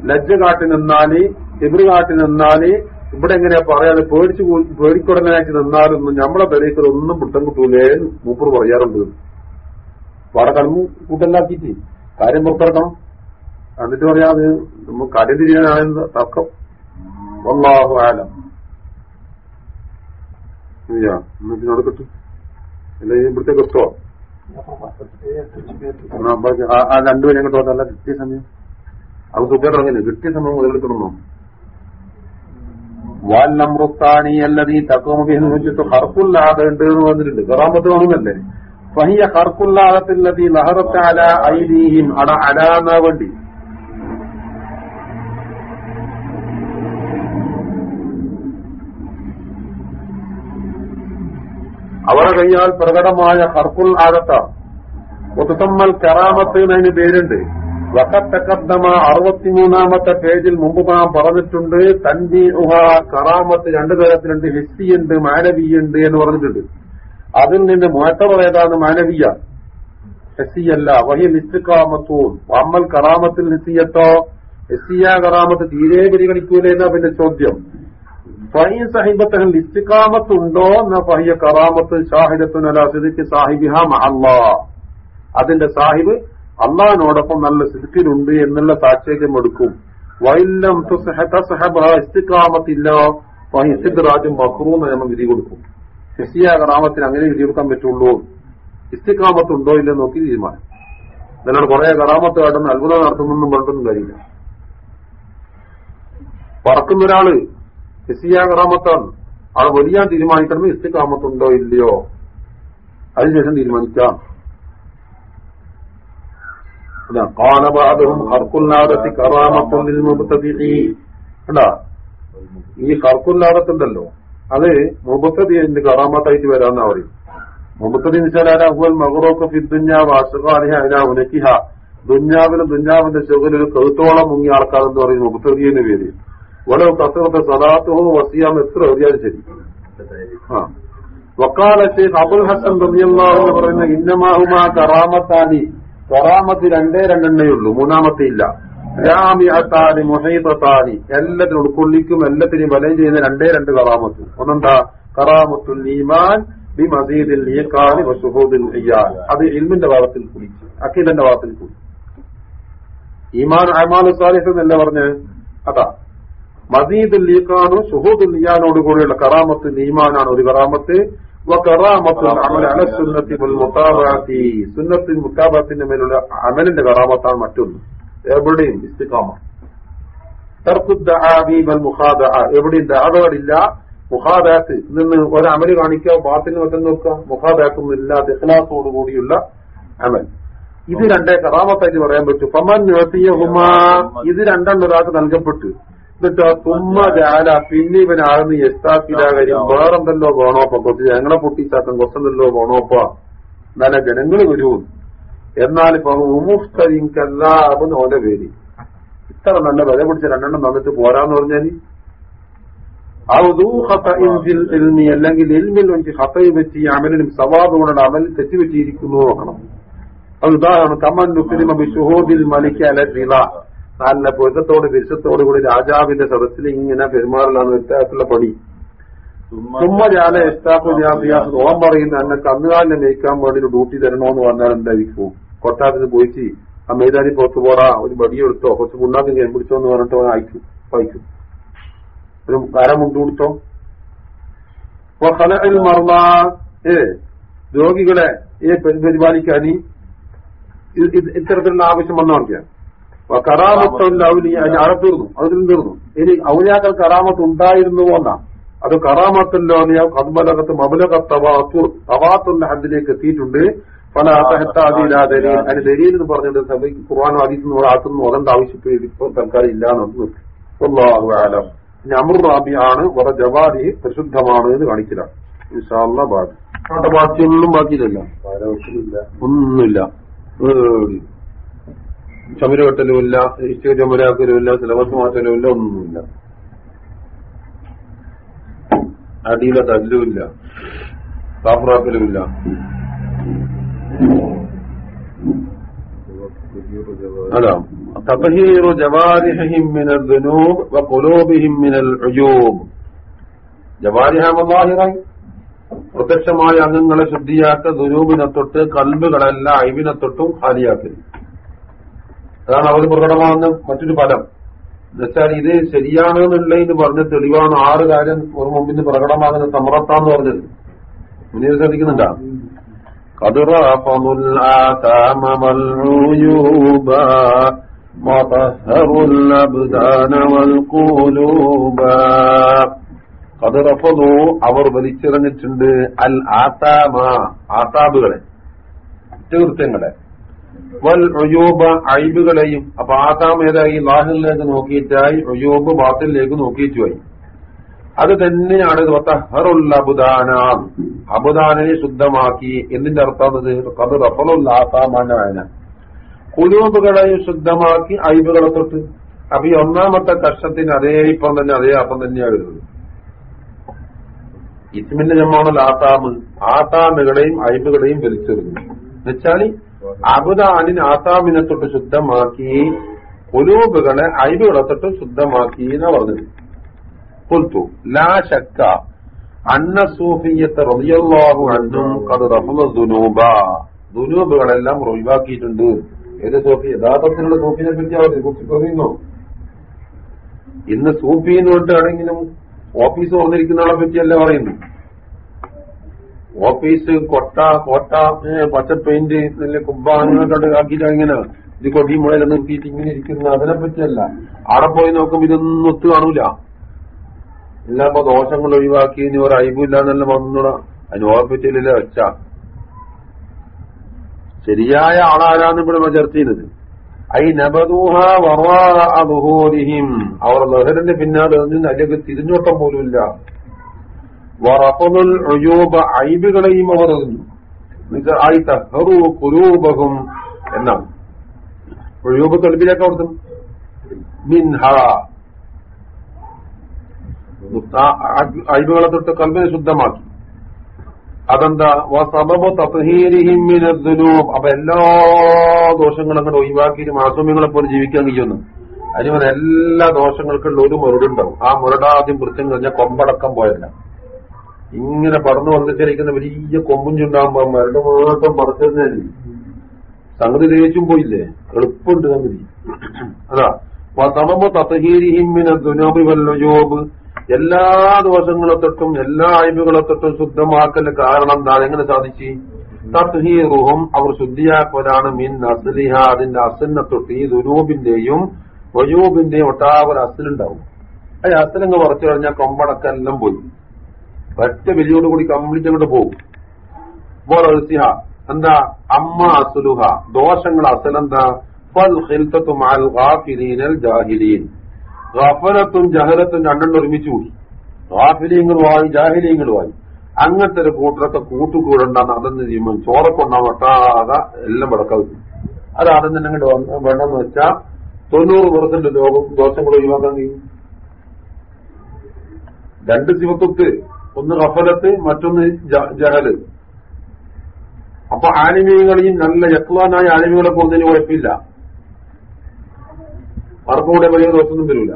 ലജ്ജ കാട്ടി നിന്നാല് എതിർ കാട്ടി നിന്നാല് ഇവിടെ എങ്ങനെയാ പറയാതെ പേടിച്ചു പോ- പേടിക്കുടനായിട്ട് നിന്നാലൊന്നും നമ്മളെ പെരേക്കൽ ഒന്നും പിടുത്തം കിട്ടൂലേ എന്ന് മൂപ്പർ പറയാറുണ്ട് അവിടെ കടന്നു കൂട്ടല്ലാക്കിയിട്ട് കാര്യം പുറത്തിറക്കണം എന്നിട്ട് പറയാതെ നമ്മൾ കാര്യം തിരിയാനാണ് തർക്കം. വല്ലാഹു ആലം. നടക്കട്ടെ അല്ല ഇവിടുത്തെ കിട്ടോ ആ രണ്ടുപേരും അങ്ങോട്ട് വന്നല്ല കിട്ടിയ സമയം. അത് സുഖം കിട്ടിയ സമയം മുതലെടുക്കണമെന്നോ വാല്ലമ്രുത്താണി അല്ലത് ഈ തക്കോമബിന്ന് വെച്ചിട്ട് ഹർക്കുല്ലാതെ ഉണ്ട് എന്ന് പറഞ്ഞിട്ടുണ്ട്. കറാമത്ത് കാണുന്നല്ലേ ഫഹിയ ഹർക്കുല്ലാദത്തില്ലതി ലഹറത്ത് അല ഐദീഹിം അട അലാന്ന വേണ്ടി. അവരെ കഴിഞ്ഞാൽ പ്രകടമായ ഹർക്കുൽ ആദത്താണ്. ഒത്തുത്തമ്മൽ കറാമത്ത് എന്നതിന് പേരുണ്ട്. വക്കത്തക്കദ്ദമ അറുപത്തിമൂന്നാമത്തെ പേജിൽ മുമ്പ് നാം പറഞ്ഞിട്ടുണ്ട് തൻവി ഉഹ കറാമത്ത് രണ്ടു തരത്തിലുണ്ട് ഹിസ്റ്റിയുണ്ട് മാനവീയുണ്ട് എന്ന് പറഞ്ഞിട്ടുണ്ട്. അതിൽ നിന്ന് മുഹത്തവർ ഏതാണ് മാനവീയ. ഹെസ്സിയല്ല വഹി ഇസ്തിക്കാമത്തൂൻ അമ്മൽ കറാമത്തിൽ ഹിസ്സിയത്തോ ഹെസിയ കറാമത്ത് തീരെ പരിഗണിക്കൂലേ എന്നാ പിന്നെ ചോദ്യം. ഫൈൻ സഹിബത്തഹൽ ഇസ്തിക്കാമത്തുണ്ടോ എന്ന ഫഹിയ കറാമത്ത് ഷാഹിദത്തുൻ അല സിദിക്ക് സാഹിബിഹ അള്ളാ അതിന്റെ സാഹിബ് അള്ളാഹിനോടൊപ്പം നല്ല സിദ്ധിലുണ്ട് എന്നുള്ള സാക്ഷ്യം എടുക്കും. വൈല്ലം ഇസ്തിക്കാമത്തില്ല ഇസ്തിദ്റാജും മക്രൂന്ന് നമ്മൾ വിധി കൊടുക്കും. ഹിസിയ കറാമത്തിന് അങ്ങനെ വിധി കൊടുക്കാൻ പറ്റുള്ളൂ ഇസ്തിക്കാമത്തുണ്ടോ ഇല്ലെന്ന് നോക്കി തീരുമാനം ഇതിനോട് കുറെ കറാമത്ത് കാട്ടുന്ന അത്ഭുതം നടത്തുന്നൊന്നും പറഞ്ഞിട്ടൊന്നും കാര്യമില്ല പറക്കുന്ന ഒരാള് ഹിസിയ കറാമത്താണ് ആളെ വലിയ തീരുമാനിക്കണം ഇസ്തിക്കാമത്തുണ്ടോ ഇല്ലയോ അതിനുശേഷം തീരുമാനിക്കാം അതാ, قال بعضهم خرق النادة كرامة للمبتدئين കണ്ടാ ഈ കർക്കുല്ലാടത്തുണ്ടല്ലോ അത് മുബത്തതിന്റെ കറാമത്തായിട്ട് വരാന്നാ പറയും. മുബത്തതി എന്ന് വെച്ചാൽ ആരാ? ഹുവൽ മഹറോക്ക് ഫിദ്ദുഞ്ഞ വാസുഖാലിഹ അതിനാ ഉനക്കിഹ. ദുഞ്ഞാവിലും ദുഞ്ഞാവിന്റെ ശുഗലിൽ കഴുത്തോളം മുങ്ങി ആൾക്കാരെന്ന് പറയും മുബത്തതി എന്ന് പേര് ഓരോ കസറത്തെ സദാത്തുഹോ വസിയാം എത്ര എറിയാലും ശരി. ആ. വക്കാല ഷെയ്ഖ് അബുൽ ഹസൻ റബിയല്ലാഹു പറയുന്ന ഇന്നമാഹുമാ കറാമത്താനി. കറാമത്ത് രണ്ടേ രണ്ടെണ്ണേ ഉള്ളൂ. മൂന്നാമത്തെ ഇല്ല. ജാമിഅത്താനി മുഹൈബത്താലി എല്ലാത്തിനും ഉൾക്കൊള്ളിക്കും എല്ലാത്തിനും വലയം ചെയ്യുന്ന രണ്ടേ രണ്ട് കറാമത്ത്. ഒന്നെന്താ? കറാമത്തുൽ ഈമാൻ ബി മസീദിൽ നീക്കാലി വസുഹൂദിൽ ഇയാൽ അത് ഇൽമിന്റെ ഭാഗത്തിൽ കൂടി അക്കീദന്റെ ഭാഗത്തിൽ കൂടി ഈമാൻ അമാലു സാലിഹ് എന്നല്ല പറഞ്ഞ്? അതാ. മസീദുൽ ഈഖാനു സുഹൂദുൽ ഇയ്യാനോട് കൂടിയുള്ള കറാമത്തുൽ ഈമാനാണ് ഒരു കറാമത്ത്. വകറാമത്തുൽ അമൽ അല സുന്നത്തി വൽ മുതാബഅത്തി സുന്നത്തിൽ മുതാബഅത്തിന്റെ മേലുള്ള അമലിന്റെ കറാമത്താണ് മറ്റൊന്ന്. എവിടെയും മുഖാദഅ എവിടെയും ദാതകളില്ല മുഖാദാത്ത് നിന്ന് ഒരമൽ കാണിക്കുക ബാത്തിന് മറ്റൊന്ന് നോക്കുക മുഖാദാത്തൊന്നും ഇല്ല ഇഖ്ലാസോട് കൂടിയുള്ള അമൽ. ഇത് രണ്ടേ കറാമത്തായിട്ട് പറയാൻ പറ്റും. ഫമൻ ഹുമാ ഇത് രണ്ടെണ്ണം ഒരാൾക്ക് നൽകപ്പെട്ടു. എന്നിട്ട് തുമ്മ ജാല പിന്നെ ഇവനാണെന്ന് എസ്താക്കില കാര്യം വേറെന്തല്ലോ വേണോപ്പ? കുറച്ച് ഞങ്ങളെ പൊട്ടിച്ചാക്കം കുറച്ചെന്തല്ലോ വേണോപ്പ? എന്നാലേ ജനങ്ങൾ വരൂ എന്നാൽ ഇപ്പൊ ഉമുസ്തരിങ്കല്ലാന്ന് ഓന്റെ പേര്. ഇത്ര നല്ല വില പിടിച്ച രണ്ടെണ്ണം തന്നിട്ട് പോരാന്ന് പറഞ്ഞാൽ? അല്ലെങ്കിൽ എൽമിൽ വെച്ച് ഹത്തയി പറ്റി അമലിനും സവാബ് കൊണ്ടുള്ള അമൽ തെറ്റുപറ്റിയിരിക്കുന്നു നോക്കണം. അത് ഉദാഹരണം കമ്മൻ നുസ്ലിമ ബിഷുഹൂദിൽ മലിക്ക് അല റിള നല്ല പൊരുത്തത്തോട് വിരുദ്ധത്തോടു രാജാവിന്റെ സദസ്സിൽ ഇങ്ങനെ പെരുമാറിലാണ് വ്യത്യാസമുള്ള പടി ചുമ്മാ ജാല എസ്റ്റാഫ് ജാസിയാസ് ഓം പറയുന്ന എന്നെ കന്നുകാലിനെ നയിക്കാൻ വേണ്ടി ഒരു ഡ്യൂട്ടി തരണോന്ന് പറഞ്ഞാൽ എന്തായിരിക്കും കൊട്ടാരത്തിന് പോയിട്ട് ആ മൈതാനി പുറത്തു പോടാ ഒരു വടിയെടുത്തോ കുറച്ച് പുണ്ണാക്കും കൈ പിടിച്ചോ എന്ന് പറഞ്ഞിട്ട് അവൻ അയക്കും വായിക്കും ഒരു കാരം മുണ്ടുകൊടുത്തോ കൊടുത്തോ മറന്ന ഏ രോഗികളെ ഏ പരിപാലിക്കാനി പരിപാലിക്കാൻ ഇത്തരത്തിലുള്ള ആവശ്യം വന്നു നോക്കിയാൽ അവന് അറത്തീർന്നു അവിടെ തീർന്നു അതിലും തീർന്നു ഇനി അവനാക്കൾ കറാമത്ത് ഉണ്ടായിരുന്നു എന്നാ അത് കറാമത്തുള്ള ഔലിയ കദ്ബലകത്ത് മബലക തവാത്തുർ തവാത്തുള്ള ഹദ്ദിലേക്ക് എത്തിയിട്ടുണ്ട് പല അസഹത്താദിയില്ലാതെ അതിന് ദലീൽ എന്ന് പറഞ്ഞിട്ട് സഭയ്ക്ക് ഖുർആാനോ അതീസ് ആക്കുന്നു അതണ്ട ആവശ്യപ്പെട്ട് ഇപ്പൊ തൽക്കാലം ഇല്ല എന്ന് അള്ളാഹു ആലം ഇനി അമർ റാബി ആണ്. വറ ജവാദി പ്രസിദ്ധമാണ് എന്ന് കാണിക്കില്ല. വിശാല ബാക്കി അവിടെ ബാക്കിയൊന്നും ബാക്കിയില്ല ഒന്നുമില്ല. ചമരവെട്ടലുമില്ല ഇഷ്ട ചുമരാക്കലുമില്ല സിലബസ് മാറ്റലുമില്ല ഒന്നുമില്ല. അടിയിലെ തല്ലുമില്ല സാഫറാക്കലുമില്ല അതാ تطهير جوارحهم من الذنوب وقلوبهم من العيوب ജവാരിഹം അള്ളാഹിറായി പ്രത്യക്ഷമായ അംഗങ്ങളെ ശുദ്ധിയാക്ക ദുരൂപിനെ തൊട്ട് കൽബുകളല്ല അഴിവിനെ തൊട്ടും ഖാലിയാക്കൽ അതാണ് അവർ പ്രകടമാകുന്ന മറ്റൊരു ഫലം എന്നുവെച്ചാൽ ഇത് ശരിയാണ് ഇത് പറഞ്ഞ തെളിവാണ് ആറ് കാര്യം ഒരു മുമ്പിന് പ്രകടമാകുന്ന സമറത്താന്ന് പറഞ്ഞത്. മുന്നേ ശ്രദ്ധിക്കുന്നുണ്ട? അവർ വലിച്ചിറങ്ങിട്ടുണ്ട് അൽ ആത്താമ ആത്താബുകളെ കുറ്റകൃത്യങ്ങളെ. വൽ ഒയൂബ അയിബുകളെയും അപ്പൊ ആസാം ഏതായി? ലാഹിലേക്ക് നോക്കിയിട്ടായി ഒയൂബ് ബാത്തിലേക്ക് നോക്കിയിട്ടുമായി. അത് തന്നെയാണ് ഹറുൽ അബുദാന. അബുദാനെ ശുദ്ധമാക്കി. എന്തിന്റെ അർത്ഥം അത്? കത് റഫലുൽ ആത്താമാനായന കുലൂബുകളെയും ശുദ്ധമാക്കി അയിബുകളെ തൊട്ട്. അപ്പൊ ഈ ഒന്നാമത്തെ കഷ്ടത്തിന് അതേ ഇപ്പം തന്നെ അതേ അപ്പം തന്നെയാണ് വരുന്നത്. ഇസ്മിന്റെ ജമ്മാണല്ലോ ആത്താമ് ആത്താമുകളെയും അയിബുകളെയും വലിച്ചെറിഞ്ഞു. എന്നുവെച്ചാൽ അബുദാനിന് ആസാമിനെ തൊട്ട് ശുദ്ധമാക്കി കുലൂബുകളെ അയിലുകളെ തൊട്ട് ശുദ്ധമാക്കി എന്ന് പറഞ്ഞത്. കൊൽത്തു ലാ ശക്ക അന്ന സൂഫിയത്തെ റളിയല്ലാഹു അന്നും റഫള ദുനൂബ. ദുനൂബുകളെല്ലാം ഒഴിവാക്കിയിട്ടുണ്ട്. ഏത് സൂഫി? യഥാർത്ഥത്തിലുള്ള സൂഫിനെ പറ്റി അവർ കുറിച്ച് പറയുന്നു. ഇന്ന് സൂഫി എന്ന് പറഞ്ഞിട്ടാണെങ്കിലും ഓഫീസ് തുറന്നിരിക്കുന്ന ആളെ പറ്റിയല്ല പറയുന്നു. ഓഫീസ് കൊട്ട കോട്ട പച്ച പെയിന്റ് കുബ്ബാനൊക്കെ ആക്കിയിട്ട് ഇങ്ങനെ ഇത് കൊടി മുളയിൽ നിർത്തിയിട്ട് ഇങ്ങനെ ഇരിക്കുന്ന. അതിനെ പറ്റിയല്ല അവിടെ പോയി നോക്കുമ്പോ ഇതൊന്നും ഒത്തു കാണൂല. എല്ലാം ഇപ്പൊ ദോഷങ്ങൾ ഒഴിവാക്കി ഇനി ഒരു അയബില്ല എന്നല്ല വന്നുകൂടാ അതിന് ഓർപ്പിച്ചില്ല വെച്ച. ശരിയായ ആളാരാന്ന് ഇവിടെ ചർച്ച ചെയ്യുന്നത് ഐ നബദൂഹ വറാ അവർ ലഹരന്റെ പിന്നാലെ അതിലേക്ക് തിരിഞ്ഞോട്ടം പോലുമില്ല. വറഫദുൽ ഉയൂബ ഐബുകളെയും അവർ തഹറു കുരൂബഹും എന്നാണ്. ഒഴിയൂബ് തെളിപ്പിലേക്ക് അവിടുത്തെ മിൻഹ. അഴിബുകളെ തൊട്ട് കൽബിനെ ശുദ്ധമാക്കി. അതെന്താ? വസബബു തത്ഹീരിഹിം മിനദ്ദുനൂബ് അപ്പൊ എല്ലാ ദോഷങ്ങളും കൂടെ ഒഴിവാക്കിയിട്ട് മാസൂമ്യങ്ങളെ പോലെ ജീവിക്കാൻ കഴിയുന്നു അതിന് എല്ലാ ദോഷങ്ങൾക്കുള്ള ഒരു മുരടുണ്ടാവും. ആ മുരടാദ്യം വൃത്തം കഴിഞ്ഞാൽ കൊമ്പടക്കം പോയല്ല ഇങ്ങനെ പടന്നു വന്നിട്ടിരിക്കുന്ന വലിയ കൊമ്പുഞ്ചുണ്ടാകുമ്പോ മരട് മാത്രം പറിച്ചതന്നെ സംഗതി തേച്ചും പോയില്ലേ? എളുപ്പമുണ്ട് സംഗതി. അതാ വല്ലുജൂബ് എല്ലാ ദോഷങ്ങളെ തൊട്ടും എല്ലാ അയബുകളെ തൊട്ടും ശുദ്ധമാക്കൽ കാരണം എന്താ എങ്ങനെ സാധിച്ചു? തത്ഹീറുഹും അവർ ശുദ്ധിയാക്കലാണ്. മിൻ അസ്ലിഹ അതിന്റെ അസലിനെ തൊട്ട് ഈ ദുരൂപിന്റെയും വയൂബിന്റെയും ഒട്ടാവൊരു അസലുണ്ടാവും. അതിന്റെ അസലങ്ങ് പറിച്ചു കഴിഞ്ഞാൽ കൊമ്പടക്കെല്ലാം പോയി. ഒറ്റ കൂടി കംപ്ലീറ്റ് അങ്ങോട്ട് പോകും. വറസിഹ എന്താ? അമ്മ അസുലുഹ. ദോഷങ്ങൾ അസലെന്താ ജഹലത്തും രണ്ടെണ്ണം ഒരുമിച്ച് കൂടി. ഗാഫിലിയങ്ങളുമായി ജാഹിലിയങ്ങളുമായി അങ്ങനത്തെ ഒരു കൂട്ടരൊക്കെ കൂട്ടുകൂടണ്ടെന്ന് അതെന്ന് ചെയ്യുമ്പോൾ ചോറക്കൊണ്ടാ വട്ടാതെ എല്ലാം വിടക്കം അത് ആദ്യം തന്നെ അങ്ങോട്ട് വന്ന് വേണമെന്ന് വെച്ചാൽ തൊണ്ണൂറ് പെർസെന്റ് ലോകം ദോഷങ്ങൾ ഒഴിവാക്കാൻ കഴിയും. രണ്ട് ശിവത്വത്ത് ഒന്ന് റഫലത്ത് മറ്റൊന്ന് ജഹൽ. അപ്പൊ ആനിമീകളെയും നല്ല യക്ലാനായ ആനിമികളെ പോകുന്നതിന് കുഴപ്പമില്ല. അവർക്കൂടെ വലിയ ദോഷമൊന്നും വരില്ല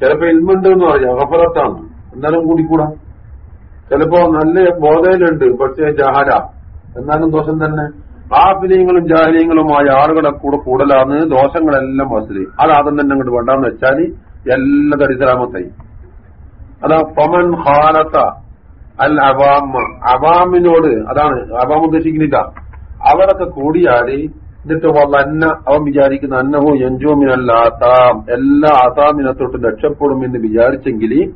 ചിലപ്പോ ഇൽമുണ്ട് എന്ന് പറയാം റഫലത്താണ് എന്നാലും കൂടിക്കൂടാ. ചിലപ്പോ നല്ല ബോധയിലുണ്ട് പക്ഷേ ജഹല. എന്നാലും ദോഷം തന്നെ. ആഫിലീങ്ങളും ജാഹലീങ്ങളുമായ ആളുകളെ കൂടെ കൂടലാന്ന് ദോഷങ്ങളെല്ലാം മനസ്സിലായി. അത് ആദ്യം തന്നെ അങ്ങോട്ട് വേണ്ടാന്ന് വെച്ചാൽ എല്ലാ തടിസലാമത്തായി അതാ പമൻ ഹാലത്ത അൽ അവാമ. അവാമിനോട് അതാണ് അവാം ഉദ്ദേശിക്കുന്നില്ല. അവരൊക്കെ കൂടിയാൽ എന്നിട്ട് വന്ന അവൻ വിചാരിക്കുന്ന അന്നഹു എൻജോമിനല്ല ആസാം. എല്ലാ ആസാമിനെ രക്ഷപ്പെടും എന്ന് വിചാരിച്ചെങ്കിൽ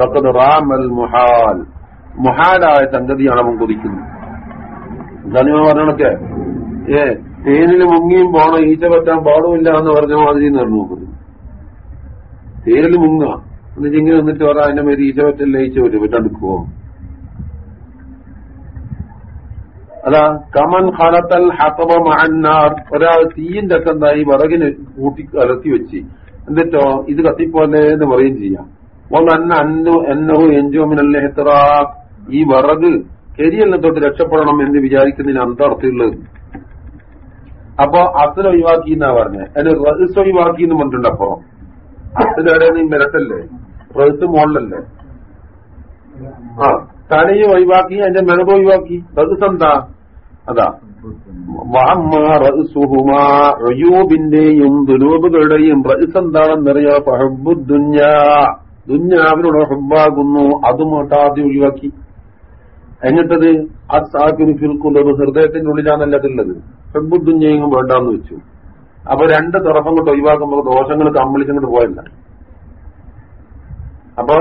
തക്കത് റാമൽ മുഹാൽ. മുഹാലായ സംഗതിയാണ് അവൻ കൊതിക്കുന്നത്. എന്താണ് ഞാൻ പറഞ്ഞൊക്കെ ഏ തേനിൽ മുങ്ങിയും പോണോ ഈച്ച പറ്റാൻ പാടുമില്ല എന്ന് പറഞ്ഞ മാതിരി നിർണോക്കുന്നു തേനിൽ മുങ്ങുക. എന്നിട്ട് ഇങ്ങനെ വന്നിട്ട് പറയാം അതിന്റെ മേരി ഈച്ച ലയിച്ചു വരും പറ്റും അടുക്കുവോ അതാ കമൻ ഹലത്തൽ ഹത്തബ മഹന്നാർ ഒരാൾ തീയിന്റെ എന്തായി? വിറകിന് കൂട്ടി കലർത്തി വെച്ച്. എന്നിട്ടോ ഇത് കത്തിപ്പോലെ എന്ന് പറയും ചെയ്യാം. ഒന്ന് അന്ന എന്നോ എൻജോമിനല്ലേ എത്ര ഈ വിറക് കരിയെല്ലാം തൊട്ട് രക്ഷപ്പെടണം എന്ന് വിചാരിക്കുന്നതിന് അന്തർത്ഥമുള്ളത് അപ്പൊ അസൽ ഒഴിവാക്കി എന്നാ പറഞ്ഞത് അതിന് റസ് ഒഴിവാക്കി എന്ന് പറഞ്ഞിട്ടുണ്ട് അപ്പൊ. അസലേടെ നീ മിരട്ടല്ലേ? റസ് മോളിലല്ലേ ആ തലയും ഒഴിവാക്കി അതിന്റെ മെനത് ഒഴിവാക്കി. റസ് എന്താ? അതാ. റയൂബിന്റെയും ദുരൂബുകളുടെയും റസ് എന്താണെന്നറിയാ ഫഹബുദ്ദുഞ്ഞ ദുഞ്ഞാവിനോട് ഹബ്ബാകുന്നു. അതും ആദ്യം ഒഴിവാക്കി. എന്നിട്ടത് അസാക്കിന് ഫിൽക്കുന്നത് ഹൃദയത്തിന്റെ ഉള്ളിലാണല്ല അതുള്ളത് ഹബ്ബുദ്ദുഞ്ഞയും വേണ്ടാന്ന് വെച്ചു. അപ്പൊ രണ്ട് തുറപ്പം കൊണ്ട് ഒഴിവാക്കുമ്പോൾ ദോഷങ്ങൾ കമ്പിളിച്ചങ്ങോട്ട് പോയല്ല. അപ്പൊ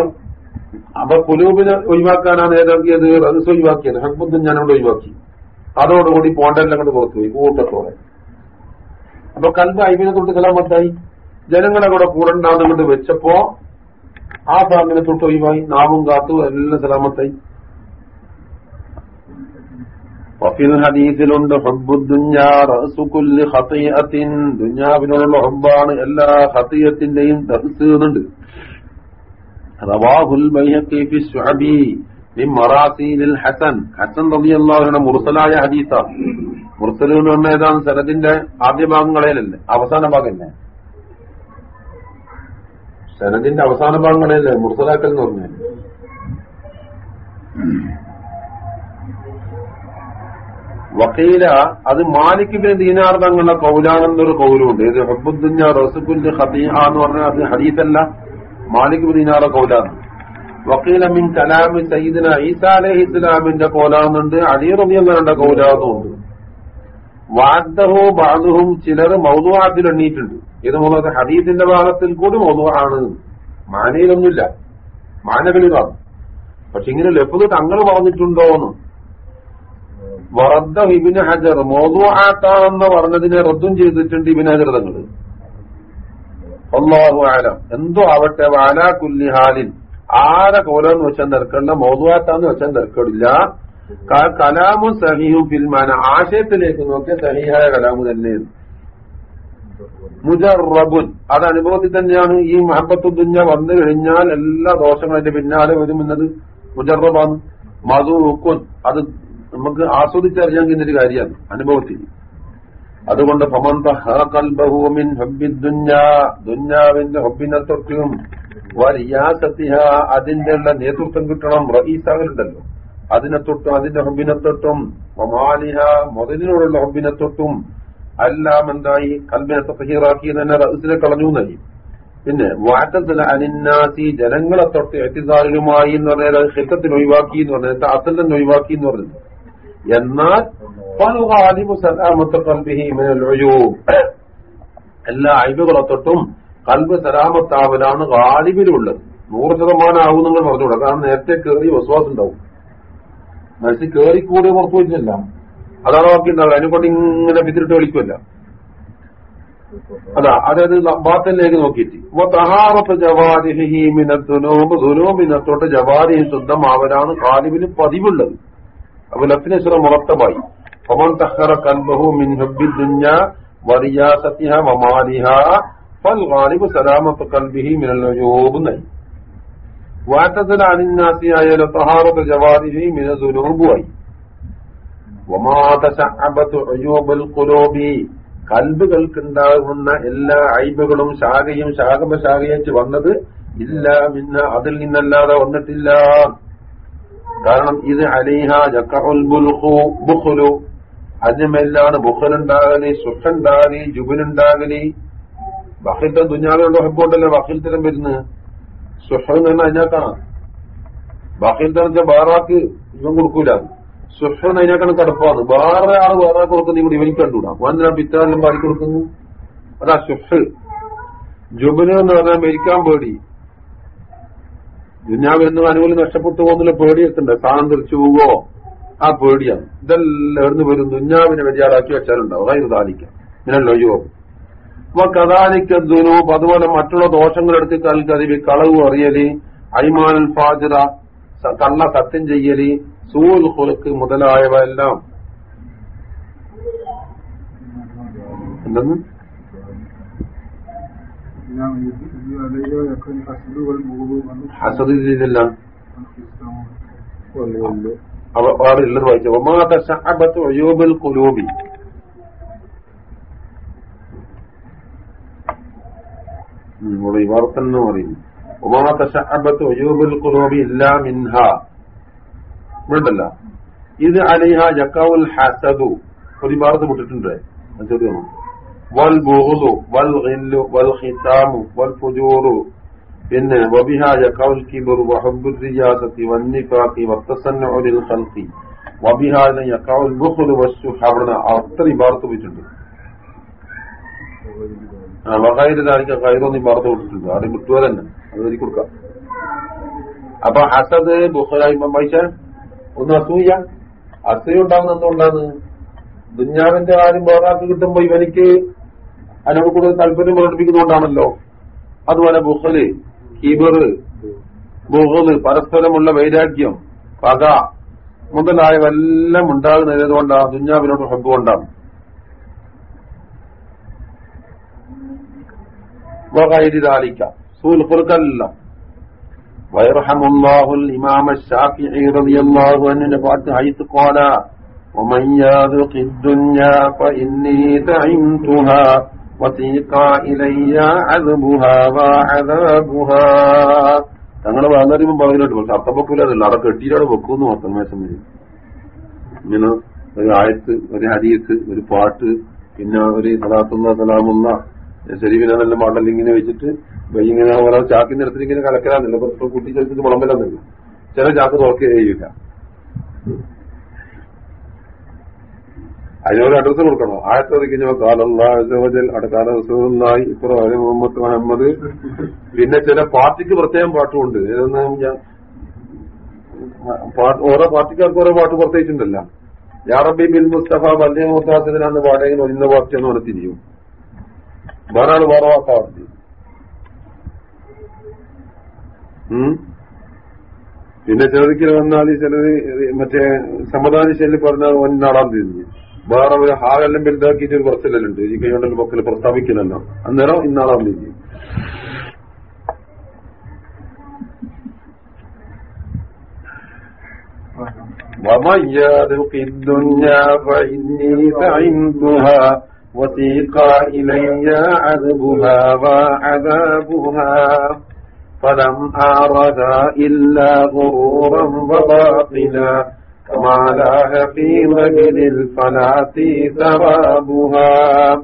അപ്പൊ കുലൂബിനെ ഒഴിവാക്കാനാണ് ഏതാക്കിയത് റസ് ഒഴിവാക്കിയത് ഹബ്ബുദ്ദുഞ്ഞാനോട് ഒഴിവാക്കി. അതോടുകൂടി പോണ്ടെല്ലാം കൊണ്ട് പുറത്തുപോയി കൂട്ടത്തോടെ. അപ്പൊ കൽബ് അയ്മിനെ തൊട്ട് കലാമത്തായി ജനങ്ങളെ കൂടെ കൂടണ്ടാന്ന് കൊണ്ട് വെച്ചപ്പോ ആ സാമിനെ തൊട്ട് ഒഴിവായി. നാവും കാത്തു എല്ലാം സലാമത്തായി. ഖതിയത്തിൻ ദുഞ്ഞാവിനോടുള്ള ഹബ്ബാണ് എല്ലാ ഖതിയത്തിന്റെയും തഹസ് എന്നുണ്ട്. റവാഹുൽ ബൈഹഖി ശുഅബി മിൻ മറാസീലിൽ ഹസൻ. ഹസൻ റളിയല്ലാഹുവിന്റെ മുർസലായ ഹദീസ. മുർസൽ എന്ന് പറഞ്ഞ ഏതാണ്? സനദിന്റെ ആദ്യ ഭാഗങ്ങളേലല്ലേ? അവസാന ഭാഗമല്ലേ സനദിന്റെ അവസാന ഭാഗങ്ങളല്ലേ മുർസലാക്കൽ എന്ന് പറഞ്ഞു. വക്കീല അത് മാലിക്കിബിന് ദീനാർ തങ്ങളുടെ കൗലാണെന്നൊരു കൗലുണ്ട്. ഇത് ഹബ്ബുദ്ദുഞ്ഞ റസുഖുന്റെ ഖതീഹ എന്ന് പറഞ്ഞാൽ അത് ഹദീസല്ല. മാലിക് ദീനാറ കൗലാണ് വക്കീല മിൻ കലാമി സയ്യിദിന ഈസാ അലഹി ഇസ്ലാമിന്റെ അലി റബിയുടെ കൗലാന്നുണ്ട് വാദ്ദഹോ ബാദുഹും ചിലർ മൗതുവാത്തിൽ എണ്ണീയിട്ടുണ്ട്. ഇത് മുതൽ ഹദീസിന്റെ ഭാഗത്തിൽ കൂടി മൗതുവാണ് മാനയിലൊന്നുമില്ല. മാനകളിലാണ്. പക്ഷെ ഇങ്ങനെ ലഫ്ത് തങ്ങൾ പറഞ്ഞിട്ടുണ്ടോന്ന്. വറദ്ദ ഇബിന് ഹജർ മൗതുവാത്താണെന്ന് പറഞ്ഞതിനെ റദ്ദും ചെയ്തിട്ടുണ്ട് ഇബിന് ഹജർ തങ്ങൾ അള്ളാഹു ആലം എന്തോ ആവട്ടെ വാലാ കുല്ലി ഹാലിൻ. ആരെ കോലെന്ന് വെച്ചാൽ നിർക്കണ്ട മോതുവാത്താന്ന് വെച്ചാൽ നിർക്കടില്ല കലാമും സഹിയും ഫിൽമാന ആശയത്തിലേക്ക് നോക്കിയ സഹിഹായ കലാമു തന്നെയാണ് മുജറബുൻ. അത് അനുഭവത്തിൽ തന്നെയാണ്. ഈ മഹബത്തു ദുഞ്ഞ വന്നു കഴിഞ്ഞാൽ എല്ലാ ദോഷങ്ങളും അതിന്റെ പിന്നാലെ വരുമെന്നത് മുജറബാണ്. മധുക്കുൻ അത് നമുക്ക് ആസ്വദിച്ചറിയാൻ കഴിഞ്ഞൊരു കാര്യമാണ് അനുഭവത്തിൽ. അതുകൊണ്ട് ഫമന്തഹൂമിൻ ദുഞ്ഞാവിന്റെ ഹൊബിനെ തൊട്ടും വരിയാസത്തിഹ അതിന്റെ ഉള്ള നേതൃത്വം കിട്ടണം റഈസാകലുണ്ടല്ലോ അതിനെ തൊട്ടും അതിന്റെ ഹൊബിനെ തൊട്ടും മമാലിഹ മുതലിനോടുള്ള ഹൊബിനെ തൊട്ടും എല്ലാം എന്തായി? കൽബിനെ തഹീറാക്കി തന്നെ റഹസിനെ കളഞ്ഞു എന്നായി പിന്നെ വാറ്റത്തില അനിന്നാസി ജനങ്ങളെ തൊട്ട് എത്തിസാറിലുമായി എന്ന് പറഞ്ഞാൽ ഹിത്തത്തിൽ ഒഴിവാക്കി എന്ന് പറഞ്ഞത് അസൽ തന്നെ ഒഴിവാക്കി എന്ന് പറഞ്ഞത് എന്നാൽ എല്ലാ അയബുകളെ തൊട്ടും കൽബ് സലാമത്താവലാണ് ഗാലിബിലുള്ളത്. നൂറ് ശതമാനം ആവും നിങ്ങൾ പറഞ്ഞുകൂടാ. കാരണം നേരത്തെ കയറി വിശ്വാസം ഉണ്ടാവും. മനസ്സിൽ കയറി കൂടി പുറത്തു വെച്ചില്ല അതാണ് ബാക്കി ഉണ്ടാവുക അതിനെക്കൊണ്ട് ഇങ്ങനെ പിതിരിട്ട് കളിക്കുമല്ല അതാ അതായത് ബാത്തലിലേക്ക് നോക്കിയിട്ട്. ശുദ്ധം ജവാദിഹി ശുദ്ധമാവലാണ് കാലിബിന് പതിവുള്ളത്. അപ്പൊ ലഫ്നശ്ര മുറത്തബായി. فمن تخر قلبه من حب الدنيا ورياستها ومالها فالغالب سلامة قلبه من العيوب نهي واعتزل عن الناس آية طهارة جواره من الذنوب أي وما تشعبت عيوب القلوب കൽബുകൾക്കുണ്ടാകുന്ന എല്ലാ അയ്ബുകളും ശാഖയും ശാഖമശാഖയച്ച് വന്നത് ഇല്ല മിന്ന അതിൽ നിന്നല്ലാതെ വന്നിട്ടില്ല കാരണം ഇത് അലിഹ ജക്കഉൽ ബുഖുലു അതിനുമെല്ലാണ് ബുഖലുണ്ടാകലി സുഖുണ്ടാകലി ജുബിനുണ്ടാകലി ബഹിൽത്തെ ദുഞ്ഞാവിലുള്ള ഹെബുണ്ടല്ലോ ബഹിൽത്തരം വരുന്നത് സുഹ എന്ന് പറഞ്ഞാൽ അതിനകത്താണ്. ബാക്കി എന്താണെന്ന് വെച്ചാൽ ബാറാക്ക് ഇവൻ കൊടുക്കൂല. സുഹൃൻ അതിനാക്കാണ് കടപ്പാണ്. വേറെ ആൾ വേറെ കൊടുക്കുന്ന ഇവിടെ ഇവനിക്ക് കണ്ടുകൂടാ. വന്നിനാ പിത്താലെല്ലാം പാടി കൊടുക്കുന്നു അതാ സുഹ് ജുബിന് എന്ന് പറഞ്ഞാൽ മരിക്കാൻ പേടി. ദുഞ്ഞാവെന്നും അനുകൂലം നഷ്ടപ്പെട്ടു പോകുന്നില്ല പേടിയെത്തണ്ട സാധനം തിരിച്ചു പോവോ ആ പേടിയാണ്. ഇതെല്ലാം എവിടുന്ന് വരും ദുഞ്ഞാവിനെ വലിയാളാക്കി വെച്ചാലുണ്ടാവും. അതായത് സാധിക്കാം ഇങ്ങനെ യോ അപ്പൊ കഥാലിക്ക ദുനൂബ് അതുപോലെ മറ്റുള്ള ദോഷങ്ങൾ എടുത്ത് കൽക്കതിവ് കളവ് അറിയൽ ഐമാനുൽ ഫാജിറ കള്ള സത്യം ചെയ്യൽ സൂൽ ഹുലുക്ക് മുതലായവ എല്ലാം. എന്തെന്ന്? ഹസദ് ഇതില്ല അവ പാടുള്ളത് വായിച്ചു. ഒമാ തശഅബത്ത് ഉയൂബുൽ ഖുലൂബി. ഉം, ഇവിടെ ഇവർത്തൻ എന്ന് പറയുന്നു. ഒമാ തശഅബത്ത് ഉയൂബുൽ ഖുലൂബി ഇല്ലാ മിൻഹ. ഇവിടല്ല ഇത് അലിഹ ജക്കാവുൽ ഹസദു. ഒരു ഇബാറത്ത് വിട്ടിട്ടുണ്ട്. അത് വൽ ബുഹുദു വൽ ഗില്ലു വൽ ഖിതാമു വൽ ഫുജൂറു. പിന്നെ വബിഹായ യഖൗൽ കിബർ വഹബുർ റിയാസത്തി വന്നിഫാഖി വത്തസന്നഉ ലിൽ ഖൽഖി വബിഹായ യഖൗൽ ബുഖ്ലു വസ്സുഹ അവിടെ അത്ര ഇബാറത്ത് വെച്ചിട്ടുണ്ട് ആ വകൈര് ദാലിക ഖൈറൊന്നും ഇബാറത്ത് കൊടുത്തിട്ടുണ്ട്. അവിടെ കിട്ടുക തന്നെ? അത് എഴുതി കൊടുക്കാം. അപ്പൊ ഹസദ് ബുഖലായി പൈസ ഒന്ന് അസൂയ. അസൂയ ഉണ്ടാകുന്ന എന്തുകൊണ്ടാണ്? ദുഞ്ഞാവിന്റെ കാര്യം വേറാക്ക് കിട്ടുമ്പോ ഇവനിക്ക് അതിനോട് കൂടുതൽ താല്പര്യം പ്രകടിപ്പിക്കുന്നതുകൊണ്ടാണല്ലോ. അതുപോലെ ബുഹൽ കീബർ ബുഹല് പരസ്പരമുള്ള വൈരാഗ്യം പക മുതലായവെല്ലാം ഉണ്ടാകുന്നത് കൊണ്ടാണ് ദുഞ്ഞാവിനോട് ഹബ്ബ് കൊണ്ടാണ് വകൈരിതാലിക്ക സൂൽ ഖുർക്കല്ല ويرحم الله الإمام الشافعي رضي الله عنه نفعت حيث قال ومن يذق الدنيا فإني تعمتها വസീഖ ഇലയ്യ ഞങ്ങളെ വന്നറിയുമ്പോൾ പറഞ്ഞിട്ട് പക്ഷെ അർത്ഥം വെക്കൂലല്ല അവിടെ കെട്ടിയിലവിടെ വെക്കുമെന്ന് മാത്രം മേശം വരും ഇങ്ങനെ ഒരു ആയത്ത് ഒരു ഹരീത്ത് ഒരു പാട്ട് പിന്നെ ഒരു സലാത്തുന്ന സലാമുന്ന ശരീരനെല്ലാം പാട്ടെല്ലാം ഇങ്ങനെ വെച്ചിട്ട് ഇങ്ങനെ ഓരോ ചാക്കിന്റെ ഇടത്തിൽ ഇങ്ങനെ കലക്കലാന്നില്ല. കുട്ടി കൂട്ടി ചേർത്തിട്ട് ചില ചാക്ക് തുറക്കുകയില്ല അതിനൊരു അഡ്രസ് കൊടുക്കണം. ആയത്തറിക്കുന്ന കാലല്ലാജൽ അടക്കാല റസൂലായി ഇപ്രാഹിം മുഹമ്മദ് മുഹമ്മദ് പിന്നെ ചില പാർട്ടിക്ക് പ്രത്യേകം പാട്ടുമുണ്ട്. ഓരോ പാർട്ടിക്കാർക്ക് ഓരോ പാട്ട് പ്രത്യേകിച്ചിട്ടുണ്ടല്ല യാറബി ബിൻ മുസ്തഫ വല്യ മുത്താസിനാന്ന് പാടെങ്കിൽ ഒന്ന പാർട്ടി എന്ന് പറഞ്ഞ് തിരിയും. വേറെ ആൾ വേറെ പാർട്ടി പിന്നെ ചിലതിക്കൽ വന്നാൽ ചിലത് മറ്റേ സമാധാന ശൈലി പറഞ്ഞ ഒന്നാളാൻ തിരിഞ്ഞു. വേറെ ഒരു ഹാലെല്ലാം വലുതാക്കിയിട്ട് ഒരു പറച്ചിലുണ്ട് ഈ കൈകൊണ്ടെല്ലാം മക്കൾ പ്രസ്താവിക്കലല്ലോ അന്നേരം ഇന്നാളാൻ തിരിഞ്ഞു ومن يذق الدنيا فإني فعندها وسيق إلي عذبها وعذابها فلم أرها إلا غرورا وباطلا كما لاح في مجد الفلاة ثوابها.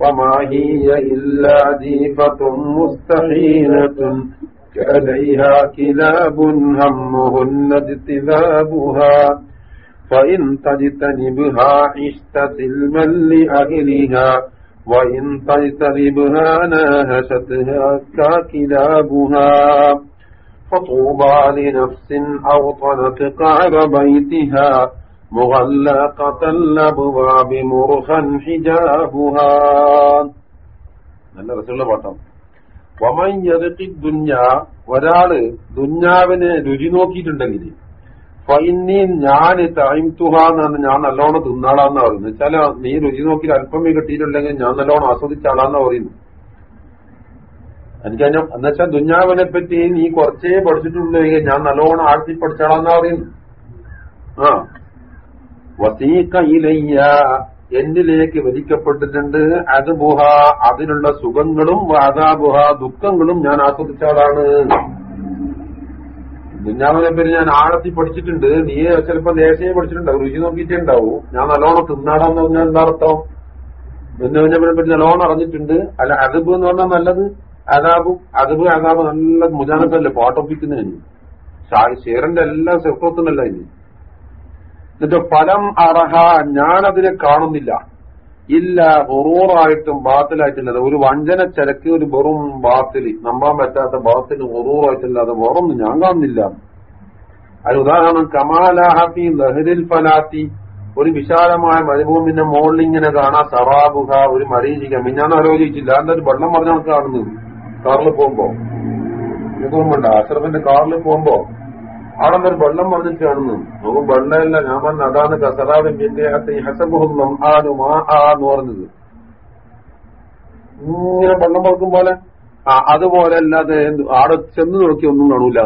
وما هي إلا جيفة مستحيلة كأليها كلاب همهن اجتذابها. فإن تجتنبها عشت سلما لأهلها وإن تجتنبها ناهشتها ككلابها. فطوبى لنفس أوطنت قعر بيتها مغلقة الأبواب مرخا حجابها നല്ല രസമുള്ള പാട്ടാണ് വമൻ യദക്കി ദുഞ്ഞ ഒരാള് ദുഞ്ഞാവിനെ രുചി നോക്കിയിട്ടുണ്ടെങ്കിൽ ഫൈനി ഞാൻ തൈംതുഹ എന്നാണ് ഞാൻ നല്ലോണം തിന്നാളാന്ന് പറയുന്നത് വെച്ചാൽ നീ രുചി നോക്കി അല്പമേ കിട്ടിയിട്ടുണ്ടെങ്കിൽ ഞാൻ നല്ലോണം ആസ്വദിച്ചാളാന്ന് പറയുന്നു അതിനെ എന്നുവെച്ചാൽ ദുഞ്ഞാവിനെ പറ്റി നീ കുറച്ചേ പഠിച്ചിട്ടുണ്ടെങ്കിൽ ഞാൻ നല്ലോണം ആഴ്ത്തി പഠിച്ചാളാന്നാ പറയുന്നു. ആ. വസീക്ക എന്നിലേക്ക് വലിക്കപ്പെട്ടിട്ടുണ്ട്. അത് ബുഹ അതിനുള്ള സുഖങ്ങളും വാദാബുഹ ദുഃഖങ്ങളും ഞാൻ ആസ്വദിച്ചാളാണ്. ദുഞ്ഞാവിനെ പേര് ഞാൻ ആഴത്തി പഠിച്ചിട്ടുണ്ട്. നീ ചിലപ്പോ ദേശയെ പഠിച്ചിട്ടുണ്ടാവും രുചി നോക്കിയിട്ടേ ഉണ്ടാവും ഞാൻ നല്ലോണം തിന്നാടാന്ന് പറഞ്ഞാൽ എന്താ അർത്ഥം? ദുഞ്ഞാവിനെ പറ്റി നല്ലോണം അറിഞ്ഞിട്ടുണ്ട്. അല്ല അതിബ് എന്ന് പറഞ്ഞാൽ നല്ലത്? അതാബും അതിന് അതാബ് നല്ല മുജാനത്തല്ലേ കഴിഞ്ഞു ഷേറിന്റെ എല്ലാ സെഫ്രത്തിനല്ല ഇനി. എന്നിട്ട് ഫലം അറഹ ഞാനതിനെ കാണുന്നില്ല. ഇല്ല ഹൊറൂറായിട്ടും ബാത്തിലായിട്ടില്ലാതെ. ഒരു വഞ്ചന ചരക്ക് ഒരു വെറും ബാത്തിൽ. നമ്പാൻ പറ്റാത്ത ബാത്തിന് ഒറൂറായിട്ടില്ലാതെ വെറും ഞാൻ കാണുന്നില്ല. അതിന് ഉദാഹരണം കമാലാഹി ലഹരിൽ ഫലാത്തി. ഒരു വിശാലമായ മരുഭൂമിന്റെ മുകളിൽ ഇങ്ങനെ കാണാ സറാബുഹ ഒരു മരീചിക. മിഞ്ഞാന്ന് ആലോചിച്ചില്ല. എന്തായാലും വെള്ളം പറഞ്ഞ കാണുന്നത്? കാറിൽ പോകുമ്പോ? ഓർമ്മയുണ്ട് അഷറഫിന്റെ കാറിൽ പോകുമ്പോ അവിടെ ഒരു വെള്ളം പറഞ്ഞിട്ട് കാണുന്നു. നമുക്ക് വെള്ളമല്ല ഞാൻ പറഞ്ഞ അതാണ് കസറാവിൻ പിന്നെ ഹസബുഹും ആനും ആ ആ എന്ന് പറഞ്ഞത്. ഇങ്ങനെ വെള്ളം പറക്കും പോലെ? അതുപോലെ അല്ലാതെ ആടെ ചെന്ന് നോക്കി ഒന്നും കാണൂല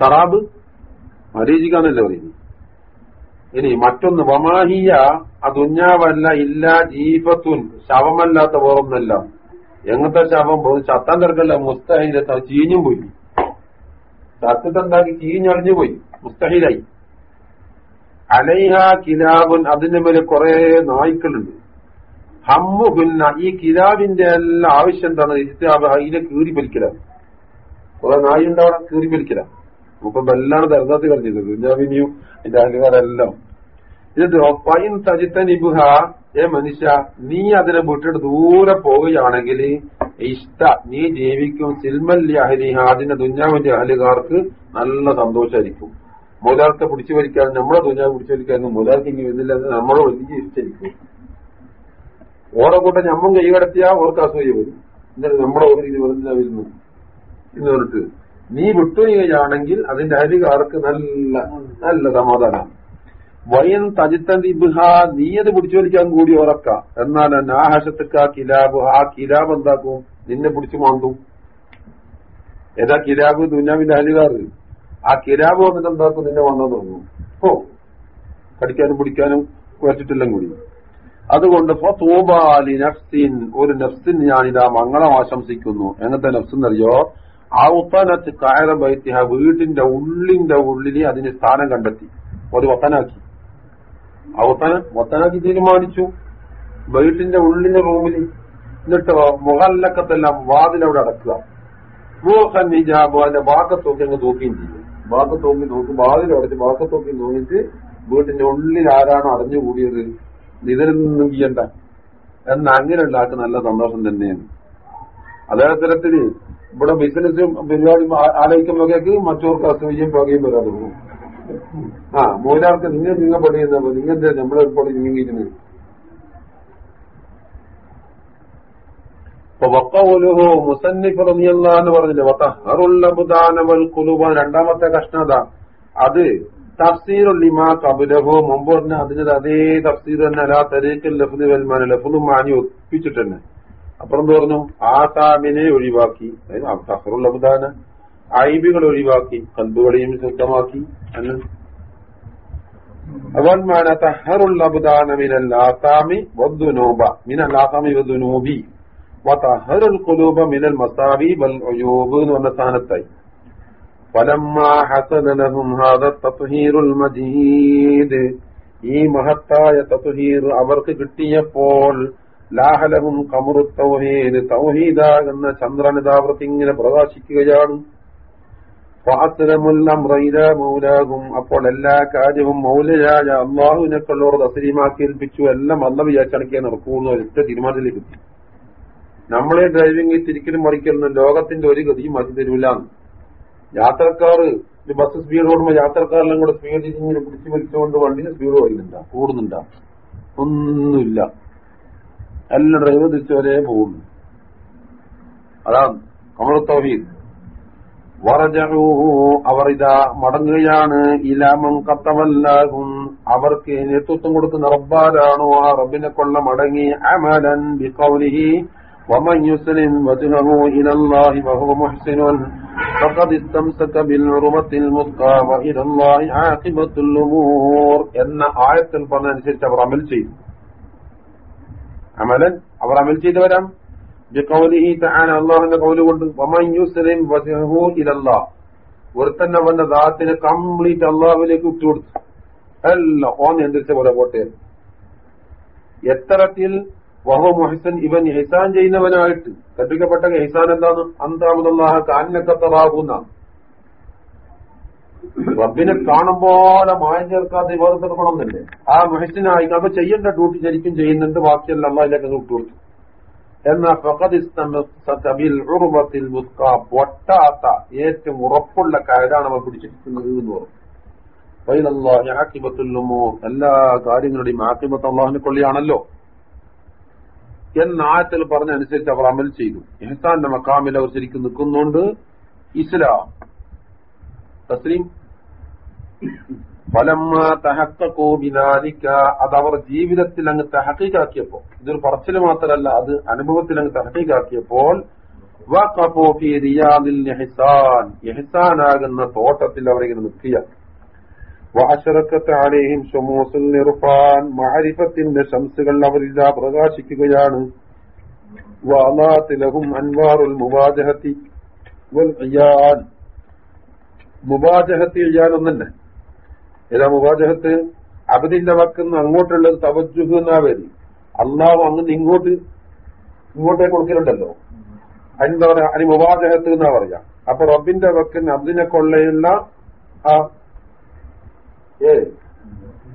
സറാബ് മരീചിക്കാന്നല്ലേ പറയുന്നത്? ഇനി മറ്റൊന്ന് വമാഹിയ അതുഞ്ഞാവല്ല ഇല്ല ജീഫത്തുൻ ശവമല്ലാത്ത വേറൊന്നല്ല. എങ്ങനത്തെ ശാപം പോയി ചത്താൻ തിരക്കല്ല. മുസ്തഹീലത്ത ചീഞ്ഞും പോയി. ചത്തിട്ടുണ്ടാക്കി ചീഞ്ഞടിഞ്ഞു പോയി. മുസ്തഹീലായി. അലൈഹ കിലാബുൻ അതിന്റെ മേലെ കുറെ നായ്ക്കളുണ്ട്. ഹമ്മുഹുന്ന ഈ കിലാബിന്റെ എല്ലാ ആവശ്യം എന്താണ്? ഇസ്താബ് അതിനെ കീറി വലിക്കലാണ് കുറെ നായി ഉണ്ടവിടെ കീറി വലിക്കലാണ് ഇപ്പൊ ബെല്ലാണ് ദർദാത്ത് കളിച്ചത് കുഞ്ഞാവിനിയും എന്റെ അംഗക്കാരെല്ലാം ഇത് ഫൈൻ തജിത്തനിബുഹ ഏ മനുഷ്യ നീ അതിനെ വിട്ടിട്ട് ദൂരെ പോവുകയാണെങ്കിൽ ഇഷ്ട നീ ജീവിക്കും. സിൽമല്ലി അഹലി അതിന്റെ ദുഞ്ഞാവിന്റെ അഹലുകാർക്ക് നല്ല സന്തോഷമായിരിക്കും മുതലാർത്തെ പിടിച്ചു വലിക്കാൻ നമ്മളെ ദുഞ്ഞാവ് പിടിച്ചു വലിക്കാൻ മുതലാർക്ക് ഇനി വരുന്നില്ല നമ്മളെ ഒന്നിച്ച് ഇഷ്ടമായിരിക്കും ഓടെ കൂട്ടം ഞമ്മൻ കൈ കടത്തിയാ ഓർക്ക് അസൂയ വരും. എന്നിട്ട് നമ്മളെ ഒരു ഇത് വരുന്നില്ല വരുന്നു. എന്ന് പറഞ്ഞിട്ട് നീ വിട്ടുകയാണെങ്കിൽ അതിന്റെ അരികാർക്ക് നല്ല നല്ല സമാധാനം. വയൻ തജിത്തന്തിബുഹ നീ അത് പിടിച്ചു വലിക്കാൻ കൂടി ഉറക്ക. എന്നാൽ നാഹശത്തുക്ക ആ കിലാബ് ആ കിലാബ് എന്താക്കും? നിന്നെ പിടിച്ചു മാന്തും. ഏതാ കിലാബ്? ദുഞ്ഞാവിന്റെ അരികാറ് ആ കിലാബ് വന്നിട്ട് എന്താക്കും? നിന്നെ വന്നു തുടങ്ങും. ഓ കടിക്കാനും പിടിക്കാനും കുറച്ചിട്ടില്ല കൂടി. അതുകൊണ്ട് നഫ്സിൻ ഒരു നഫ്സിൻ ഞാനിതാ മംഗളം ആശംസിക്കുന്നു. എങ്ങനത്തെ എന്നറിയോ ഔത്തനത്ത് കയറ ബൈത്തിഹ വീട്ടിന്റെ ഉള്ളിന്റെ ഉള്ളിൽ അതിന് സ്ഥാനം കണ്ടെത്തി. ഒരു വത്തനാക്കി. ഔത്തന മൊത്തനാക്കി തീരുമാനിച്ചു. വീട്ടിന്റെ ഉള്ളിന്റെ റൂമിൽ എന്നിട്ട് മുഹല്ലക്കത്തെല്ലാം വാതിലവിടെ അടക്കുക. അതിന്റെ വാക്കത്തോക്കി അങ്ങ് തൂക്കുകയും ചെയ്യും വാക്കത്തോക്കി നോക്കി വാതിലടച്ച് വാക്കത്തോക്കി നോക്കിയിട്ട് വീട്ടിന്റെ ഉള്ളിൽ ആരാണോ അടഞ്ഞുകൂടിയത് നിന്നും ചെയ്യണ്ട എന്ന് അങ്ങനെ ഉണ്ടാക്കുന്ന നല്ല സന്തോഷം തന്നെയാണ്. അതേ തരത്തിൽ ഇവിടെ ബിസിനസ്സും പരിപാടി ആലോചിക്കുമ്പോഴേക്ക് മറ്റവർക്ക് അസൂയും പകയും വരാതെ പോകും. ആ മൂലാർക്ക് നിങ്ങൾ നിങ്ങൾ പഠിക്കുന്ന നിങ്ങൾ നമ്മളെ പണി നീങ്ങിയിരുന്നു മുസന്നിഫ് റളിയല്ലാഹു എന്ന് പറഞ്ഞില്ലേ ഖുലൂബ രണ്ടാമത്തെ കഷ്ണത അത്. തഫ്സീറുൽ ലിമാ ഖബലഹു മുമ്പ് തന്നെ അതിന് അതേ തഫ്സീർ തന്നെ അലാ തരീഖിൽ ലഫ്ദ് വൽ ലഫുദും മാനി ഒപ്പിച്ചിട്ടുണ്ട് അപ്പുറം തോന്നുന്നു ആ ആസാമിനെ ഒഴിവാക്കി. തഹറുൽ അബ്ദാന ഐബികൾ ഒഴിവാക്കി കൽബുകളെയും ശുദ്ധമാക്കി അന്ന് അവൻ മാന തഹറുൽ അബ്ദാന മിനൽ ആസാമി വദ്ദുനൂബ മിനൽ ആസാമി വദ്ദുനൂബി വതഹറുൽ ഖുലൂബ മിനൽ മസാബി വൽ ഉയൂബ് എന്ന് പറഞ്ഞ സ്ഥാനത്തായി فلما حصل لهم هذا التطهير المجيد ഈ മഹത്തായ തത്വഹീർ അവർക്ക് കിട്ടിയപ്പോൾ ലാഹലഹും കമറു തൗഹീദ് തൗഹീദാകുന്ന ചന്ദ്രനിതാവൃത്തി ഇങ്ങനെ പ്രകാശിക്കുകയാണ് മൗലാകും അപ്പോൾ എല്ലാ കാര്യവും മൗലയായ അള്ളാഹുവിനെ കൊള്ളോട് തസ്ലീമാക്കി ഏൽപ്പിച്ചു. എല്ലാം അല്ല വിചാരിച്ചടക്കിയാൽ നടക്കൂന്ന് ഒരൊറ്റ തീരുമാനത്തിലേക്ക് എത്തി. നമ്മളെ ഡ്രൈവിംഗ് തിരിക്കലും മറിക്കലും ലോകത്തിന്റെ ഒരു ഗതിയും മതി തരൂല. യാത്രക്കാർ ബസ് സ്പീഡ് ഓടുമ്പോൾ യാത്രക്കാരെല്ലാം കൂടെ സ്പീഡ് ഇങ്ങനെ പിടിച്ചു വലിച്ചുകൊണ്ട് വണ്ടിന് സ്പീഡ് കുറയുന്നുണ്ടാ കൂടുന്നുണ്ടാ. ഒന്നുമില്ല. എല്ലാ ഡ്രൈവർ തിരിച്ചവരേ പോകുന്നു. അതാണ്. കമൽ തൗഹീദ് വറജൂ അവർ ഇതാ മടങ്ങുകയാണ് ഇലാമം കത്തവല്ലാകും അവർക്ക് നേതൃത്വം കൊടുക്കുന്ന റബ്ബാരാണോ ആ റബ്ബിനെ കൊള്ള മടങ്ങി അമലൻ ബിഖൗലിഹി ومن يسلم وجهه إلى الله وهو محسن فقد استمسك بالعروة الوثقى وإلى الله عاقبة الأمور എന്ന ആയത്തിൽ പറഞ്ഞനുസരിച്ച് അവർ അമൽ ചെയ്തു അമലൻ അവർ അമൽ ചെയ്തവരാം ബിഖൗലിഹി കൗലുകൊണ്ട് ഒരുത്തൻ അവന്റെ ദാത്തിനെ കംപ്ലീറ്റ് അള്ളാഹുവിലേക്ക് വിട്ടുകൊടുത്തു എല്ലാം ഓൻ നിയന്ത്രിച്ച പോലെ പോട്ടെ. എത്തരത്തിൽ വഹു മൊഹസൻ ഇവൻ ഹിസാൻ ചെയ്യുന്നവനായിട്ട് കൽപ്പിക്കപ്പെട്ട ഹിസാൻ എന്താണ് അന്താമുദല്ലാഹ കാനക്കത്തറാകുന്ന റബ്ബിനെ കാണുമ്പോലെ മായം ചേർക്കാതെ വിവാദത്തെടുക്കണമെന്നില്ലേ ആ മഹിഷനായി അപ്പൊ ചെയ്യേണ്ട ഡ്യൂട്ടി ശരിക്കും ചെയ്യുന്നുണ്ട് ബാക്കിയെല്ലാം അള്ളാഹിലേക്ക് വിട്ടുകൊടുത്തു എന്നാ മുസ്ക പൊട്ടാത്ത ഏറ്റവും ഉറപ്പുള്ള കയറാണ് അവ പിടിച്ചിരിക്കുന്നത് എന്ന് പറഞ്ഞു. എല്ലാ കാര്യങ്ങളുടെയും ആക്കിബത്ത് അള്ളാഹിനെ കൊള്ളിയാണല്ലോ. എന്ന ആയത്തിൽ പറഞ്ഞ അനുസരിച്ച് അവർ അമൽ ചെയ്തു. എഹ്സാന്റെ മക്കാമിൽ അവർ ശരിക്കും നിൽക്കുന്നുണ്ട്. ഇസ്ലാം. തസ്ലീം. ഫലമ്മ തഹക്കോ ബിനാലിക്ക അത് അവർ ജീവിതത്തിൽ അങ്ങ് തഹക്കീക്കാക്കിയപ്പോ ഇതൊരു പറച്ചിൽ മാത്രമല്ല അത് അനുഭവത്തിൽ അങ്ങ് തഹക്കീക്കാക്കിയപ്പോൾ ാകുന്ന തോട്ടത്തിൽ അവരിങ്ങനെ നിൽക്കുക. വാശരക്കത്ത് അലൈഹിം ഷമൂസുൽ ഇർഫാൻ മഅരിഫത്തിന്റെ ശംസുകൾ അവരില്ലാ പ്രകാശിക്കുകയാണ്. വാലാത്തിലഹും അൻവാറുൽ മുവാജഹത്തി മുവാജഹത്ത് ഒന്നന്നെ ഏതാ മുവാജഹത്ത് അബദിന്റെ വക്കുന്ന അങ്ങോട്ടുള്ളത് തവജുഹ് എന്നാ വരി അള്ളാഹു അങ്ങ് ഇങ്ങോട്ട് ഇങ്ങോട്ടേ കൊടുക്കലുണ്ടല്ലോ. അതിനെന്താ പറയാ അതിന് മുവാജഹത്ത് എന്നാ പറയാ. അപ്പൊ റബ്ബിന്റെ വക്കിന് അബ്ദിനെ കൊള്ളയുള്ള ആ ഏ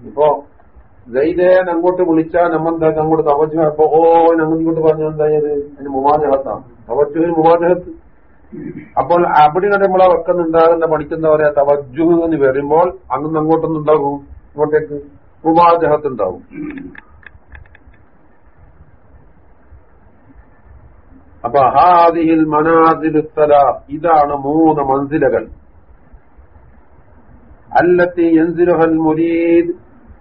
ഇപ്പൊ ജൈദേൻ അങ്ങോട്ട് വിളിച്ചാൽ നമ്മെന്താ? അങ്ങോട്ട് തവജു അപ്പൊ ഓ ഞങ്ങൾ ഇങ്ങോട്ട് പറഞ്ഞു എന്തായത് അതിന് മുവാജഹത്താണ് തവജ്ജുഹ് മുവാജഹത്ത്. അപ്പോൾ അവിടെ നമ്മളെ വെക്കുന്നുണ്ടാകുന്ന പഠിക്കുന്നവരെ തവജു എന്ന് വരുമ്പോൾ അങ്ങ് അങ്ങോട്ടൊന്നും ഉണ്ടാകും ഇങ്ങോട്ടേക്ക് മുവാജഹത്ത് അപ്പൊ ഹാദിഹിൽ മനാദിൽ ഇതാണ് മൂന്ന് മൻസിലകൾ. അല്ലത്തി എൻസിലുഹൽ മുരീദ്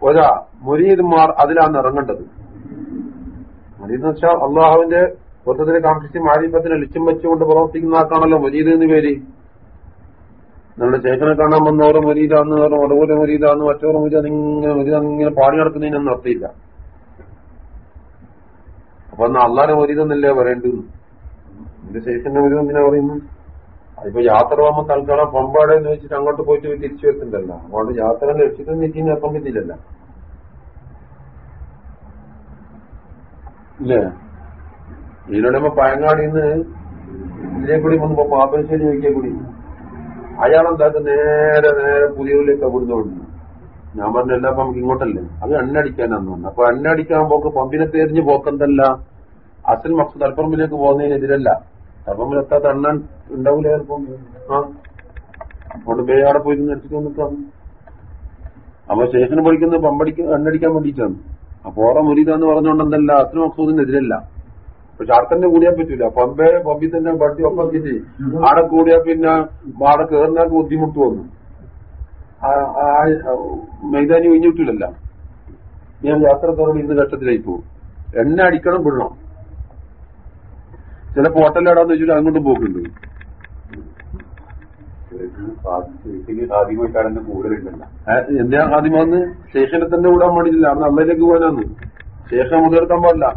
ഒരാ മുരീദ്മാർ അതിലാണ് ഇറങ്ങേണ്ടത്. മുരീദ് എന്ന് വെച്ചാൽ അള്ളാഹുവിന്റെ മൊത്തത്തിലെ കാംക്ഷിച്ച് മാരിപ്പത്തിന് ലക്ഷ്യം വെച്ചുകൊണ്ട് പ്രവർത്തിക്കുന്ന ആൾക്കാണല്ലോ മുരീദ് എന്ന് പേര്. നമ്മുടെ ശേഖനെ കാണാൻ വന്നവരോ മരീതാന്ന് പറഞ്ഞു അതുപോലെ മരീതാന്ന് മറ്റോറോ മരീത ഇങ്ങനെ മരീത ഇങ്ങനെ പാടി നടക്കുന്നതിനൊന്നും അർത്ഥമില്ല. അപ്പൊ എന്നാ അള്ളാരെ മരീതെന്നല്ലേ പറയേണ്ടത്? എന്റെ ശേഖന്റെ മുരീദ് എന്തിനാ പറയുന്നു അതിപ്പോ യാത്ര പോകുമ്പോൾ തൽക്കാലം പമ്പാടെ എന്ന് വെച്ചിട്ട് അങ്ങോട്ട് പോയിട്ട് തിരിച്ചു വരുത്തുണ്ടല്ലോ. അതുകൊണ്ട് യാത്ര ലക്ഷ്യത്തിൽ നിൽക്കുന്ന അപ്പം പറ്റില്ലല്ലോ ഇതിലൂടെ പയങ്ങാടിന്ന് ഇതിലെ കൂടി വന്നപ്പോ പാപ്പശ്ശേരി ചോദിക്കാൻ കൂടി അയാളെന്താക്കും നേരെ നേരെ പുതിയൂരിലേക്ക് അവിടുന്ന് ഞാൻ പറഞ്ഞ എല്ലാ നമുക്ക് ഇങ്ങോട്ടല്ലേ? അത് എണ്ണടിക്കാനാന്ന് പറഞ്ഞു. അപ്പൊ എണ്ണടിക്കാൻ പോക്ക് പമ്പിനെ തെരിഞ്ഞ് പോക്കെന്തല്ല അസൽ മക്സ് തൽപ്പറമ്പിലേക്ക് പോകുന്നതിനെതിരല്ല. തൽപ്പറമ്പിൽ എത്താത്ത എണ്ണ ഉണ്ടാവില്ല അതുകൊണ്ട് ബേ അവിടെ പോയി എടുത്തിട്ട് വന്നിട്ടാണ് അപ്പൊ ശേഷന് പഠിക്കുന്നത് പമ്പടിക്കാൻ എണ്ണടിക്കാൻ വേണ്ടിയിട്ടാണ്. അപ്പൊ ഓറ മുരീതാന്ന് പറഞ്ഞുകൊണ്ട് എന്തല്ല അസൽ മക്സൂദിനെതിരല്ല. പക്ഷെ അവിടെ തന്നെ കൂടിയാൻ പറ്റൂല. പമ്പെ പമ്പി തന്നെ വണ്ടി ഒപ്പാക്കിട്ട് ആടെ കൂടിയാ പിന്നെ ആടെ കയറുന്നവർക്ക് ബുദ്ധിമുട്ട് വന്നു മൈതാനി ഒഴിഞ്ഞിട്ടില്ലല്ല ഞാൻ യാത്ര യാത്രക്കാരോട് ഇന്ന് ഘട്ടത്തിലായി പോകും. എണ്ണ അടിക്കണം വിടണം. ചില ഹോട്ടലിലാടാന്ന് വെച്ചിട്ട് അങ്ങോട്ട് പോക്കുണ്ട്. ആദ്യമായിട്ടാണ് കൂടുതലുണ്ടല്ല. എന്തിനാ ആദ്യം ശേഷനെ തന്നെ വിടാൻ പാടില്ല അവിടെ അമ്മയിലേക്ക് പോകാനാന്ന്. ശേഷം മുതലെടുക്കാൻ പാടില്ല.